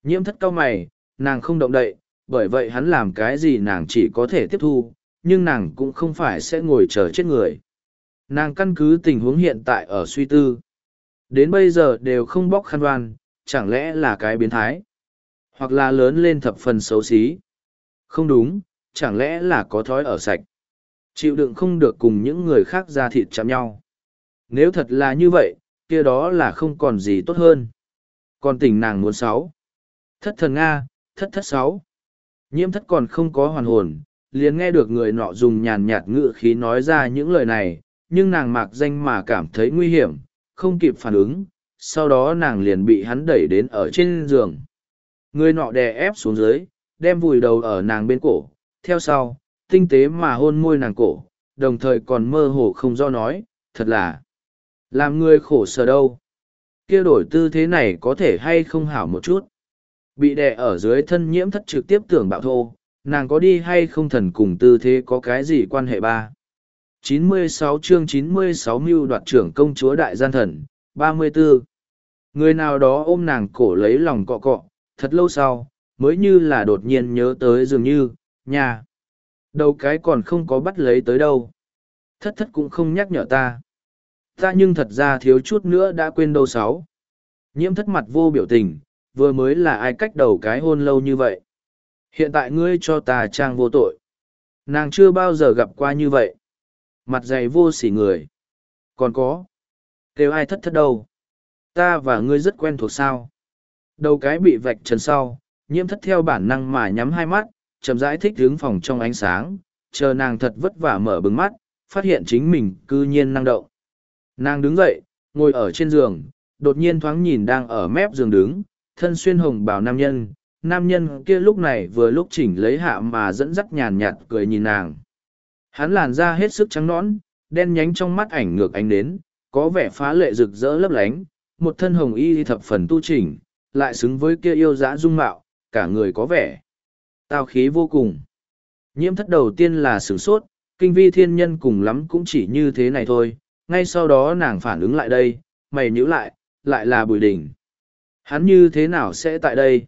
Nhiễm thất cao mày, nàng không động đậy, bởi vậy hắn làm cái gì nàng chỉ có thể tiếp thu, nhưng nàng cũng không phải sẽ ngồi chờ chết người. Nàng căn cứ tình huống hiện tại ở suy tư. Đến bây giờ đều không bóc khăn đoan, chẳng lẽ là cái biến thái? Hoặc là lớn lên thập phần xấu xí? Không đúng, chẳng lẽ là có thói ở sạch? Chịu đựng không được cùng những người khác ra thịt chạm nhau. Nếu thật là như vậy, kia đó là không còn gì tốt hơn. Còn tình nàng muốn sáu. Thất thần Nga, thất thất sáu. Nhiễm thất còn không có hoàn hồn, liền nghe được người nọ dùng nhàn nhạt ngữ khí nói ra những lời này, nhưng nàng mạc danh mà cảm thấy nguy hiểm, không kịp phản ứng, sau đó nàng liền bị hắn đẩy đến ở trên giường. Người nọ đè ép xuống dưới, đem vùi đầu ở nàng bên cổ, theo sau, tinh tế mà hôn môi nàng cổ, đồng thời còn mơ hồ không do nói, thật là Làm người khổ sở đâu. kia đổi tư thế này có thể hay không hảo một chút. Bị đè ở dưới thân nhiễm thất trực tiếp tưởng bạo thô, nàng có đi hay không thần cùng tư thế có cái gì quan hệ ba. 96 chương 96 mưu đoạt trưởng công chúa đại gian thần, 34. Người nào đó ôm nàng cổ lấy lòng cọ cọ, thật lâu sau, mới như là đột nhiên nhớ tới dường như, nhà. Đầu cái còn không có bắt lấy tới đâu. Thất thất cũng không nhắc nhở ta. Ta nhưng thật ra thiếu chút nữa đã quên đâu sáu. Nhiễm thất mặt vô biểu tình, vừa mới là ai cách đầu cái hôn lâu như vậy. Hiện tại ngươi cho ta trang vô tội. Nàng chưa bao giờ gặp qua như vậy. Mặt dày vô sỉ người. Còn có. Kêu ai thất thất đâu. Ta và ngươi rất quen thuộc sao. Đầu cái bị vạch trần sau, nhiễm thất theo bản năng mà nhắm hai mắt, chậm rãi thích hướng phòng trong ánh sáng, chờ nàng thật vất vả mở bừng mắt, phát hiện chính mình cư nhiên năng động. Nàng đứng dậy, ngồi ở trên giường, đột nhiên thoáng nhìn đang ở mép giường đứng, thân xuyên hồng bào nam nhân, nam nhân kia lúc này vừa lúc chỉnh lấy hạ mà dẫn dắt nhàn nhạt cười nhìn nàng. Hắn làn da hết sức trắng nõn, đen nhánh trong mắt ảnh ngược ánh đến, có vẻ phá lệ rực rỡ lấp lánh, một thân hồng y thập phần tu chỉnh, lại xứng với kia yêu dã dung mạo, cả người có vẻ. Tao khí vô cùng. Nhiễm thất đầu tiên là sửng sốt, kinh vi thiên nhân cùng lắm cũng chỉ như thế này thôi, ngay sau đó nàng phản ứng lại đây, mày nhữ lại, lại là bùi đỉnh. Hắn như thế nào sẽ tại đây?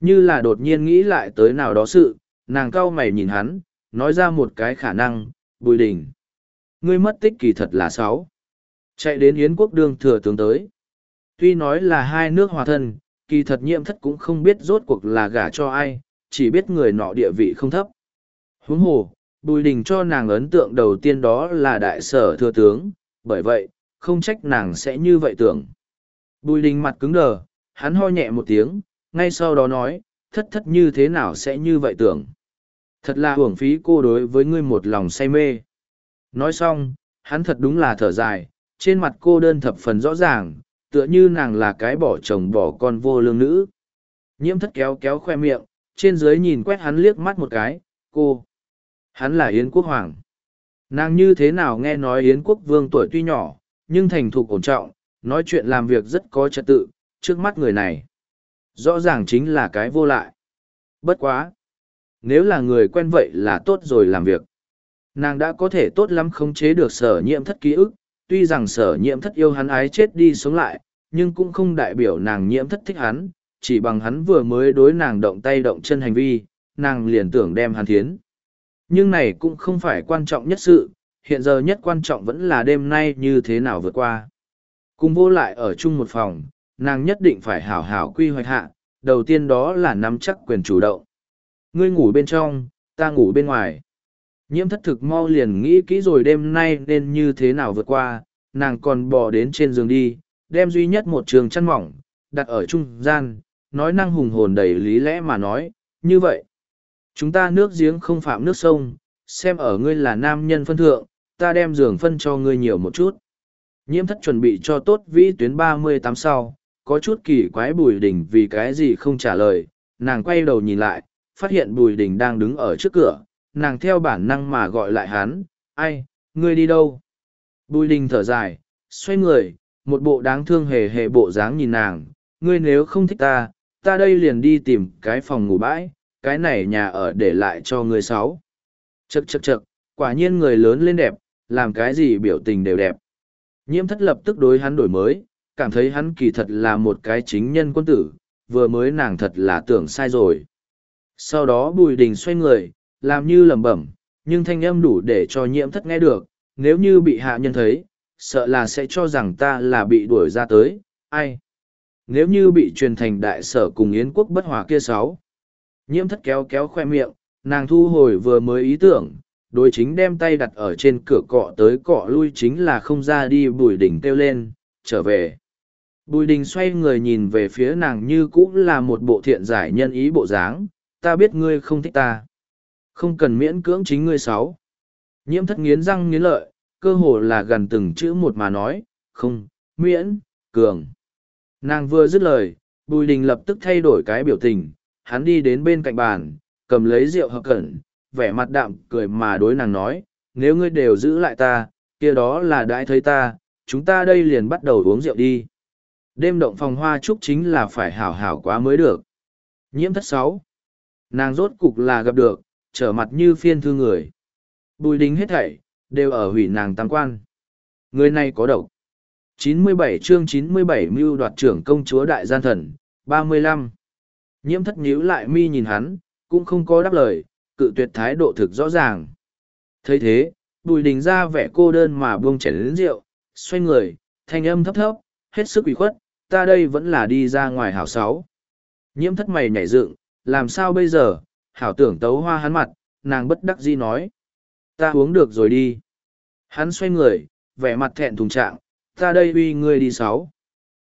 Như là đột nhiên nghĩ lại tới nào đó sự, nàng cau mày nhìn hắn, nói ra một cái khả năng, bùi đình. Ngươi mất tích kỳ thật là sáu. Chạy đến Yến quốc đương thừa tướng tới. Tuy nói là hai nước hòa thân, kỳ thật nhiễm thất cũng không biết rốt cuộc là gả cho ai, chỉ biết người nọ địa vị không thấp. Huống hồ, bùi đình cho nàng ấn tượng đầu tiên đó là đại sở thừa tướng, bởi vậy, không trách nàng sẽ như vậy tưởng. Bùi đình mặt cứng đờ, hắn ho nhẹ một tiếng, ngay sau đó nói, thất thất như thế nào sẽ như vậy tưởng. Thật là hưởng phí cô đối với ngươi một lòng say mê. Nói xong, hắn thật đúng là thở dài, trên mặt cô đơn thập phần rõ ràng, tựa như nàng là cái bỏ chồng bỏ con vô lương nữ. Nhiễm thất kéo kéo khoe miệng, trên dưới nhìn quét hắn liếc mắt một cái, cô. Hắn là Yến Quốc Hoàng. Nàng như thế nào nghe nói Yến Quốc Vương tuổi tuy nhỏ, nhưng thành thục ổn trọng, nói chuyện làm việc rất có trật tự, trước mắt người này. Rõ ràng chính là cái vô lại. Bất quá. Nếu là người quen vậy là tốt rồi làm việc. Nàng đã có thể tốt lắm khống chế được sở nhiễm thất ký ức, tuy rằng sở nhiễm thất yêu hắn ái chết đi sống lại, nhưng cũng không đại biểu nàng nhiễm thất thích hắn, chỉ bằng hắn vừa mới đối nàng động tay động chân hành vi, nàng liền tưởng đem hắn thiến. Nhưng này cũng không phải quan trọng nhất sự, hiện giờ nhất quan trọng vẫn là đêm nay như thế nào vượt qua. Cùng vô lại ở chung một phòng, nàng nhất định phải hảo hảo quy hoạch hạ, đầu tiên đó là nắm chắc quyền chủ động. Ngươi ngủ bên trong, ta ngủ bên ngoài. Nhiễm thất thực mau liền nghĩ kỹ rồi đêm nay nên như thế nào vượt qua, nàng còn bò đến trên giường đi, đem duy nhất một trường chăn mỏng, đặt ở trung gian, nói năng hùng hồn đầy lý lẽ mà nói, như vậy. Chúng ta nước giếng không phạm nước sông, xem ở ngươi là nam nhân phân thượng, ta đem giường phân cho ngươi nhiều một chút. Nhiễm thất chuẩn bị cho tốt vĩ tuyến ba mươi tám sau, có chút kỳ quái bùi Đình vì cái gì không trả lời, nàng quay đầu nhìn lại, phát hiện bùi Đình đang đứng ở trước cửa, nàng theo bản năng mà gọi lại hắn, ai, ngươi đi đâu? Bùi đình thở dài, xoay người, một bộ đáng thương hề hề bộ dáng nhìn nàng, ngươi nếu không thích ta, ta đây liền đi tìm cái phòng ngủ bãi, cái này nhà ở để lại cho ngươi sáu. Chậc chậc chậc, quả nhiên người lớn lên đẹp, làm cái gì biểu tình đều đẹp. Nhiễm thất lập tức đối hắn đổi mới, cảm thấy hắn kỳ thật là một cái chính nhân quân tử, vừa mới nàng thật là tưởng sai rồi. Sau đó bùi đình xoay người, làm như lẩm bẩm, nhưng thanh âm đủ để cho nhiễm thất nghe được, nếu như bị hạ nhân thấy, sợ là sẽ cho rằng ta là bị đuổi ra tới, ai? Nếu như bị truyền thành đại sở cùng Yến quốc bất hòa kia sáu. Nhiễm thất kéo kéo khoe miệng, nàng thu hồi vừa mới ý tưởng, đối chính đem tay đặt ở trên cửa cọ tới cọ lui chính là không ra đi bùi đỉnh kêu lên, trở về. Bùi đình xoay người nhìn về phía nàng như cũng là một bộ thiện giải nhân ý bộ dáng, ta biết ngươi không thích ta. Không cần miễn cưỡng chính ngươi sáu. Nhiễm thất nghiến răng nghiến lợi, cơ hồ là gần từng chữ một mà nói, không, miễn, cường. Nàng vừa dứt lời, Bùi Đình lập tức thay đổi cái biểu tình, hắn đi đến bên cạnh bàn, cầm lấy rượu hợp cẩn, vẻ mặt đạm cười mà đối nàng nói, nếu ngươi đều giữ lại ta, kia đó là đãi thấy ta, chúng ta đây liền bắt đầu uống rượu đi. Đêm động phòng hoa chúc chính là phải hảo hảo quá mới được. Nhiễm thất sáu. Nàng rốt cục là gặp được, trở mặt như phiên thư người. Bùi đính hết thảy, đều ở hủy nàng tăng quan. Người này có độc. 97 chương 97 mưu đoạt trưởng công chúa đại gian thần, 35. Nhiễm thất nhíu lại mi nhìn hắn, cũng không có đáp lời, cự tuyệt thái độ thực rõ ràng. thấy thế, bùi đình ra vẻ cô đơn mà buông chảy đến rượu, xoay người, thanh âm thấp thấp, hết sức ủy khuất, ta đây vẫn là đi ra ngoài hảo sáu. Nhiễm thất mày nhảy dựng, làm sao bây giờ, hảo tưởng tấu hoa hắn mặt, nàng bất đắc dĩ nói. Ta uống được rồi đi. Hắn xoay người, vẻ mặt thẹn thùng trạng, ta đây uy ngươi đi sáu.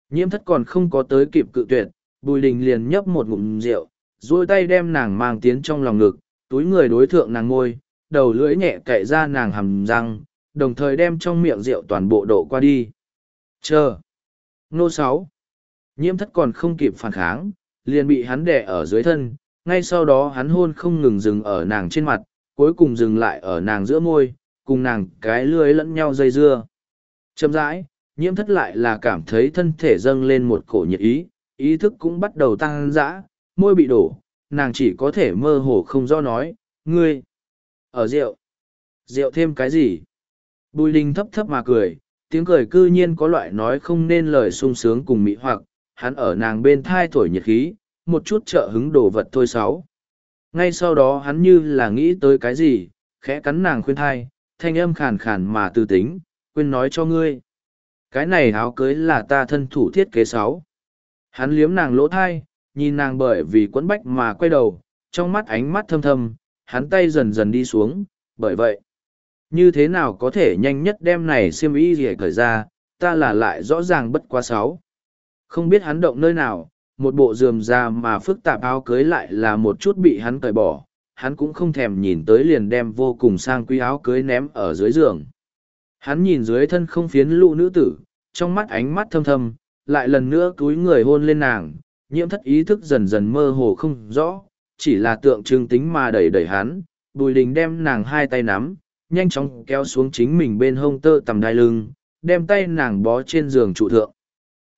Nhiễm thất còn không có tới kịp cự tuyệt, bùi đình liền nhấp một ngụm rượu, duỗi tay đem nàng mang tiến trong lòng ngực, túi người đối thượng nàng ngôi, đầu lưỡi nhẹ cậy ra nàng hầm răng, đồng thời đem trong miệng rượu toàn bộ đổ qua đi. Chờ. Nô sáu. Nhiễm thất còn không kịp phản kháng, liền bị hắn đè ở dưới thân, ngay sau đó hắn hôn không ngừng dừng ở nàng trên mặt, cuối cùng dừng lại ở nàng giữa môi, cùng nàng cái lưới lẫn nhau dây dưa. Chậm rãi, nhiễm thất lại là cảm thấy thân thể dâng lên một cổ nhiệt ý, ý thức cũng bắt đầu tăng dã, môi bị đổ, nàng chỉ có thể mơ hồ không do nói, ngươi, ở rượu, rượu thêm cái gì? Bùi đình thấp thấp mà cười, tiếng cười cư nhiên có loại nói không nên lời sung sướng cùng mỹ hoặc, hắn ở nàng bên thai thổi nhiệt khí, một chút trợ hứng đồ vật thôi sáu. Ngay sau đó hắn như là nghĩ tới cái gì, khẽ cắn nàng khuyên thai, thanh âm khàn khàn mà tư tính, quên nói cho ngươi. Cái này áo cưới là ta thân thủ thiết kế sáu. Hắn liếm nàng lỗ thai, nhìn nàng bởi vì quẫn bách mà quay đầu, trong mắt ánh mắt thâm thâm, hắn tay dần dần đi xuống, bởi vậy. Như thế nào có thể nhanh nhất đem này xiêm y gì cởi ra, ta là lại rõ ràng bất quá sáu. Không biết hắn động nơi nào, một bộ dườm ra mà phức tạp áo cưới lại là một chút bị hắn cởi bỏ, hắn cũng không thèm nhìn tới liền đem vô cùng sang quý áo cưới ném ở dưới giường. Hắn nhìn dưới thân không phiến lũ nữ tử, trong mắt ánh mắt thâm thâm, lại lần nữa cúi người hôn lên nàng, nhiễm thất ý thức dần dần mơ hồ không rõ, chỉ là tượng trưng tính mà đẩy đẩy hắn, bùi đình đem nàng hai tay nắm, nhanh chóng kéo xuống chính mình bên hông tơ tầm đai lưng, đem tay nàng bó trên giường trụ thượng.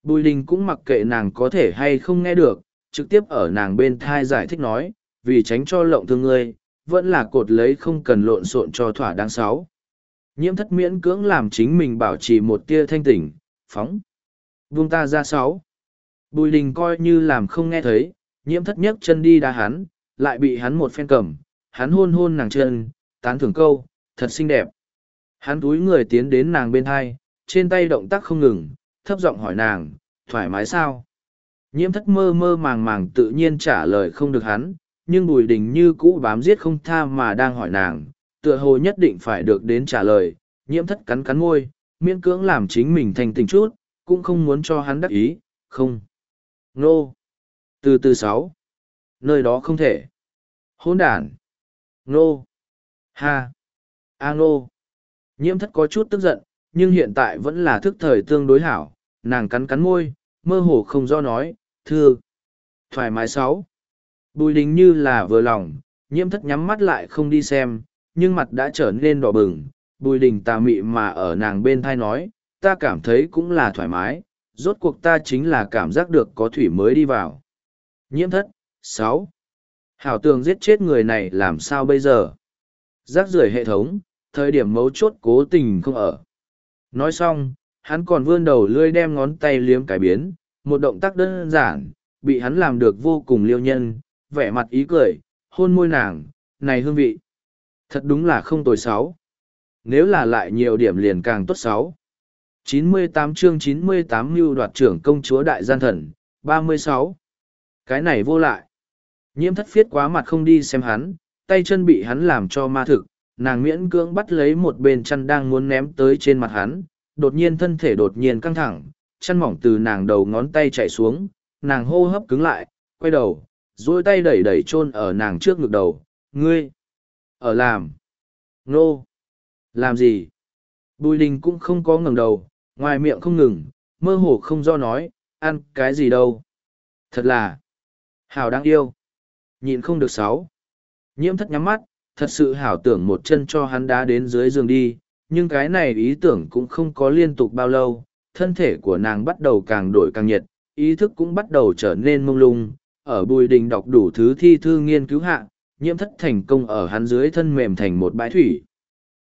Bùi đình cũng mặc kệ nàng có thể hay không nghe được, trực tiếp ở nàng bên thai giải thích nói, vì tránh cho lộng thương ngươi, vẫn là cột lấy không cần lộn xộn cho thỏa đáng sáu. Nhiễm thất miễn cưỡng làm chính mình bảo trì một tia thanh tỉnh, phóng. Vương ta ra sáu. Bùi đình coi như làm không nghe thấy, nhiễm thất nhấc chân đi đá hắn, lại bị hắn một phen cầm, hắn hôn hôn nàng chân, tán thưởng câu, thật xinh đẹp. Hắn túi người tiến đến nàng bên hai, trên tay động tác không ngừng, thấp giọng hỏi nàng, thoải mái sao? Nhiễm thất mơ mơ màng màng tự nhiên trả lời không được hắn, nhưng bùi đình như cũ bám giết không tha mà đang hỏi nàng, tựa hồ nhất định phải được đến trả lời, nhiễm thất cắn cắn môi, miễn cưỡng làm chính mình thành tình chút, cũng không muốn cho hắn đắc ý, không. Nô. Từ từ sáu. Nơi đó không thể. Hôn đản. Nô. Ha. A ngô. Nhiễm thất có chút tức giận, nhưng hiện tại vẫn là thức thời tương đối hảo, nàng cắn cắn môi, mơ hồ không do nói, thưa. Thoải mái sáu. Bùi đình như là vừa lòng, nhiễm thất nhắm mắt lại không đi xem, nhưng mặt đã trở nên đỏ bừng, bùi đình tà mị mà ở nàng bên thai nói, ta cảm thấy cũng là thoải mái, rốt cuộc ta chính là cảm giác được có thủy mới đi vào. Nhiễm thất, sáu Hảo tường giết chết người này làm sao bây giờ? Giác rưởi hệ thống, thời điểm mấu chốt cố tình không ở. Nói xong, hắn còn vươn đầu lươi đem ngón tay liếm cái biến, một động tác đơn giản, bị hắn làm được vô cùng liêu nhân, vẻ mặt ý cười, hôn môi nàng, này hương vị. Thật đúng là không tồi sáu. Nếu là lại nhiều điểm liền càng tốt sáu. 98 chương 98 mưu đoạt trưởng công chúa đại gian thần, 36. Cái này vô lại. Nhiễm thất phiết quá mặt không đi xem hắn, tay chân bị hắn làm cho ma thực, nàng miễn cưỡng bắt lấy một bên chăn đang muốn ném tới trên mặt hắn, đột nhiên thân thể đột nhiên căng thẳng, chăn mỏng từ nàng đầu ngón tay chạy xuống, nàng hô hấp cứng lại, quay đầu, duỗi tay đẩy đẩy chôn ở nàng trước ngực đầu, ngươi, ở làm, nô, làm gì? Bùi đình cũng không có ngẩng đầu, ngoài miệng không ngừng, mơ hồ không do nói, ăn cái gì đâu. Thật là, hào đáng yêu. Nhịn không được sáu. Nhiễm thất nhắm mắt, thật sự hảo tưởng một chân cho hắn đá đến dưới giường đi, nhưng cái này ý tưởng cũng không có liên tục bao lâu thân thể của nàng bắt đầu càng đổi càng nhiệt ý thức cũng bắt đầu trở nên mông lung. Ở bùi đình đọc đủ thứ thi thư nghiên cứu hạ nhiễm thất thành công ở hắn dưới thân mềm thành một bãi thủy.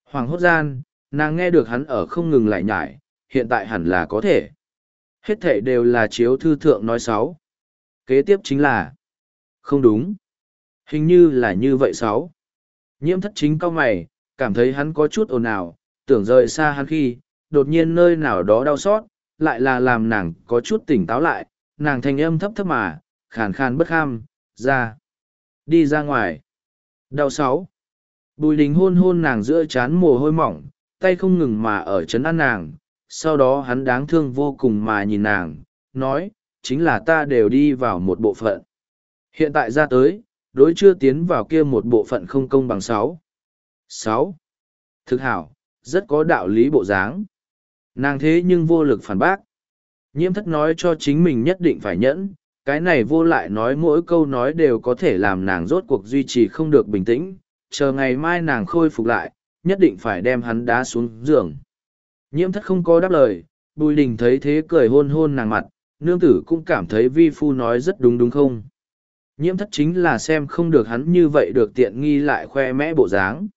Hoàng hốt gian nàng nghe được hắn ở không ngừng lại nhải hiện tại hẳn là có thể. Hết thể đều là chiếu thư thượng nói sáu. Kế tiếp chính là không đúng. Hình như là như vậy sáu nhiễm thất chính cao mày, cảm thấy hắn có chút ồn ào, tưởng rời xa hắn khi, đột nhiên nơi nào đó đau xót, lại là làm nàng có chút tỉnh táo lại, nàng thanh âm thấp thấp mà, khàn khàn bất kham ra, đi ra ngoài. Đau sáu. Bùi đình hôn hôn nàng giữa chán mồ hôi mỏng, tay không ngừng mà ở chấn ăn nàng, sau đó hắn đáng thương vô cùng mà nhìn nàng, nói, chính là ta đều đi vào một bộ phận. Hiện tại ra tới đối chưa tiến vào kia một bộ phận không công bằng sáu. Sáu. Thực hảo, rất có đạo lý bộ dáng. Nàng thế nhưng vô lực phản bác. Nhiễm thất nói cho chính mình nhất định phải nhẫn, cái này vô lại nói mỗi câu nói đều có thể làm nàng rốt cuộc duy trì không được bình tĩnh, chờ ngày mai nàng khôi phục lại, nhất định phải đem hắn đá xuống giường. Nhiễm thất không có đáp lời, bùi đình thấy thế cười hôn hôn nàng mặt, nương tử cũng cảm thấy vi phu nói rất đúng đúng không? Nhiễm thất chính là xem không được hắn như vậy được tiện nghi lại khoe mẽ bộ dáng.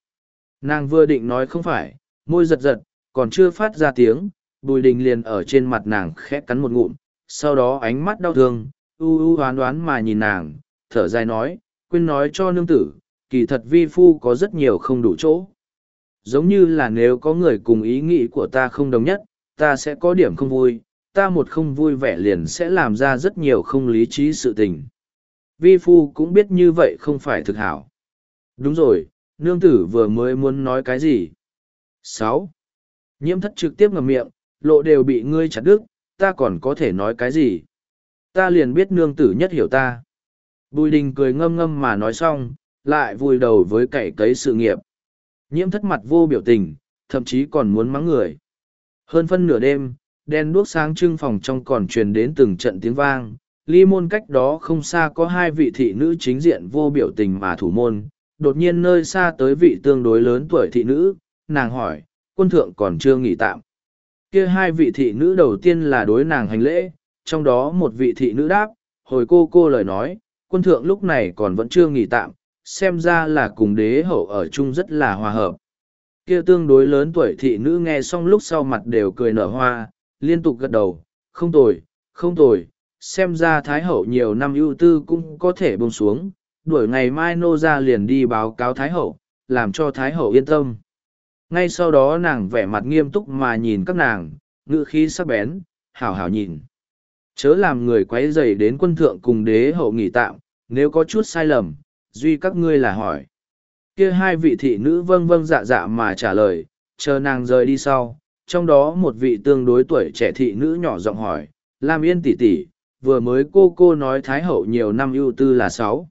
Nàng vừa định nói không phải, môi giật giật, còn chưa phát ra tiếng, bùi đình liền ở trên mặt nàng khẽ cắn một ngụm, sau đó ánh mắt đau thương, u u oán đoán mà nhìn nàng, thở dài nói, quên nói cho nương tử, kỳ thật vi phu có rất nhiều không đủ chỗ. Giống như là nếu có người cùng ý nghĩ của ta không đồng nhất, ta sẽ có điểm không vui, ta một không vui vẻ liền sẽ làm ra rất nhiều không lý trí sự tình vi phu cũng biết như vậy không phải thực hảo. Đúng rồi, nương tử vừa mới muốn nói cái gì? Sáu. Nhiễm thất trực tiếp ngầm miệng, lộ đều bị ngươi chặt đứt, ta còn có thể nói cái gì? Ta liền biết nương tử nhất hiểu ta. Bùi đình cười ngâm ngâm mà nói xong, lại vùi đầu với cậy cấy sự nghiệp. Nhiễm thất mặt vô biểu tình, thậm chí còn muốn mắng người. Hơn phân nửa đêm đen đuốc sáng trưng phòng trong còn truyền đến từng trận tiếng vang ly môn cách đó không xa có hai vị thị nữ chính diện vô biểu tình mà thủ môn. Đột nhiên nơi xa tới vị tương đối lớn tuổi thị nữ, nàng hỏi, quân thượng còn chưa nghỉ tạm? Kia hai vị thị nữ đầu tiên là đối nàng hành lễ, trong đó một vị thị nữ đáp, hồi cô cô lời nói, quân thượng lúc này còn vẫn chưa nghỉ tạm, xem ra là cùng đế hậu ở chung rất là hòa hợp. Kia tương đối lớn tuổi thị nữ nghe xong lúc sau mặt đều cười nở hoa, liên tục gật đầu, không tồi không tồi xem ra thái hậu nhiều năm ưu tư cũng có thể bông xuống, đuổi ngày mai nô ra liền đi báo cáo thái hậu, làm cho thái hậu yên tâm. Ngay sau đó nàng vẻ mặt nghiêm túc mà nhìn các nàng ngự khí sắc bén, hảo hảo nhìn. Chớ làm người quấy dày đến quân thượng cùng đế hậu nghỉ tạm, nếu có chút sai lầm, duy các ngươi là hỏi. Kia hai vị thị nữ vâng vâng dạ dạ mà trả lời, chờ nàng rời đi sau, trong đó một vị tương đối tuổi trẻ thị nữ nhỏ giọng hỏi, lam yên tỉ tỉ vừa mới cô cô nói thái hậu nhiều năm ưu tư là sáu.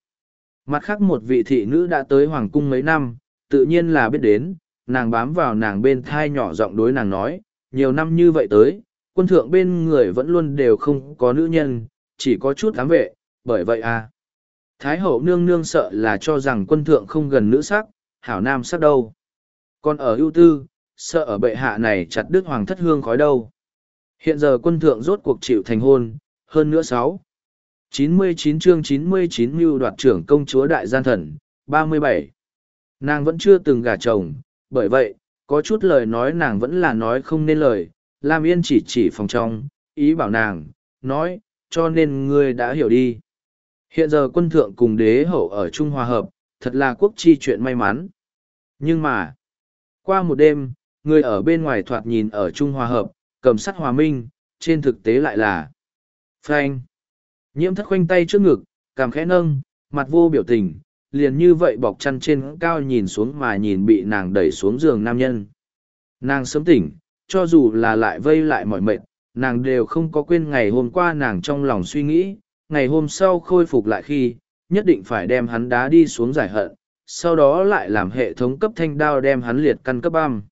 Mặt khác một vị thị nữ đã tới hoàng cung mấy năm, tự nhiên là biết đến, nàng bám vào nàng bên thai nhỏ giọng đối nàng nói, nhiều năm như vậy tới, quân thượng bên người vẫn luôn đều không có nữ nhân, chỉ có chút ám vệ, bởi vậy à. Thái hậu nương nương sợ là cho rằng quân thượng không gần nữ sắc, hảo nam sắc đâu. Còn ở ưu tư, sợ ở bệ hạ này chặt đứt hoàng thất hương khói đâu. Hiện giờ quân thượng rốt cuộc chịu thành hôn hơn nữa sáu. Chín mươi chín chương chín mươi chín mưu đoạt trưởng công chúa đại gian thần, ba mươi bảy. Nàng vẫn chưa từng gả chồng, bởi vậy, có chút lời nói nàng vẫn là nói không nên lời, lam yên chỉ chỉ phòng trong, ý bảo nàng, nói, cho nên ngươi đã hiểu đi. Hiện giờ quân thượng cùng đế hậu ở trung hòa hợp, thật là quốc chi chuyện may mắn. Nhưng mà, qua một đêm, người ở bên ngoài thoạt nhìn ở trung hòa hợp, cầm sắt hòa minh, trên thực tế lại là phanh. Nhiễm thất khoanh tay trước ngực, cảm khẽ nâng, mặt vô biểu tình, liền như vậy bọc chăn trên cao nhìn xuống mà nhìn bị nàng đẩy xuống giường nam nhân. Nàng sớm tỉnh, cho dù là lại vây lại mọi mệt, nàng đều không có quên ngày hôm qua nàng trong lòng suy nghĩ, ngày hôm sau khôi phục lại khi, nhất định phải đem hắn đá đi xuống giải hận, sau đó lại làm hệ thống cấp thanh đao đem hắn liệt căn cấp băm.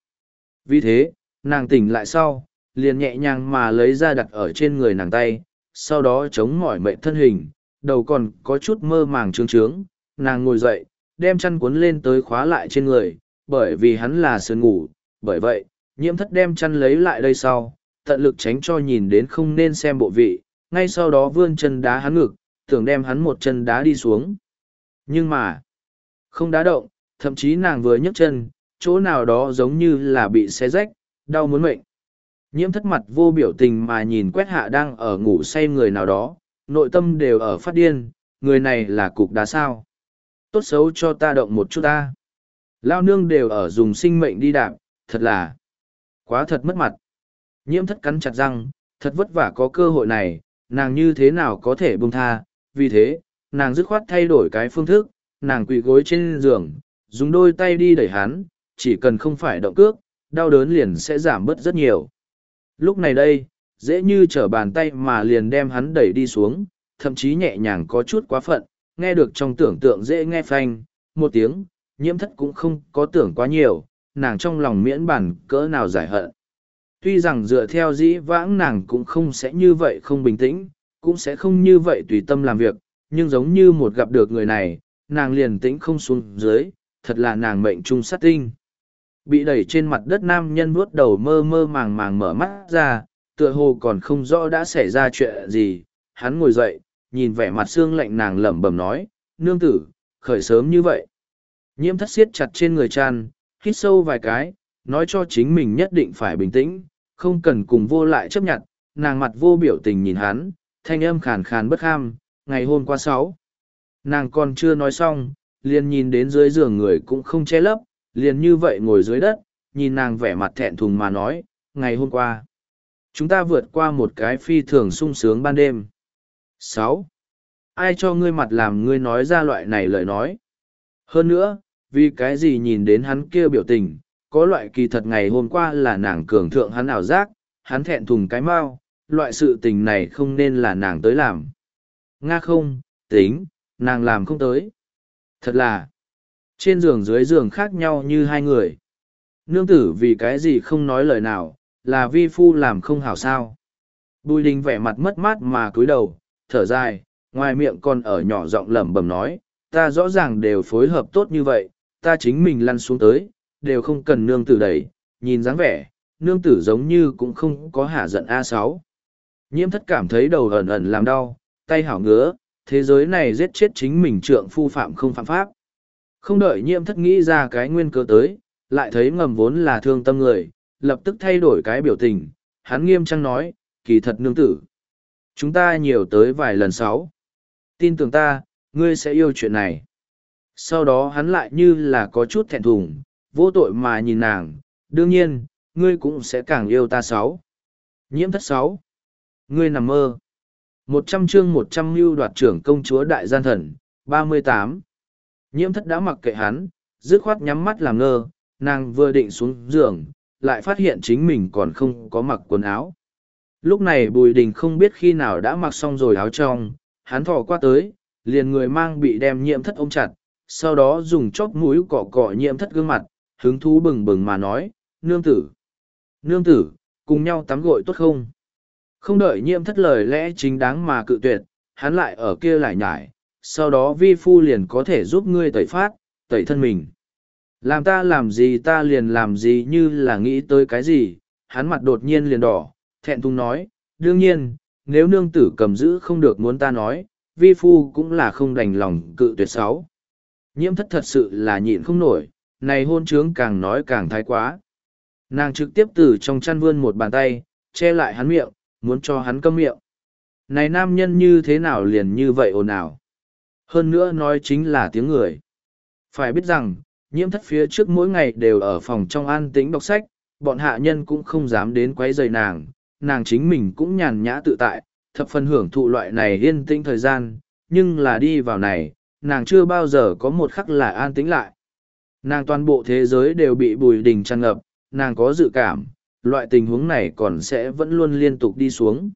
Vì thế, nàng tỉnh lại sau, liền nhẹ nhàng mà lấy ra đặt ở trên người nàng tay sau đó chống mỏi mệnh thân hình đầu còn có chút mơ màng trương trướng nàng ngồi dậy đem chăn cuốn lên tới khóa lại trên người bởi vì hắn là sườn ngủ bởi vậy Nhiễm thất đem chăn lấy lại đây sau, tận lực tránh cho nhìn đến không nên xem bộ vị, ngay sau đó vươn chân đá hắn ngực, tưởng đem hắn một chân đá đi xuống. Nhưng mà, không đá động, thậm chí nàng vừa nhấc chân, chỗ nào đó giống như là bị xé rách, đau muốn mệnh. Nhiễm thất mặt vô biểu tình mà nhìn quét hạ đang ở ngủ say người nào đó, nội tâm đều ở phát điên, người này là cục đá sao. Tốt xấu cho ta động một chút ta. Lao nương đều ở dùng sinh mệnh đi đạp, thật là quá thật mất mặt. Nhiễm thất cắn chặt răng, thật vất vả có cơ hội này, nàng như thế nào có thể buông tha, vì thế, nàng dứt khoát thay đổi cái phương thức, nàng quỳ gối trên giường, dùng đôi tay đi đẩy hắn, chỉ cần không phải động cước, đau đớn liền sẽ giảm bớt rất nhiều. Lúc này đây, dễ như trở bàn tay mà liền đem hắn đẩy đi xuống, thậm chí nhẹ nhàng có chút quá phận, nghe được trong tưởng tượng dễ nghe phanh, một tiếng, nhiễm thất cũng không có tưởng quá nhiều, nàng trong lòng miễn bản cỡ nào giải hận. Tuy rằng dựa theo dĩ vãng nàng cũng không sẽ như vậy không bình tĩnh, cũng sẽ không như vậy tùy tâm làm việc, nhưng giống như một gặp được người này, nàng liền tĩnh không xuống dưới, thật là nàng mệnh trung sát tinh. Bị đẩy trên mặt đất nam nhân vuốt đầu mơ mơ màng màng mở mắt ra, tựa hồ còn không rõ đã xảy ra chuyện gì, hắn ngồi dậy, nhìn vẻ mặt xương lạnh nàng lẩm bẩm nói, nương tử, khởi sớm như vậy. Nhiễm thất siết chặt trên người tràn, hít sâu vài cái, nói cho chính mình nhất định phải bình tĩnh, không cần cùng vô lại chấp nhận, nàng mặt vô biểu tình nhìn hắn, thanh âm khàn khàn bất ham, ngày hôm qua sáu. Nàng còn chưa nói xong, liền nhìn đến dưới giường người cũng không che lấp, liền như vậy ngồi dưới đất, nhìn nàng vẻ mặt thẹn thùng mà nói, ngày hôm qua. Chúng ta vượt qua một cái phi thường sung sướng ban đêm. sáu Ai cho ngươi mặt làm ngươi nói ra loại này lời nói? Hơn nữa, vì cái gì nhìn đến hắn kia biểu tình, có loại kỳ thật ngày hôm qua là nàng cường thượng hắn ảo giác, hắn thẹn thùng cái mau, loại sự tình này không nên là nàng tới làm. Nga không, tính, nàng làm không tới. Thật là, trên giường dưới giường khác nhau như hai người. Nương tử vì cái gì không nói lời nào, là vi phu làm không hảo sao. Bùi đình vẻ mặt mất mát mà cúi đầu, thở dài, ngoài miệng còn ở nhỏ giọng lẩm bẩm nói, ta rõ ràng đều phối hợp tốt như vậy, ta chính mình lăn xuống tới, đều không cần nương tử đẩy, nhìn dáng vẻ, nương tử giống như cũng không có hạ giận A6. Nhiễm thất cảm thấy đầu ẩn ẩn làm đau, tay hảo ngứa, thế giới này giết chết chính mình trượng phu phạm không phạm pháp. Không đợi nhiễm thất nghĩ ra cái nguyên cớ tới, lại thấy ngầm vốn là thương tâm người, lập tức thay đổi cái biểu tình, hắn nghiêm trang nói, kỳ thật nương tử. Chúng ta nhiều tới vài lần sáu. Tin tưởng ta, ngươi sẽ yêu chuyện này. Sau đó hắn lại như là có chút thẹn thùng, vô tội mà nhìn nàng, đương nhiên, ngươi cũng sẽ càng yêu ta sáu. Nhiễm thất sáu. Ngươi nằm mơ. Một trăm chương một trăm mưu đoạt trưởng công chúa đại gian thần, ba mươi tám. Nhiễm thất đã mặc kệ hắn, dứt khoát nhắm mắt làm ngơ, nàng vừa định xuống giường, lại phát hiện chính mình còn không có mặc quần áo. Lúc này Bùi Đình không biết khi nào đã mặc xong rồi áo trong, hắn thò qua tới, liền người mang bị đem nhiễm thất ôm chặt, sau đó dùng chóp mũi cọ cọ nhiễm thất gương mặt, hứng thú bừng bừng mà nói, nương tử, nương tử, cùng nhau tắm gội tốt không? Không đợi nhiễm thất lời lẽ chính đáng mà cự tuyệt, hắn lại ở kia lại nhải, sau đó vi phu liền có thể giúp ngươi tẩy phát, tẩy thân mình. Làm ta làm gì ta liền làm gì như là nghĩ tới cái gì, hắn mặt đột nhiên liền đỏ, thẹn thùng nói, đương nhiên, nếu nương tử cầm giữ không được muốn ta nói, vi phu cũng là không đành lòng cự tuyệt sáu. Nhiễm thất thật sự là nhịn không nổi, này hôn trướng càng nói càng thái quá. Nàng trực tiếp từ trong chăn vươn một bàn tay, che lại hắn miệng, muốn cho hắn câm miệng. Này nam nhân như thế nào liền như vậy ồn ào. Hơn nữa nói chính là tiếng người. Phải biết rằng, nhiễm thất phía trước mỗi ngày đều ở phòng trong an tĩnh đọc sách, bọn hạ nhân cũng không dám đến quấy rầy nàng, nàng chính mình cũng nhàn nhã tự tại, thập phần hưởng thụ loại này yên tĩnh thời gian, nhưng là đi vào này, nàng chưa bao giờ có một khắc là an tĩnh lại. Nàng toàn bộ thế giới đều bị bùi đình tràn ngập, nàng có dự cảm, loại tình huống này còn sẽ vẫn luôn liên tục đi xuống.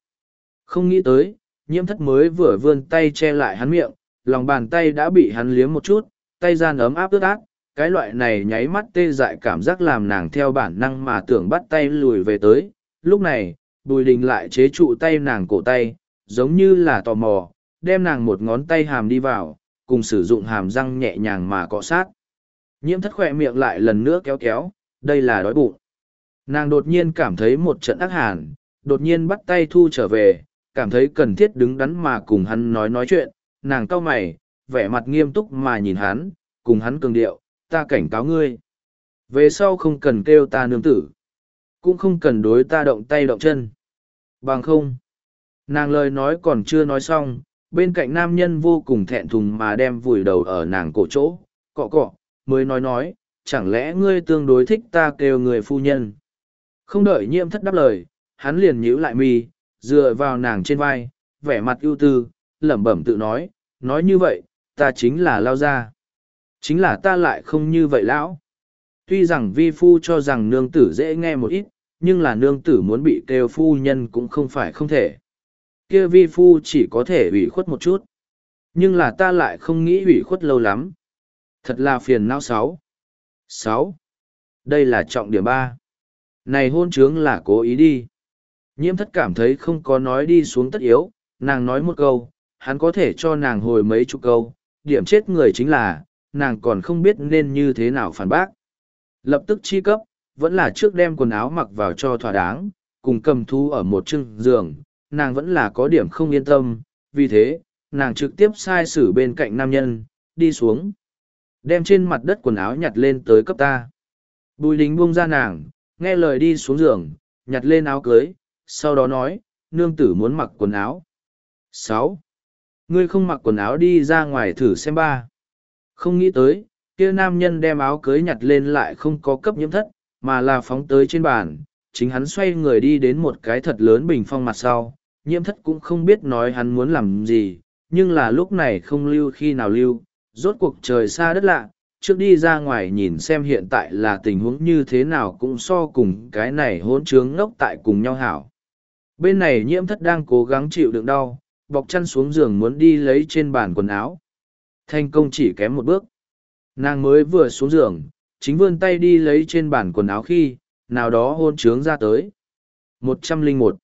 Không nghĩ tới, nhiễm thất mới vừa vươn tay che lại hắn miệng, lòng bàn tay đã bị hắn liếm một chút, tay gian ấm áp ướt át, cái loại này nháy mắt tê dại cảm giác làm nàng theo bản năng mà tưởng bắt tay lùi về tới. Lúc này, bùi đình lại chế trụ tay nàng cổ tay, giống như là tò mò, đem nàng một ngón tay hàm đi vào, cùng sử dụng hàm răng nhẹ nhàng mà cọ sát. Nhiễm thất khoe miệng lại lần nữa kéo kéo, đây là đói bụng. Nàng đột nhiên cảm thấy một trận ác hàn, đột nhiên bắt tay thu trở về, cảm thấy cần thiết đứng đắn mà cùng hắn nói nói chuyện, nàng cau mày, vẻ mặt nghiêm túc mà nhìn hắn, cùng hắn cường điệu, ta cảnh cáo ngươi. Về sau không cần kêu ta nương tử, cũng không cần đối ta động tay động chân. Bằng không, nàng lời nói còn chưa nói xong, bên cạnh nam nhân vô cùng thẹn thùng mà đem vùi đầu ở nàng cổ chỗ, cọ cọ, mới nói nói, chẳng lẽ ngươi tương đối thích ta kêu người phu nhân. Không đợi nhiễm thất đáp lời, hắn liền nhíu lại mi, dựa vào nàng trên vai, vẻ mặt ưu tư, lẩm bẩm tự nói, nói như vậy, ta chính là lao gia. Chính là ta lại không như vậy lão. Tuy rằng vi phu cho rằng nương tử dễ nghe một ít, nhưng là nương tử muốn bị kêu phu nhân cũng không phải không thể. kia vi phu chỉ có thể ủy khuất một chút. Nhưng là ta lại không nghĩ ủy khuất lâu lắm. Thật là phiền não sáu. Sáu. Đây là trọng điểm ba. Này hôn trướng là cố ý đi. Nhiễm thất cảm thấy không có nói đi xuống tất yếu, nàng nói một câu, hắn có thể cho nàng hồi mấy chục câu, điểm chết người chính là, nàng còn không biết nên như thế nào phản bác. Lập tức chi cấp, vẫn là trước đem quần áo mặc vào cho thỏa đáng, cùng cầm thu ở một chân giường, nàng vẫn là có điểm không yên tâm, vì thế, nàng trực tiếp sai xử bên cạnh nam nhân, đi xuống. Đem trên mặt đất quần áo nhặt lên tới cấp ta. Bùi lính buông ra nàng, nghe lời đi xuống giường, nhặt lên áo cưới, sau đó nói, nương tử muốn mặc quần áo. sáu Ngươi không mặc quần áo đi ra ngoài thử xem ba. Không nghĩ tới, kia nam nhân đem áo cưới nhặt lên lại không có cấp nhiễm thất, mà là phóng tới trên bàn. Chính hắn xoay người đi đến một cái thật lớn bình phong mặt sau, nhiễm thất cũng không biết nói hắn muốn làm gì, nhưng là lúc này không lưu khi nào lưu, rốt cuộc trời xa đất lạ, trước đi ra ngoài nhìn xem hiện tại là tình huống như thế nào cũng so cùng cái này hỗn trướng ngốc tại cùng nhau hảo. Bên này nhiễm thất đang cố gắng chịu đựng đau, bọc chăn xuống giường muốn đi lấy trên bàn quần áo. Thành công chỉ kém một bước. Nàng mới vừa xuống giường, chính vươn tay đi lấy trên bàn quần áo khi, nào đó hôn trướng ra tới. một trăm linh một